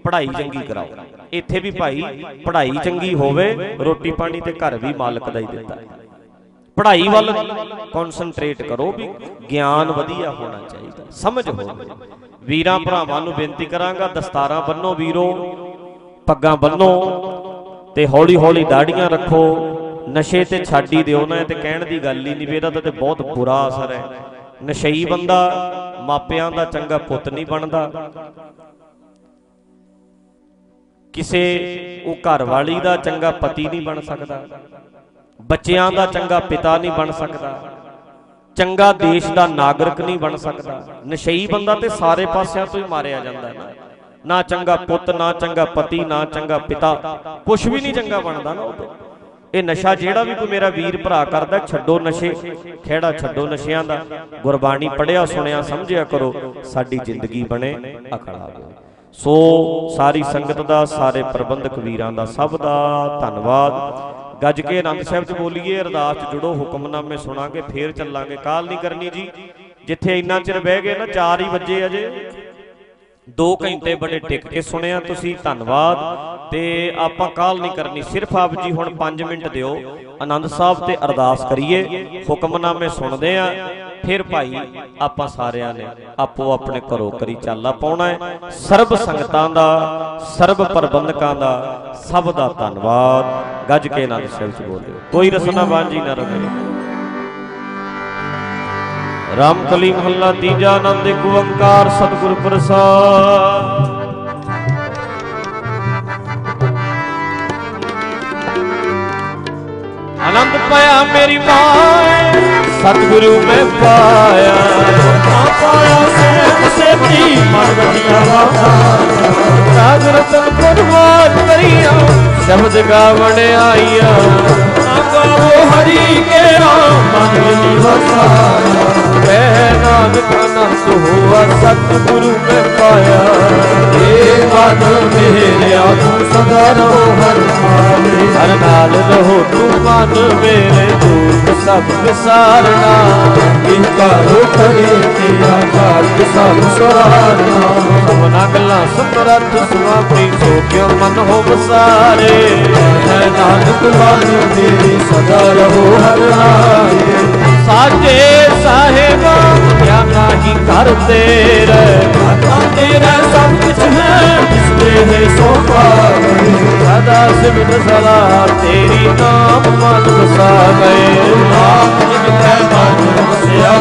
ਪੜ੍ਹਾਈ ਚੰਗੀ ਕਰਾਓ। ਇੱਥੇ ਵੀ ਭਾਈ ਪੜ੍ਹਾਈ ਚੰਗੀ ਹੋਵੇ ਰੋਟੀ ਪਾਣੀ ਤੇ ਘਰ ਵੀ ਮਾਲਕ ਦਾ ਹੀ ਦਿੱਤਾ ਪੜ੍ਹਾਈ ਵੱਲ ਕਨਸੈਂਟਰੇਟ ਕਰੋ ਵੀ ਗਿਆਨ ਵਧੀਆ ਹੋਣਾ ਚਾਹੀਦਾ ਸਮਝ ਹੋਵੇ ਵੀਰਾਂ ਭਰਾਵਾਂ ਨੂੰ ਬੇਨਤੀ ਕਰਾਂਗਾ ਦਸਤਾਰਾਂ ਬੰਨੋ ਵੀਰੋ ਪੱਗਾਂ ਬੰਨੋ ਤੇ ਹੌਲੀ ਹੌਲੀ ਦਾੜੀਆਂ ਰੱਖੋ। ਨਸ਼ੇ ਤੇ ਛੱਡ ਦਿਓ ਨਾ ਤੇ ਕਹਿਣ ਦੀ ਗੱਲ ਹੀ ਨਹੀਂ ਵੀ ਇਹਦਾ ਤੇ ਬਹੁਤ ਬੁਰਾ ਅਸਰ ਹੈ। ਨਸ਼ਈ ਬੰਦਾ ਮਾਪਿਆਂ ਦਾ ਚੰਗਾ ਪੁੱਤ ਨਹੀਂ ਬਣਦਾ। ਕਿਸੇ ਉਹ ਘਰ ਵਾਲੀ ਦਾ ਚੰਗਾ ਪਤੀ ਨਹੀਂ ਬਣ ਸਕਦਾ, ਬੱਚਿਆਂ ਦਾ ਚੰਗਾ ਪਿਤਾ ਨਹੀਂ ਬਣ ਸਕਦਾ, ਚੰਗਾ ਦੇਸ਼ ਦਾ ਨਾਗਰਿਕ ਨਹੀਂ ਬਣ ਸਕਦਾ, ਨਸ਼ਈ ਬੰਦਾ ਤੇ ਸਾਰੇ ਪਾਸਿਆਂ ਤੋਂ ਹੀ ਮਾਰਿਆ ਜਾਂਦਾ ਨਾ। ਨਾ ਚੰਗਾ ਪੁੱਤ, ਨਾ ਚੰਗਾ ਪਤੀ, ਨਾ ਚੰਗਾ ਪਿਤਾ ਕੁਝ ਵੀ ਨਹੀਂ ਚੰਗਾ ਬਣਦਾ ਨਾ ਉਹ ਇਹ ਨਸ਼ਾ ਜਿਹੜਾ ਵੀ ਕੋਈ ਮੇਰਾ ਵੀਰ ਭਰਾ ਕਰਦਾ, ਛੱਡੋ ਨਸ਼ੇ ਖਿਹੜਾ ਛੱਡੋ ਨਸ਼ਿਆਂ ਦਾ। ਗੁਰਬਾਣੀ ਪੜਿਆ ਸੁਣਿਆ, ਸਮਝਿਆ ਕਰੋ, ਸਾਡੀ ਜ਼ਿੰਦਗੀ ਬਣੇ ਅਕਲ ਆਵੇ ਸੋ ਸਾਰੀ ਸੰਗਤ ਦਾ, ਸਾਰੇ ਪ੍ਰਬੰਧਕ ਵੀਰਾਂ ਦਾ ਸਭ ਦਾ ਧੰਨਵਾਦ। ਗੱਜ ਕੇ ਆਨੰਦ ਸਾਹਿਬ ਚ ਬੋਲੀਏ, ਅਰਦਾਸ ਚ ਜੁੜੋ, ਹੁਕਮਨਾਮੇ ਸੁਣਾਂਗੇ, ਫੇਰ ਚੱਲਾਂਗੇ। ਕਾਲ ਨਹੀਂ ਕਰਨੀ ਜੀ। ਜਿੱਥੇ ਇੰਨਾ ਚਿਰ ਬਹਿ ਗਏ ਨਾ 4 ਹੀ ਵਜੇ ਅਜੇ। 2 ਘੰਟੇ ਬੜੇ ਟਿਕ ਕੇ ਸੁਣਿਆ ਤੁਸੀਂ, ਧੰਨਵਾਦ। ਤੇ ਆਪਾਂ ਕਾਲ ਨਹੀਂ ਕਰਨੀ, ਸਿਰਫ ਆਪ ਜੀ ਹੁਣ 5 ਮਿੰਟ ਦਿਓ। ਆਨੰਦ ਸਾਹਿਬ ਤੇ ਅਰਦਾਸ ਕਰੀਏ, ਹੁਕਮਨਾਮੇ ਸੁਣਦੇ ਆ। ਫਿਰ ਭਾਈ, ਆਪਾਂ ਸਾਰਿਆਂ ਨੇ ਆਪੋ ਆਪਣੇ ਘਰੋਂ ਕਰੀ ਚਾਲਾ ਪਾਉਣਾ ਹੈ। ਸਰਬ ਸੰਗਤਾਂ ਦਾ, ਸਰਬ ਪ੍ਰਬੰਧਕਾਂ ਦਾ ਸਭ ਦਾ ਧੰਨਵਾਦ। ਗੱਜ ਕੇ ਨਾਲ ਸਿਰ ਚ ਬੋਲਿਓ ਕੋਈ ਰਸਨਾ ਬਾਂਝੀ ਨਾ ਰਹੇ ਰਾਮ ਕਲੀ ਮਹੱਲਾ ਤੀਜਾ ਆਨੰਦ ਇੱਕ ਓੰਕਾਰ ਸਤਿਗੁਰ ਪ੍ਰਸਾਦ। ਆਨੰਦ ਪਾਇਆ ਮੇਰੀ ਮਾਂ। ਸਤਿਗੁਰੂ ਮੈਂ ਪਾਇਆ। ਨਾ ਪਾਇਆ ਸੇਵ ਸੇਤੀ ਮਨ ਵਧੀਆ ਵਾਸਾ ਰਾਗ ਰਤਨ ਗੁਰਵਾਰ ਕਰੀਆ, ਸ਼ਬਦ ਗਾਵਣ ਆਈਆ। ਨਾ ਹਰੀ ਕੇ ਰਾਮ ਮਨ ਵਸਾਇਆ ਕਹਿ ਨਾਨਕ ਅਨੰਦ ਹੋਆ, ਸਤਿਗੁਰੂ ਮੈਂ ਪਾਇਆ। ਏ ਮਨ ਮੇਰੇ ਆਤਮ ਸਦਾ ਰਹੋ ਹਰ ਮਾਲੇ ਹਰ ਨਾਲ ਰਹੋ, ਤੂੰ ਮਨ ਮੇਰੇ ਦੁੱਖ ਸਭ ਵਿਸਾਰਨਾ। ਇਨ ਕਾਰੋ ਤੇਰਾ ਕਾਰਜ ਸਭ ਸਵਾਰਨਾ ਸਭਨਾ ਗੱਲਾਂ ਸਮਰੱਥ ਸੁਆਮੀ ਸੋ ਕਿਉ ਮਨ ਹੋ ਵਸਾਰੇ। ਹੈ ਨਾਨਕ ਮਨ ਮੇਰੇ ਸਦਾ ਰਹੋ ਹਰ ਨਾਲੇ ਸਾਜੇ ਸਾਹਿਬਾ ਕਿਆ ਨਾਹੀ ਕਰ ਤੇਰੇ। ਮਾਤਾ ਤੇਰਾ ਸਭ ਕੁਝ ਹੈ ਜਿਸ ਦੇ ਸੋ ਪਾਵੇ ਸਦਾ ਸਿਮਟ ਸਦਾ ਤੇਰੀ ਨਾਮ ਮਨ ਵਸਾ ਗਏ। ਮਨ ਵਸਿਆ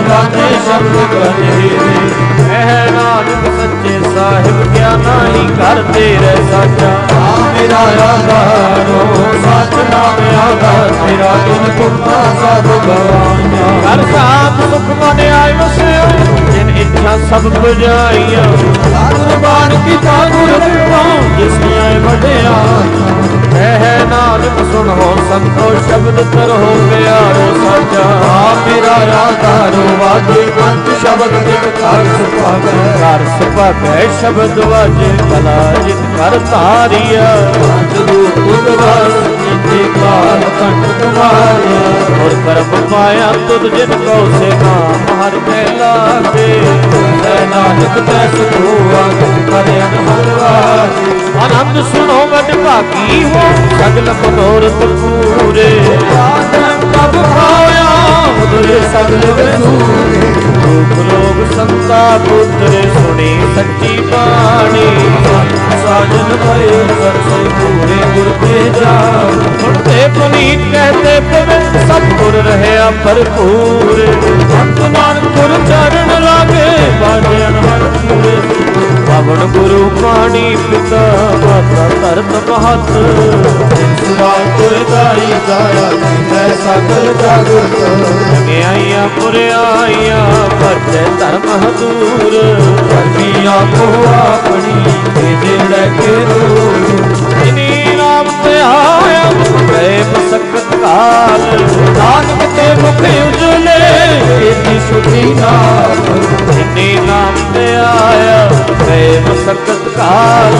ਸ਼ਬਦ ਕਹੇ ਨਾਨਕ ਸੱਚੇ ਸਾਹਿਬ ਕਿਆ ਨਾਹੀ ਕਰ। ਤੇਰੇ ਸਾਚਾ ਆ ਮੇਰਾ ਆਧਾਰੋ ਸਚ ਨਾਮ ਆਧਾਰ ਤੇਰਾ ਜਿਨ ਕੁਰਤਾ ਸਭ ਗਵਾਈਆਂ ਕਰ ਸਾਥ ਸੁਖ ਮਨ ਆਇ ਵਸਿਓ ਜਿਨ ਇੱਛਾ ਸਭ ਬੁਝਾਈਆਂ ਕੁਰਬਾਨ ਕੀਤਾ ਗੁਰ ਜਿਸ ਨੇ ਵਡਿਆ ਕਹਿ ਨਾਨਕ ਸੁਣੋ ਸੰਤੋ, ਸ਼ਬਦ ਕਰੋ ਪਿਆਰੋ ਸਾਚਾ ਮੇਰਾ ਆਧਾਰੋ ਵਾਜੇ, ਪੰਜ ਸ਼ਬਦ ਜਿਨ ਕਰ ਸੁਭਾਗੈ। ਕਰ ਸੁਭਾਗੈ, ਸ਼ਬਦ ਵਾਜੇ, ਕਲਾ ਜਿਤ ਕਰ ਧਾਰੀਆ ਜਦੂ ਉਦਵਾਸ ਜਿਤੇ ਕਾਲ ਕੰਠ ਕੁਮਾਰਿਆ ਔਰ ਕਰਮ ਪਾਇਆ ਤੁਧ ਜਿਨ ਕੋ ਸੇ ਨਾਮ ਹਰ ਕੇ ਲਾਗੇ ਨਾਨਕ ਤੈ ਸੁਖੂਆ ਕਰੇ ਅਨਹਰਵਾਜੀ ਆਨੰਦ ਸੁਣੋ ਵਡ ਭਾਗੀ ਹੋ, ਸਗਲ ਮਨੋਰਥ ਪੂਰੇ ਆਤਮ ਕਬ ਖਾਇਆ ਉਦਰੇ ਸਗਲ ਵੇਨੂਰੇ ਰੂਪ ਰੋਗ ਸੰਤਾ ਪੁੱਤਰੇ ਸੁਣੀ ਸੱਚੀ ਬਾਣੀ। ਸਾਜਨ ਭਏ ਵਰਸੇ ਪੂਰੇ ਗੁਰ ਤੇ ਜਾ ਤੇ ਪੁਨੀਤ ਕਹਤੇ ਪਵਿੱਤ ਸਭ ਰਹਿਆ ਭਰਪੂਰ। ਅੰਤ ਨਾਨਕ ਗੁਰ ਚਰਨ ਲਾਗੇ ਬਾਜੇ ਅਨਹਰ ਪੂਰੇ। ਪਵਨ ਗੁਰੂ ਪਾਣੀ ਪਿਤਾ ਮਾਤਾ ਧਰਤ ਮਹਤ। ਸੁਆ ਤੁਰ ਦਾਈ ਜਾਇਆ ਮੈਂ ਸਗਲ ਜਾਗਤ। ਗਿਆਈਆਂ ਪੁਰਿਆਈਆਂ ਭਜੈ ਧਰਮ ਹਦੂਰ। ਕਰਮੀ ਆਪੋ ਆਪਣੀ ਤੇ ਜਿਹੜੇ ਕੇ ਰੂਪ ਜਿਨੀ ਨਾਮ ਤੇ ਆਇਆ ਗਏ ਮਸਕਤ ਕਾਲ। ਨਾਨਕ ਤੇ ਮੁਖ ਉਜਲੇ ਏਤੀ ਸੁਖੀ ਨਾਮ ਜਿਨੀ ਨਾਮ ਤੇ ਆਇਆ ਗਏ ਮਸਕਤ ਕਾਲ।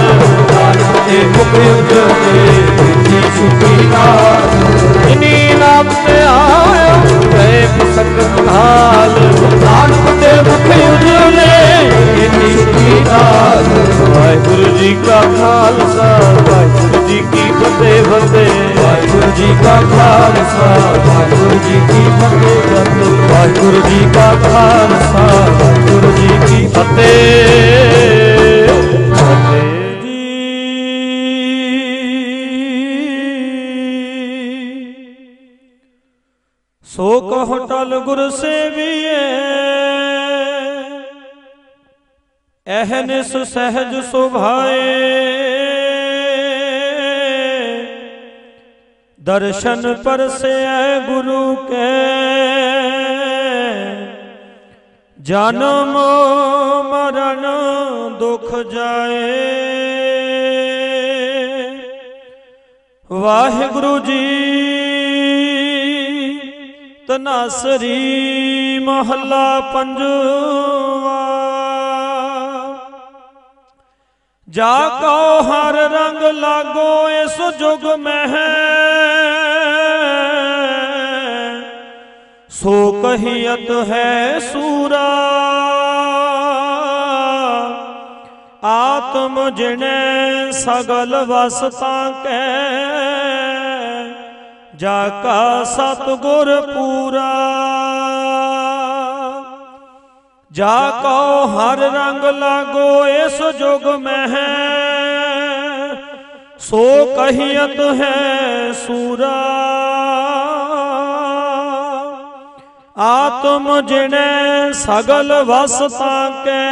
ਨਾਨਕ ਤੇ ਮੁਖ ਉਜਲੇ ਏਤੀ ਸੁਖੀ ਨਾਮ ਜਿਨੀ ਨਾਮ ਤੇ ਆਇਆ ਗਏ ਮਸਕਤ ਕਾਲ। ਨਾਨਕ ਤੇ ਮੁਖ ਉਜਲੇ ਏਤੀ ਸੁਖੀ ਨਾਮ ਵਾਹਿਗੁਰੂ ਜੀ ਕਾ ਖਾਲਸਾ ਵਾਹਿਗੁਰੂ ਜੀ ਕੀ ਫਤਿਹ ਫਤਿਹ। ਵਾਹਿਗੁਰੂ ਜੀ ਕਾ ਖਾਲਸਾ ਵਾਹਿਗੁਰੂ ਜੀ ਕੀ ਫਤਿਹ ਵਾਹਿਗੁਰੂ ਜੀ ਕਾ ਖਾਲਸਾ ਵਾਹਿਗੁਰੂ ਜੀ ਕੀ ਫਤਿਹ। ਫਤਿਹ ਸੋ ਕਹੁ ਟਲ ਗੁਰ ਅਹਨਿਸ ਸਹਿਜ ਸੁਭਾਏ। ਦਰਸ਼ਨ ਪਰਸੈ ਗੁਰੂ ਕੇ। ਜਨਮ ਮਰਨ ਦੁਖ ਜਾਏ। ਵਾਹਿਗੁਰੂ ਜੀ, ਤਨਾਸਰੀ ਮਹੱਲਾ ਪੰਜਵਾ। ਜਾ ਕੋ ਹਰ ਰੰਗ ਲਾਗੋ ਇਸ ਜੁਗ ਮਹਿ। ਸੋ ਕਹੀਅਤ ਹੈ ਸੂਰਾ। ਆਤਮ ਜਿਨੇ ਸਗਲ ਵਸਤਾਂ ਕੈ। ਜਾ ਕਾ ਸਤਗੁਰ ਪੂਰਾ। ਜਾ ਕੋ ਹਰ ਰੰਗ ਲਾਗੋ, ਇਸ ਜੁਗ ਮਹਿ। ਸੋ ਕਹੀਅਤ ਹੈ ਸੂਰਾ। ਆਤਮ ਜਿਨੇ ਸਗਲ ਵਸ ਕੈ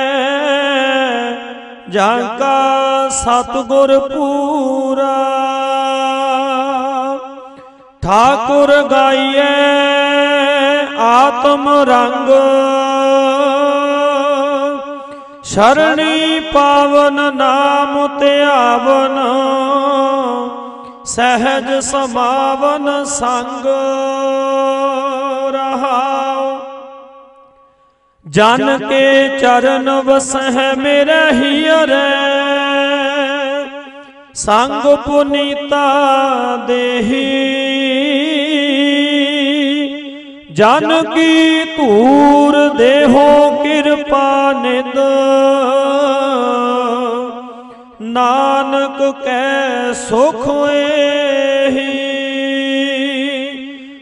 ਜਾਂ ਕਾ ਸਤਗੁਰ ਪੂਰਾ। ਠਾਕੁਰ ਗਾਈਏ ਆਤਮ ਰੰਗ। ਸ਼ਰਣੀ ਪਾਵਨ ਨਾਮ ਧਿਆਵਨ ਸਹਿਜ ਸਮਾਵਨ ਸੰਗ ਰਹਾਉ। ਜਨ ਕੇ ਚਰਨ ਵਸਹਿ ਮੇਰੇ ਹੀਰੇ ਸੰਗ ਪੁਨੀਤਾ ਦੇਹੀ ਜਨ ਕੀ ਧੂਰ ਦੇਹੋ ਕਿਰਪਾ ਨਿਦ ਨਾਨਕ ਕੈ ਸੁਖ ਏਹੀ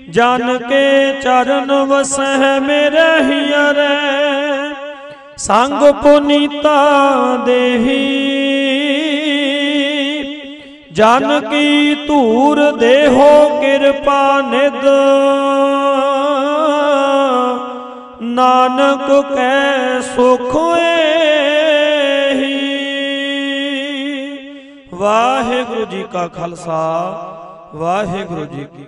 ਜਨ ਕੇ ਚਰਨ ਵਸਹਿ ਮੇਰੇ ਹੀਰੇ ਸੰਗ ਪੁਨੀਤਾ ਦੇਹੀ। ਜਨ ਕੀ ਧੂਰ ਦੇਹੋ ਕਿਰਪਾ ਨਿਦ ਨਾਨਕ ਕੈ ਸੁਖ ਏਹੀ ਵਾਹਿਗੁਰੂ ਜੀ ਕਾ ਖਾਲਸਾ ਵਾਹਿਗੁਰੂ ਜੀ ਕੀ